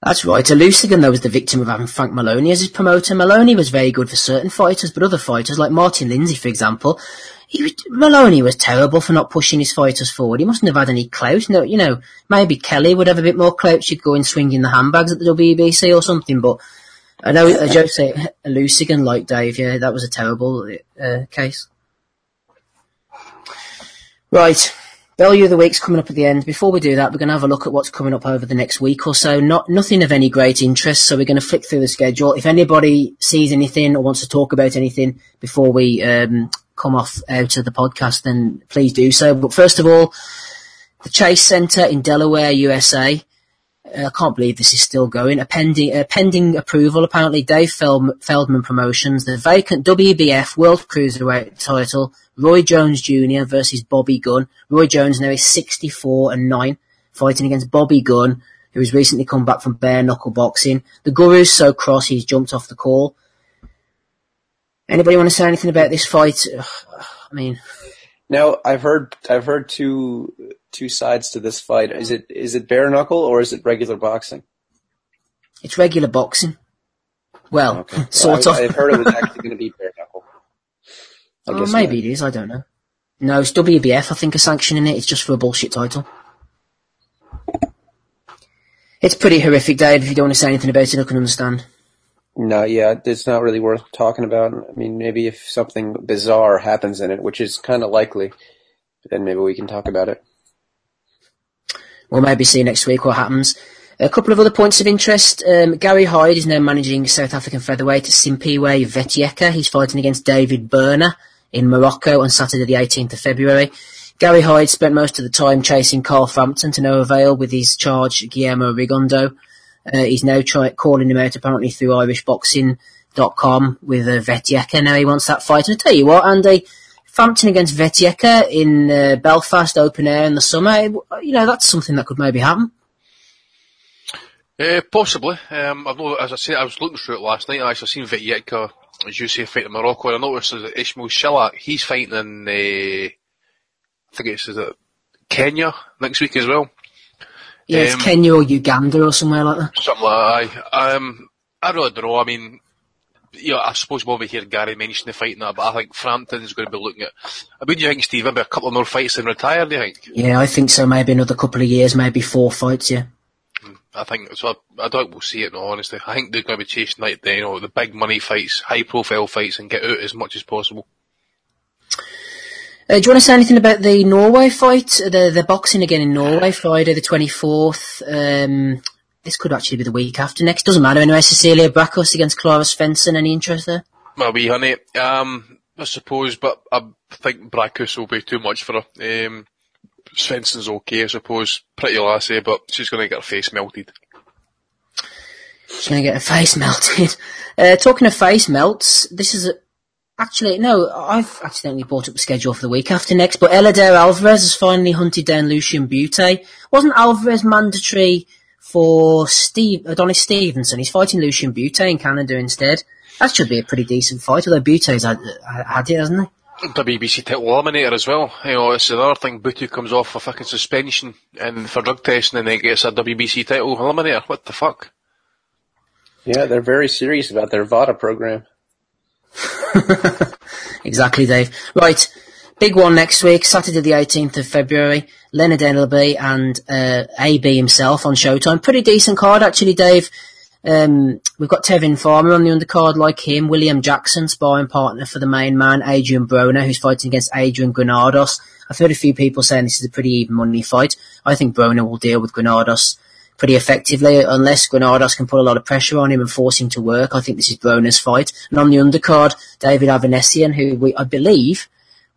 That's right. Alusigan, though, was the victim of having Frank Maloney as his promoter. Maloney was very good for certain fighters, but other fighters, like Martin Lindsay, for example, he was, Maloney was terrible for not pushing his fighters forward. He mustn't have had any clout. No, you know, maybe Kelly would have a bit more clout. She'd go and swinging the handbags at the WBC or something. But I know a joke say Lusigan like Dave. Yeah, that was a terrible uh, case. Right. Value of the week's coming up at the end. Before we do that, we're going to have a look at what's coming up over the next week or so. Not nothing of any great interest, so we're going to flick through the schedule. If anybody sees anything or wants to talk about anything before we um, come off out of the podcast, then please do so. But first of all, the Chase Center in Delaware, USA. I can't believe this is still going. A pending, a pending approval, apparently, Dave Feldman Promotions, the vacant WBF World Cruiserweight title Roy Jones Jr. versus Bobby Gunn. Roy Jones now is 64 and 9, fighting against Bobby Gunn, who has recently come back from bare knuckle boxing. The Guru's so cross he's jumped off the call. Anybody want to say anything about this fight? I mean, now I've heard I've heard two two sides to this fight. Is it is it bare knuckle or is it regular boxing? It's regular boxing. Well, okay. sort well, I, of. I've heard it was actually going to be bare knuckle. I oh, maybe it is. I don't know. No, it's WBF. I think are sanctioning it. It's just for a bullshit title. It's pretty horrific, Dave. If you don't want to say anything about it, I can understand. No, yeah, it's not really worth talking about. I mean, maybe if something bizarre happens in it, which is kind of likely, then maybe we can talk about it. We'll maybe see next week what happens. A couple of other points of interest. Um, Gary Hyde is now managing South African featherweight Simphiwe Vetyeka. He's fighting against David Berner in Morocco on Saturday the 18th of February. Gary Hyde spent most of the time chasing Carl Frampton to no avail with his charge Guillermo Rigondeaux. Uh, he's now try- calling him out apparently through irishboxing.com with uh, Vetyeka. Now he wants that fight. And I tell you what, Andy, Frampton against Vetyeka in uh, Belfast open air in the summer, you know, that's something that could maybe happen. Uh, possibly. Um, I've as I said, I was looking through it last night. I actually seen Vetyeka as you say, fighting Morocco. And I noticed that Ismail Shillak, he's fighting in, uh, I think it's, is it Kenya next week as well. Yeah, um, Kenya or Uganda or somewhere like that. Something like that, um, I really don't know. I mean, you know, I suppose we'll be hearing Gary mention the fight that, but I think Frampton's going to be looking at. I mean, do you think, Steve, maybe a couple more fights and retire, do you think? Yeah, I think so. Maybe another couple of years, maybe four fights, yeah. I think so. I, I don't we'll see it. No, honestly, I think they're going to be chasing like the you know the big money fights, high profile fights, and get out as much as possible. Uh, do you want to say anything about the Norway fight? The the boxing again in Norway, Friday the twenty fourth. Um, this could actually be the week after next. Doesn't matter anyway. Cecilia Brækhus against Clara Svensson. Any interest there? Well, we honey. Um, I suppose, but I think Brækhus will be too much for her. Um, Svensson's okay, I suppose. Pretty lassie, but she's going to get her face melted. She's going to get her face melted. Uh, talking of face melts, this is a, actually, no, I've accidentally brought up the schedule for the week after next, but Eleider Alvarez has finally hunted down Lucian Bute. Wasn't Alvarez mandatory for Steve, uh, Adonis Stevenson? He's fighting Lucian Bute in Canada instead. That should be a pretty decent fight, although Bute's had, uh, had it, hasn't he? The BBC title eliminator as well. You know, it's another thing. Bute comes off a fucking suspension and for drug testing, and then gets a WBC title eliminator. What the fuck? Yeah, they're very serious about their VADA program. exactly, Dave. Right, big one next week, Saturday the 18th of February. Leonard Ellerbe and uh, AB himself on Showtime. Pretty decent card, actually, Dave. Um, we've got Tevin Farmer on the undercard like him, William Jackson, sparring partner for the main man, Adrian Broner, who's fighting against Adrian Granados. I've heard a few people saying this is a pretty even money fight. I think Broner will deal with Granados pretty effectively unless Granados can put a lot of pressure on him and force him to work. I think this is Broner's fight. And on the undercard, David Avanesyan, who we, I believe,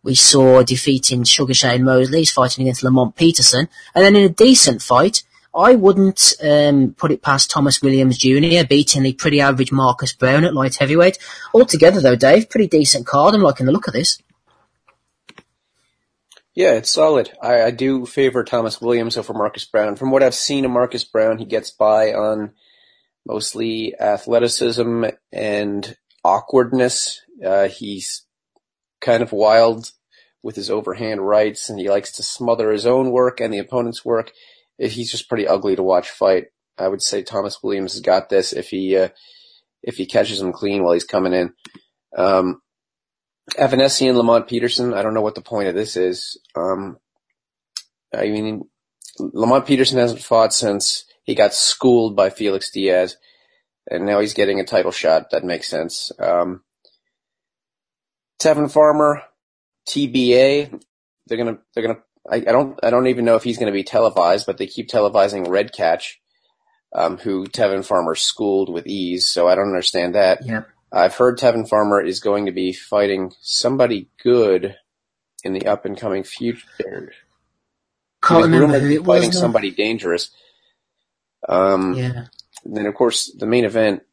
we saw defeating Sugar Shane Mosley. Fighting against Lamont Peterson. And then in a decent fight, I wouldn't um, put it past Thomas Williams Jr. beating the pretty average Marcus Brown at light heavyweight. Altogether, though, Dave, pretty decent card. I'm liking the look of this. Yeah, it's solid. I, I do favor Thomas Williams over Marcus Brown. From what I've seen of Marcus Brown, he gets by on mostly athleticism and awkwardness. Uh, he's kind of wild with his overhand rights, and he likes to smother his own work and the opponent's work he's just pretty ugly to watch fight. I would say Thomas Williams has got this if he uh, if he catches him clean while he's coming in. Um, Avanesyan, Lamont Peterson. I don't know what the point of this is. Um, I mean, Lamont Peterson hasn't fought since he got schooled by Felix Diaz, and now he's getting a title shot. That makes sense. Um, Tevin Farmer, TBA. They're gonna, they're gonna. I, I don't, I don't even know if he's gonna be televised, but they keep televising Red Catch, um, who Tevin Farmer schooled with ease. So I don't understand that. Yeah. I've heard Tevin Farmer is going to be fighting somebody good in the up and coming future. Can't remember rumored who to be it was. fighting somebody dangerous. Um, Yeah. and then of course the main event,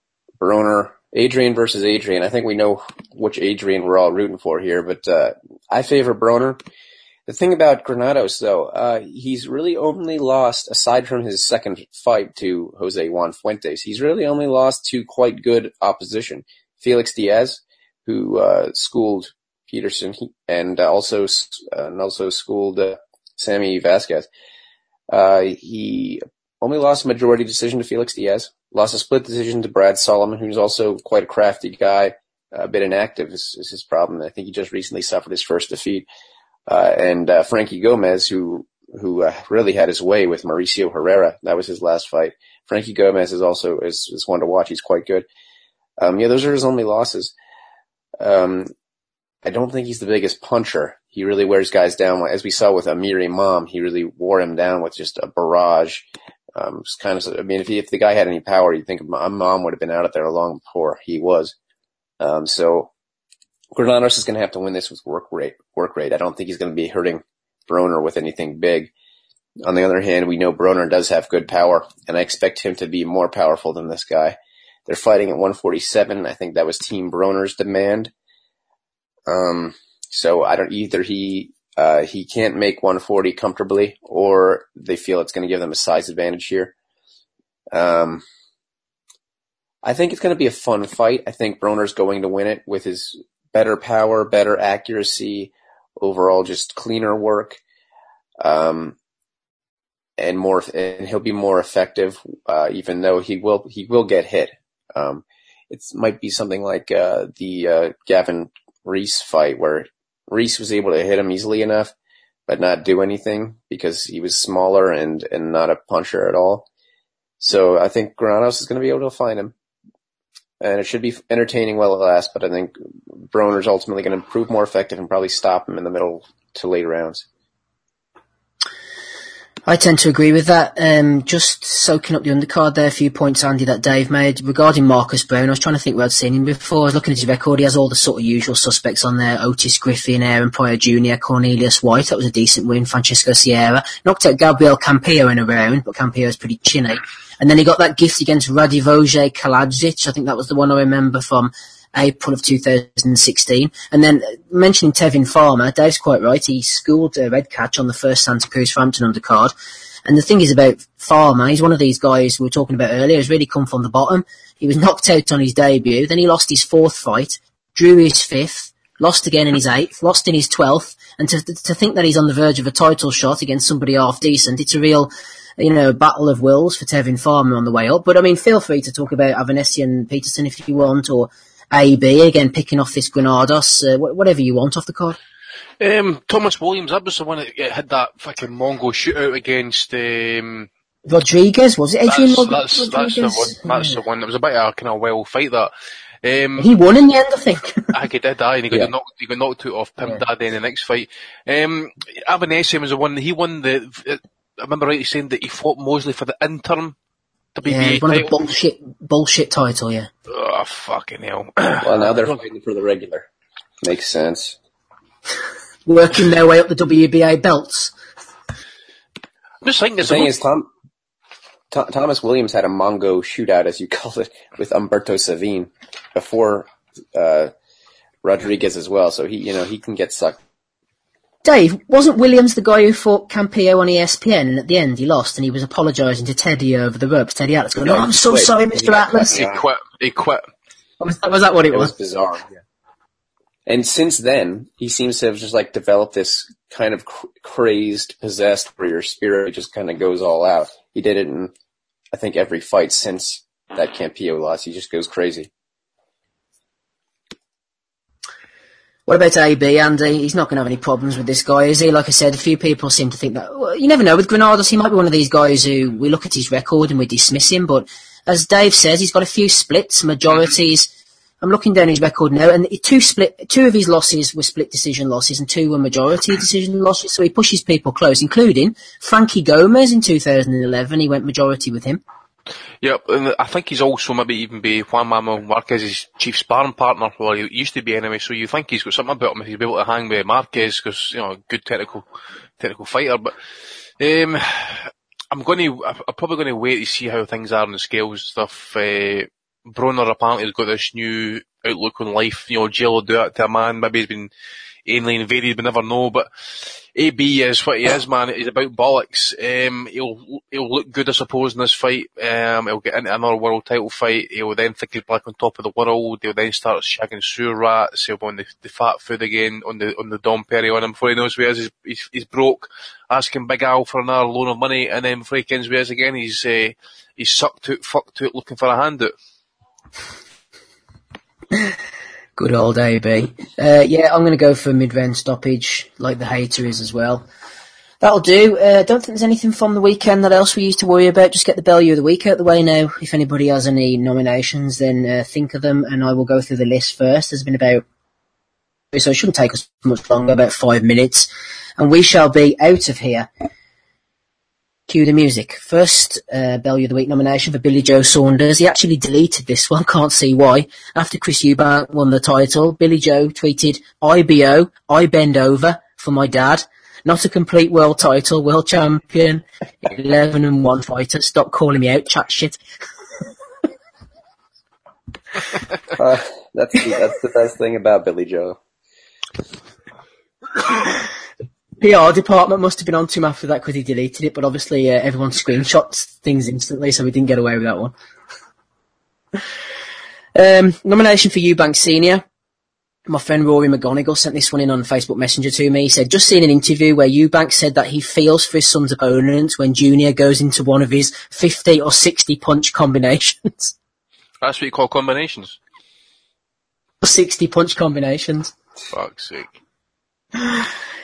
Broner, Adrian versus Adrian. I think we know which Adrian we're all rooting for here, but uh, I favor Broner. The thing about Granados though, uh, he's really only lost, aside from his second fight to Jose Juan Fuentes, he's really only lost to quite good opposition. Felix Diaz, who uh, schooled Peterson, and uh, also uh, and also schooled uh, Sammy Vasquez. Uh, he only lost majority decision to Felix Diaz. Lost a split decision to Brad Solomon, who's also quite a crafty guy. A bit inactive is, is his problem. I think he just recently suffered his first defeat. Uh, and uh, Frankie Gomez, who who uh, really had his way with Mauricio Herrera. That was his last fight. Frankie Gomez is also is, is one to watch. He's quite good. Um, yeah, those are his only losses. Um, I don't think he's the biggest puncher. He really wears guys down. As we saw with Amir Imam, he really wore him down with just a barrage. Um, it's kind of, I mean, if he, if the guy had any power, you'd think Imam would have been out of there long before he was. Um, so Granados is going to have to win this with work rate. Work rate. I don't think he's going to be hurting Broner with anything big. On the other hand, we know Broner does have good power, and I expect him to be more powerful than this guy. They're fighting at 147. I think that was Team Broner's demand. Um, so I don't either he uh, he can't make 140 comfortably, or they feel it's going to give them a size advantage here. Um, I think it's going to be a fun fight. I think Broner's going to win it with his better power, better accuracy, overall just cleaner work, um, and more, and he'll be more effective, uh, even though he will, he will get hit. Um, it might be something like, uh, the, uh, Gavin Rees fight where Rees was able to hit him easily enough, but not do anything because he was smaller and, and not a puncher at all. So I think Granados is going to be able to find him and it should be entertaining while it lasts. But I think Broner's ultimately going to prove more effective and probably stop him in the middle to late rounds. I tend to agree with that. Um, just soaking up the undercard there, a few points, Andy, that Dave made regarding Marcus Brown. I was trying to think where I'd seen him before. I was looking at his record. He has all the sort of usual suspects on there: Otis Griffin, Aaron Pryor Jr., Cornelius White. That was a decent win. Francisco Sierra knocked out Gabriel Campillo in a round, but Campillo's pretty chinny. And then he got that gift against Radivoje Kaladzic. I think that was the one I remember from April of 2016. And then uh, mentioning Tevin Farmer, Dave's quite right. He schooled uh, Red Catch on the first Santa Cruz Frampton undercard. And the thing is about Farmer, he's one of these guys we were talking about earlier, who's really come from the bottom. He was knocked out on his debut, then he lost his fourth fight, drew his fifth, lost again in his eighth, lost in his twelfth, and to, to think that he's on the verge of a title shot against somebody half decent, it's a real, you know, battle of wills for Tevin Farmer on the way up. But I mean, feel free to talk about Avanesyan Peterson if you want, or AB again picking off this Granados, uh, wh- whatever you want off the card. Um, Thomas Williams, that was the one that had that fucking Mongo shootout against. Um, Rodriguez was it Adrian that's, Rod- that's, that's the Rodriguez? one. That's the one. It was a bit of a kind of well fight that. Um, He won in the end, I think. I think he did that, and he got Yeah. knocked. He got knocked out off Pim Yeah. Daddy in the next fight. Um, Avanesyan was the one. He won the. I remember right, rightly saying that he fought Mosley for the interim WBA yeah, one of the bullshit bullshit title. Yeah. Oh fucking hell! Well, now they're fighting for the regular. Makes sense. working their way up the WBA belts. I'm just thinking, The thing is, Tom, Th- Thomas Williams had a Mongo shootout, as you call it, with Humberto Savigne before uh, Rodriguez as well. So he, you know, he can get sucked. Dave, wasn't Williams the guy who fought Campillo on ESPN and at the end he lost and he was apologising to Teddy over the ropes? Teddy Atlas going, No, oh, I'm so quit. sorry, Mr. got Atlas. he quit. He quit. Was that, was that what it It was was? bizarre. And since then, he seems to have just like developed this kind of cr- crazed, possessed, where your spirit just kind of goes all out. He did it in I think every fight since that Campillo loss, he just goes crazy. What about AB, Andy? He's not going to have any problems with this guy, is he? Like I said, a few people seem to think that. Well, you never know with Granados. He might be one of these guys who we look at his record and we dismiss him. But as Dave says, he's got a few splits, majorities. I'm looking down his record now, and two split, two of his losses were split decision losses, and two were majority decision losses. So he pushes people close, including Frankie Gomez in 2011. He went majority with him. Yep, and I think he's also maybe even be Juan Manuel Marquez's chief sparring partner, well he used to be anyway, so you think he's got something about him if he's able to hang with Marquez, because, you know, good technical, technical fighter, but, um, I'm going to, I'm probably going to wait to see how things are on the scales and stuff, uh, Broner apparently has got this new outlook on life, you know, jail will do it to a man, maybe he's been alien invaded, we never know, but AB is what he is, man. He's about bollocks. Um, he'll he'll look good, I suppose, in this fight. Um, he'll get into another world title fight. He'll then think he's back on top of the world. He'll then start shagging sewer rats. He'll be on the, the fat food again on the on the Dom Perry on him. Before he knows where he is, he's, he's, he's broke, asking Big Al for another loan of money, and then before he where he is again, he's uh, he's sucked out, fucked out, looking for a handout. Good old AB. Uh, yeah, I'm going to go for mid-round stoppage, like the hater is as well. That'll do. Uh, don't think there's anything from the weekend that else we used to worry about. Just get the value of the week out the way now. If anybody has any nominations, then uh, think of them, and I will go through the list first. There's been about so it shouldn't take us much longer, about five minutes, and we shall be out of here. Cue the music. First, uh, Bellew of the Week nomination for Billy Joe Saunders. He actually deleted this one, can't see why. After Chris Eubank won the title, Billy Joe tweeted, IBO, I bend over, for my dad. Not a complete world title, world champion, 11 and 1 fighter. Stop calling me out, chat shit. uh, that's, the, that's the best thing about Billy Joe. PR department must have been on to him after that because he deleted it, but obviously uh, everyone screenshots things instantly, so we didn't get away with that one. um, nomination for Eubank Senior. My friend Rory McGonigal sent this one in on Facebook Messenger to me. He said, just seen an interview where Eubank said that he feels for his son's opponent when Junior goes into one of his 50 or 60 punch combinations. That's what you call combinations? 60 punch combinations. Fuck's sake.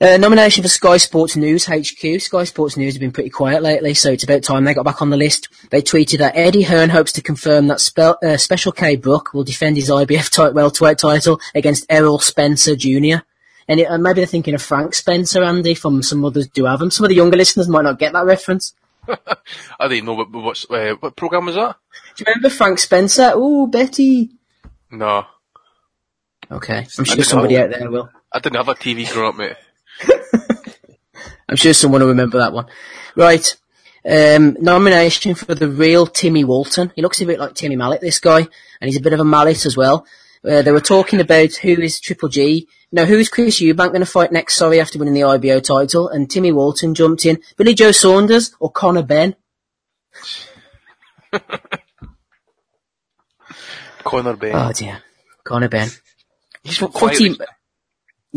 Uh, nomination for Sky Sports News HQ. Sky Sports News have been pretty quiet lately, so it's about time they got back on the list. They tweeted that Eddie Hearn hopes to confirm that Spe- uh, Special K Brook will defend his IBF title welterweight title against Errol Spencer Jr. And it, uh, maybe they're thinking of Frank Spencer, Andy, from some others do have him. Some of the younger listeners might not get that reference. I didn't know what, what's, uh, what program was that? Do you remember Frank Spencer? Oh, Betty. No. Okay, I'm sure somebody out there will. I didn't have a TV growing up, mate. I'm sure someone will remember that one. Right. Um, nomination for the real Timmy Walton. He looks a bit like Timmy Mallett, this guy, and he's a bit of a mallet as well. Uh, they were talking about who is Triple G. Now, who's Chris Eubank going to fight next, sorry, after winning the IBO title? And Timmy Walton jumped in. Billy Joe Saunders or Conor Benn? Conor Benn. Oh dear. Conor Benn. He's Footy, quiet.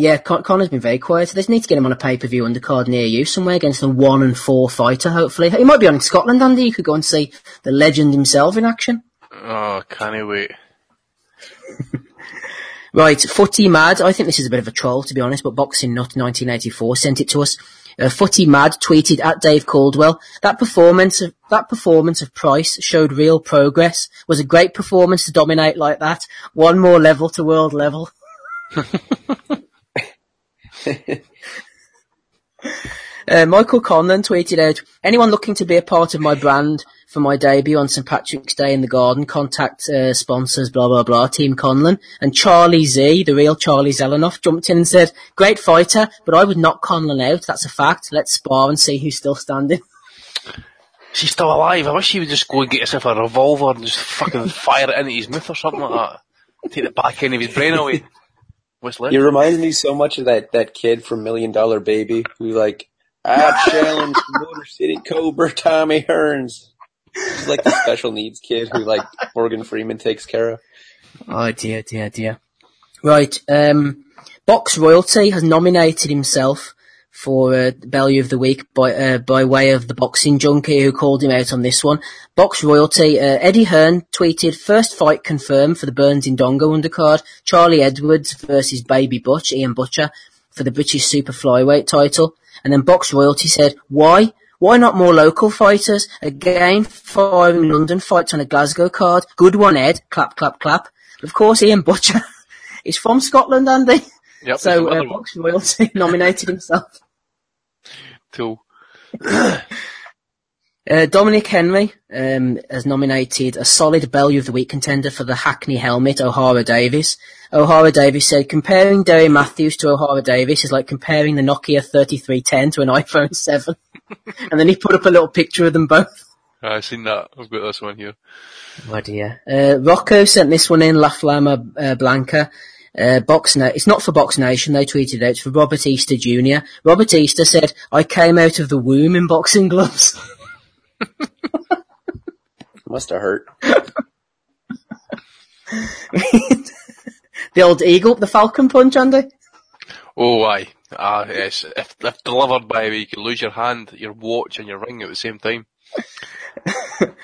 Yeah, Con- Conor's been very quiet. So they need to get him on a pay-per-view undercard near you somewhere against a one and four fighter, hopefully. He might be on in Scotland, Andy. You could go and see the legend himself in action. Oh, can I wait? Right, Footy Mad. I think this is a bit of a troll, to be honest, but Boxing Nut 1984 sent it to us. Uh, Footy Mad tweeted at Dave Coldwell, that performance of, that performance of Price showed real progress. Was a great performance to dominate like that. One more level to world level. Uh, Michael Conlan tweeted out, anyone looking to be a part of my brand for my debut on St. Patrick's Day in the Garden, contact uh, sponsors, blah, blah, blah, Team Conlan. And Charlie Z, the real Charlie Zelenoff, jumped in and said, great fighter, but I would knock Conlan out, that's a fact. Let's spar and see who's still standing. She's still alive. I wish she would just go and get herself a revolver and just fucking fire it into his mouth or something like that. Take the back end of his brain away. What's left? It reminds me so much of that, that kid from Million Dollar Baby who like, I challenge Motor City Cobra Tommy Hearns. He's like the special needs kid who like Morgan Freeman takes care of. Oh dear, dear, dear. Right, um, Box Royalty has nominated himself for uh, Bellew of the Week by uh, by way of the boxing junkie who called him out on this one. Box royalty. Uh, Eddie Hearn tweeted first fight confirmed for the Burns Indongo undercard. Charlie Edwards versus Baby Butch, Ian Butcher for the British Super Flyweight title. And then Box royalty said why. Why not more local fighters? Again, firing London fights on a Glasgow card. Good one, Ed. Clap, clap, clap. Of course, Ian Butcher is from Scotland, Andy. Yep, So uh. Box Royalty nominated himself. Cool. Uh, Dominic Henry um, has nominated a solid Bellew of the Week contender for the Hackney helmet, Ohara Davies. Ohara Davies said, comparing Derry Matthews to Ohara Davies is like comparing the Nokia 3310 to an iPhone 7. and then he put up a little picture of them both. I've seen that. I've got this one here. Oh dear. Uh, Rocco sent this one in, La Flama uh, Blanca. Uh, Box Na- it's not for Box Nation, they tweeted it out, it's for Robert Easter Jr. Robert Easter said, I came out of the womb in boxing gloves. Must have hurt. the old eagle, the falcon punch, Andy. Oh, aye. Ah, yes. If, if delivered by you could lose your hand, your watch and your ring at the same time.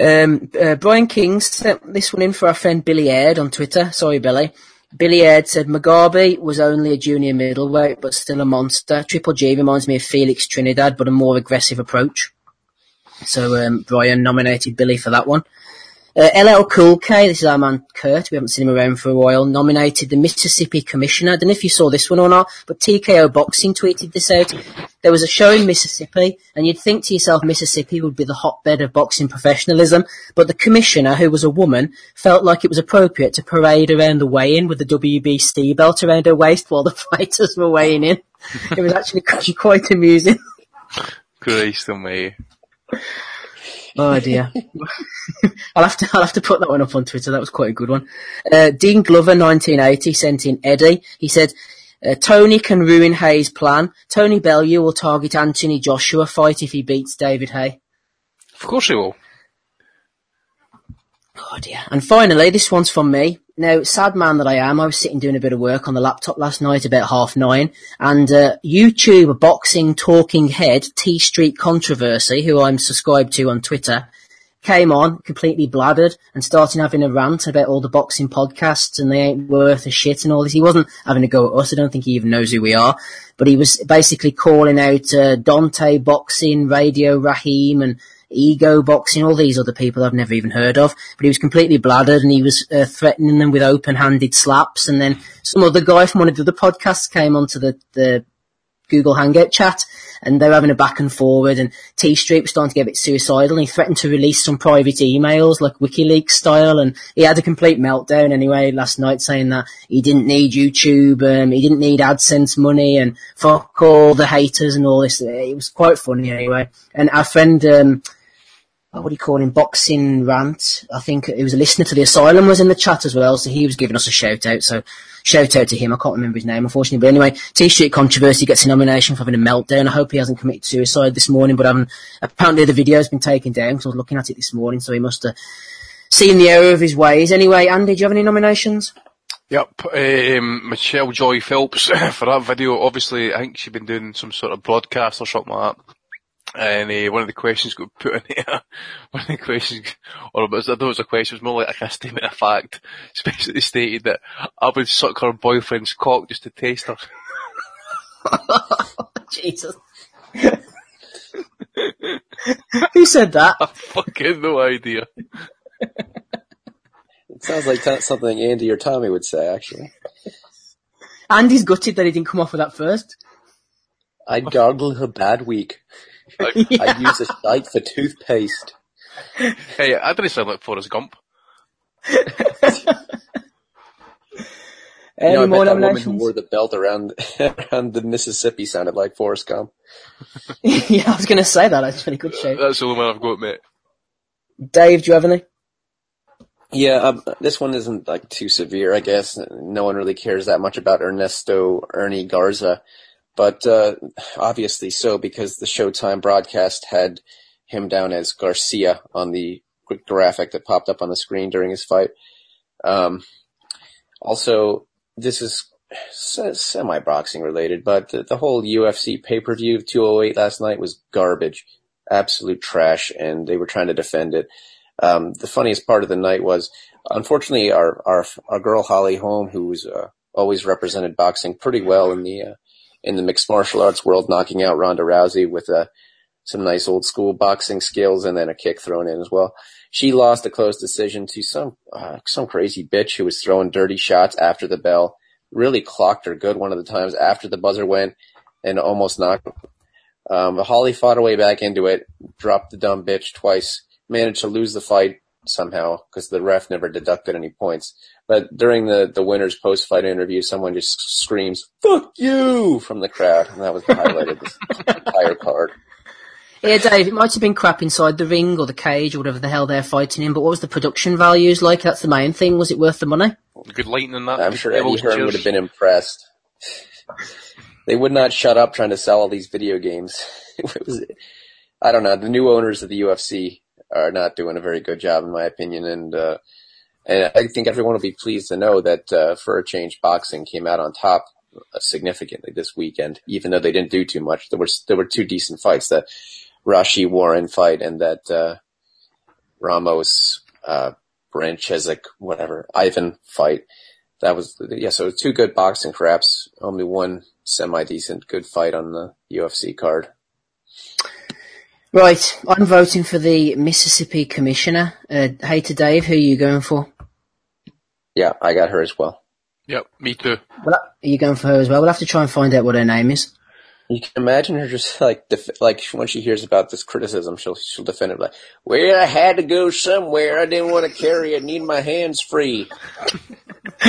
Um, uh, Brian King sent this one in for our friend Billy Aird on Twitter. Sorry, Billy. Billy Aird said Mugabi was only a junior middleweight, but still a monster. Triple G reminds me of Felix Trinidad, but a more aggressive approach. So um, Brian nominated Billy for that one. Uh, LL Cool K, this is our man Kurt, we haven't seen him around for a while, nominated the Mississippi Commissioner. I don't know if you saw this one or not, but TKO Boxing tweeted this out. There was a show in Mississippi, and you'd think to yourself Mississippi would be the hotbed of boxing professionalism, but the commissioner, who was a woman, felt like it was appropriate to parade around the weigh-in with the WBC belt around her waist while the fighters were weighing in. It was actually quite amusing. Christ almighty. Oh dear. I'll have to I'll have to put that one up on Twitter. That was quite a good one. Uh, Dean Glover, 1980, sent in Eddie. He said, uh, "Tony can ruin Haye's plan. Tony Bellew will target Anthony Joshua fight if he beats David Haye." Of course he will. Oh dear. And finally, this one's from me. Now, sad man that I am, I was sitting doing a bit of work on the laptop last night about half nine, and uh, YouTube boxing talking head T Street Controversy, who I'm subscribed to on Twitter, came on completely bladdered and started having a rant about all the boxing podcasts and they ain't worth a shit and all this. He wasn't having a go at us. I don't think he even knows who we are, but he was basically calling out uh, Dante Boxing, Radio Raheem, and Ego Boxing, all these other people I've never even heard of. But he was completely bladdered and he was uh, threatening them with open-handed slaps. And then some other guy from one of the other podcasts came onto the, the Google Hangout chat and they were having a back and forward and T Street was starting to get a bit suicidal and he threatened to release some private emails like WikiLeaks style and he had a complete meltdown anyway last night saying that he didn't need YouTube, um, he didn't need AdSense money and fuck all the haters and all this. It was quite funny anyway. And our friend, um, oh, what do you call him? Boxing Rant. I think it was a listener to the Asylum was in the chat as well, so he was giving us a shout out. So shout out to him. I can't remember his name, unfortunately. But anyway, T Street Controversy gets a nomination for having a meltdown. I hope he hasn't committed suicide this morning, but um, apparently the video has been taken down because I was looking at it this morning, so he must have seen the error of his ways. Anyway, Andy, do you have any nominations? Yep, um, Michelle Joy Phelps for that video. Obviously, I think she'd been doing some sort of broadcast or something like that. And uh, one of the questions got put in there. One of the questions, or it was, I don't know it was a question, it was more like a statement of fact. Especially stated that I would suck her boyfriend's cock just to taste her. Jesus. Who said that? I fucking no idea. It sounds like t- something Andy or Tommy would say, actually. Andy's gutted that he didn't come off with that first. I'd gargle her bad week. I'd use a shite for toothpaste. Hey, I didn't sound like Forrest Gump. Any you know, I more bet that woman who wore the belt around, around the Mississippi sounded like Forrest Gump. yeah, I was going to say that. Actually, good show. That's the only one I've got, mate. Dave, do you have any? Yeah, um, this one isn't like too severe, I guess. No one really cares that much about Ernesto Ernie Garza, but uh, obviously so because the Showtime broadcast had him down as Garcia on the graphic that popped up on the screen during his fight. Um, also, this is semi boxing related, but the, the whole UFC pay per view of 208 last night was garbage, absolute trash, and they were trying to defend it. Um, the funniest part of the night was, unfortunately, our our our girl Holly Holm, who's uh, always represented boxing pretty well in the uh, in the mixed martial arts world, knocking out Ronda Rousey with uh, some nice old school boxing skills and then a kick thrown in as well. She lost a close decision to some uh, some crazy bitch who was throwing dirty shots after the bell. Really clocked her good one of the times after the buzzer went and almost knocked. Um, Holly fought her way back into it, dropped the dumb bitch twice, managed to lose the fight somehow because the ref never deducted any points. But during the, the winner's post fight interview, someone just screams, fuck you from the crowd. And that was highlighted the highlight of this entire card. Yeah, Dave, it might have been crap inside the ring or the cage or whatever the hell they're fighting in, but what was the production values like? That's the main thing. Was it worth the money? Good lighting in that. I'm sure Eddie Hearn would have been impressed. they would not shut up trying to sell all these video games. it was, I don't know. The new owners of the UFC are not doing a very good job, in my opinion. And uh, and I think everyone will be pleased to know that uh, for a change, boxing came out on top uh, significantly this weekend, even though they didn't do too much. There were there were two decent fights: that Rau'shee Warren fight and that uh, Ramos uh, whatever Ivan fight. That was yeah. So two good boxing, perhaps only one semi decent good fight on the UFC card. Right, I'm voting for the Mississippi Commissioner. Uh, hey to Dave, who are you going for? Yeah, I got her as well. Yep, me too. Well, are you going for her as well? We'll have to try and find out what her name is. You can imagine her just like, def- like when she hears about this criticism, she'll she'll defend it like, "Well, I had to go somewhere. I didn't want to carry it. Need my hands free."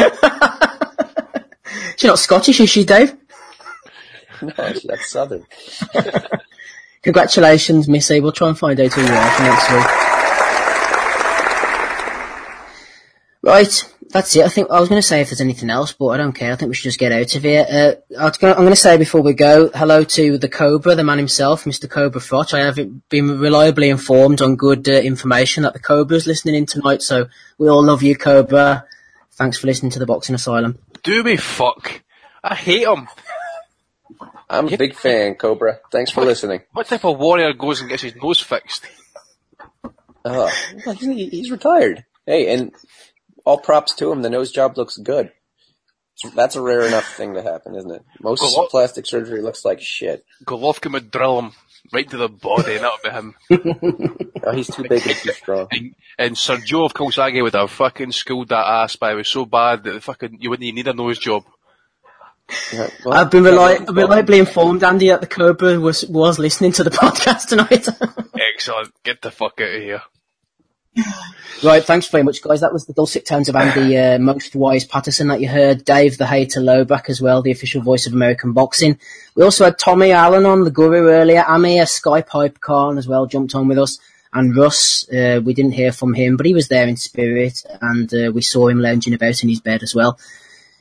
She's not Scottish, is she, Dave? no, she's that's Southern. Congratulations, Missy. We'll try and find out who you are for next week. Right, that's it. I think I was going to say if there's anything else, but I don't care. I think we should just get out of here. Uh, I'm going to say before we go, hello to the Cobra, the man himself, Mr. Cobra Froch. I have been reliably informed on good uh, information that the Cobra's listening in tonight, so we all love you, Cobra. Thanks for listening to the Boxing Asylum. Do me fuck. I hate him. I'm a big fan, Cobra. Thanks for what, listening. What type of warrior goes and gets his nose fixed? Oh, he's retired. Hey, and all props to him. The nose job looks good. That's a rare enough thing to happen, isn't it? Most Golov- plastic surgery looks like shit. Golovkin would drill him right to the body, and that would be him. oh, he's too big and too strong. And, and Sergio of Calzaghe would have fucking schooled that ass, but it was so bad that the fucking you wouldn't even need a nose job. Yeah, well, I've been reli- reliably informed, Andy, that the Cobra was was listening to the podcast tonight. Excellent. Get the fuck out of here. Right, thanks very much, guys. That was the dulcet tones of Andy uh, Most Wise Patterson that you heard. Dave the Hater Lowback as well, the official voice of American boxing. We also had Tommy Allen on, the Guru earlier. Amir Skypipe Khan as well jumped on with us. And Russ, uh, we didn't hear from him, but he was there in spirit, and uh, we saw him lounging about in his bed as well.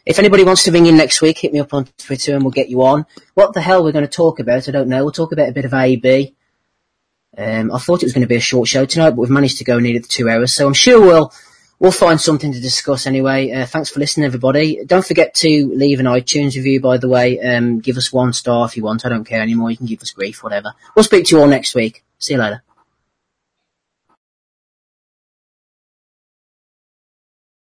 If anybody wants to ring in next week, hit me up on Twitter and we'll get you on. What the hell we're going to talk about, I don't know. We'll talk about a bit of AB. Um, I thought it was going to be a short show tonight, but we've managed to go nearly the two hours, so I'm sure we'll we'll find something to discuss anyway. Uh, thanks for listening, everybody. Don't forget to leave an iTunes review, by the way. Um, give us one star if you want. I don't care anymore. You can give us grief, whatever. We'll speak to you all next week. See you later.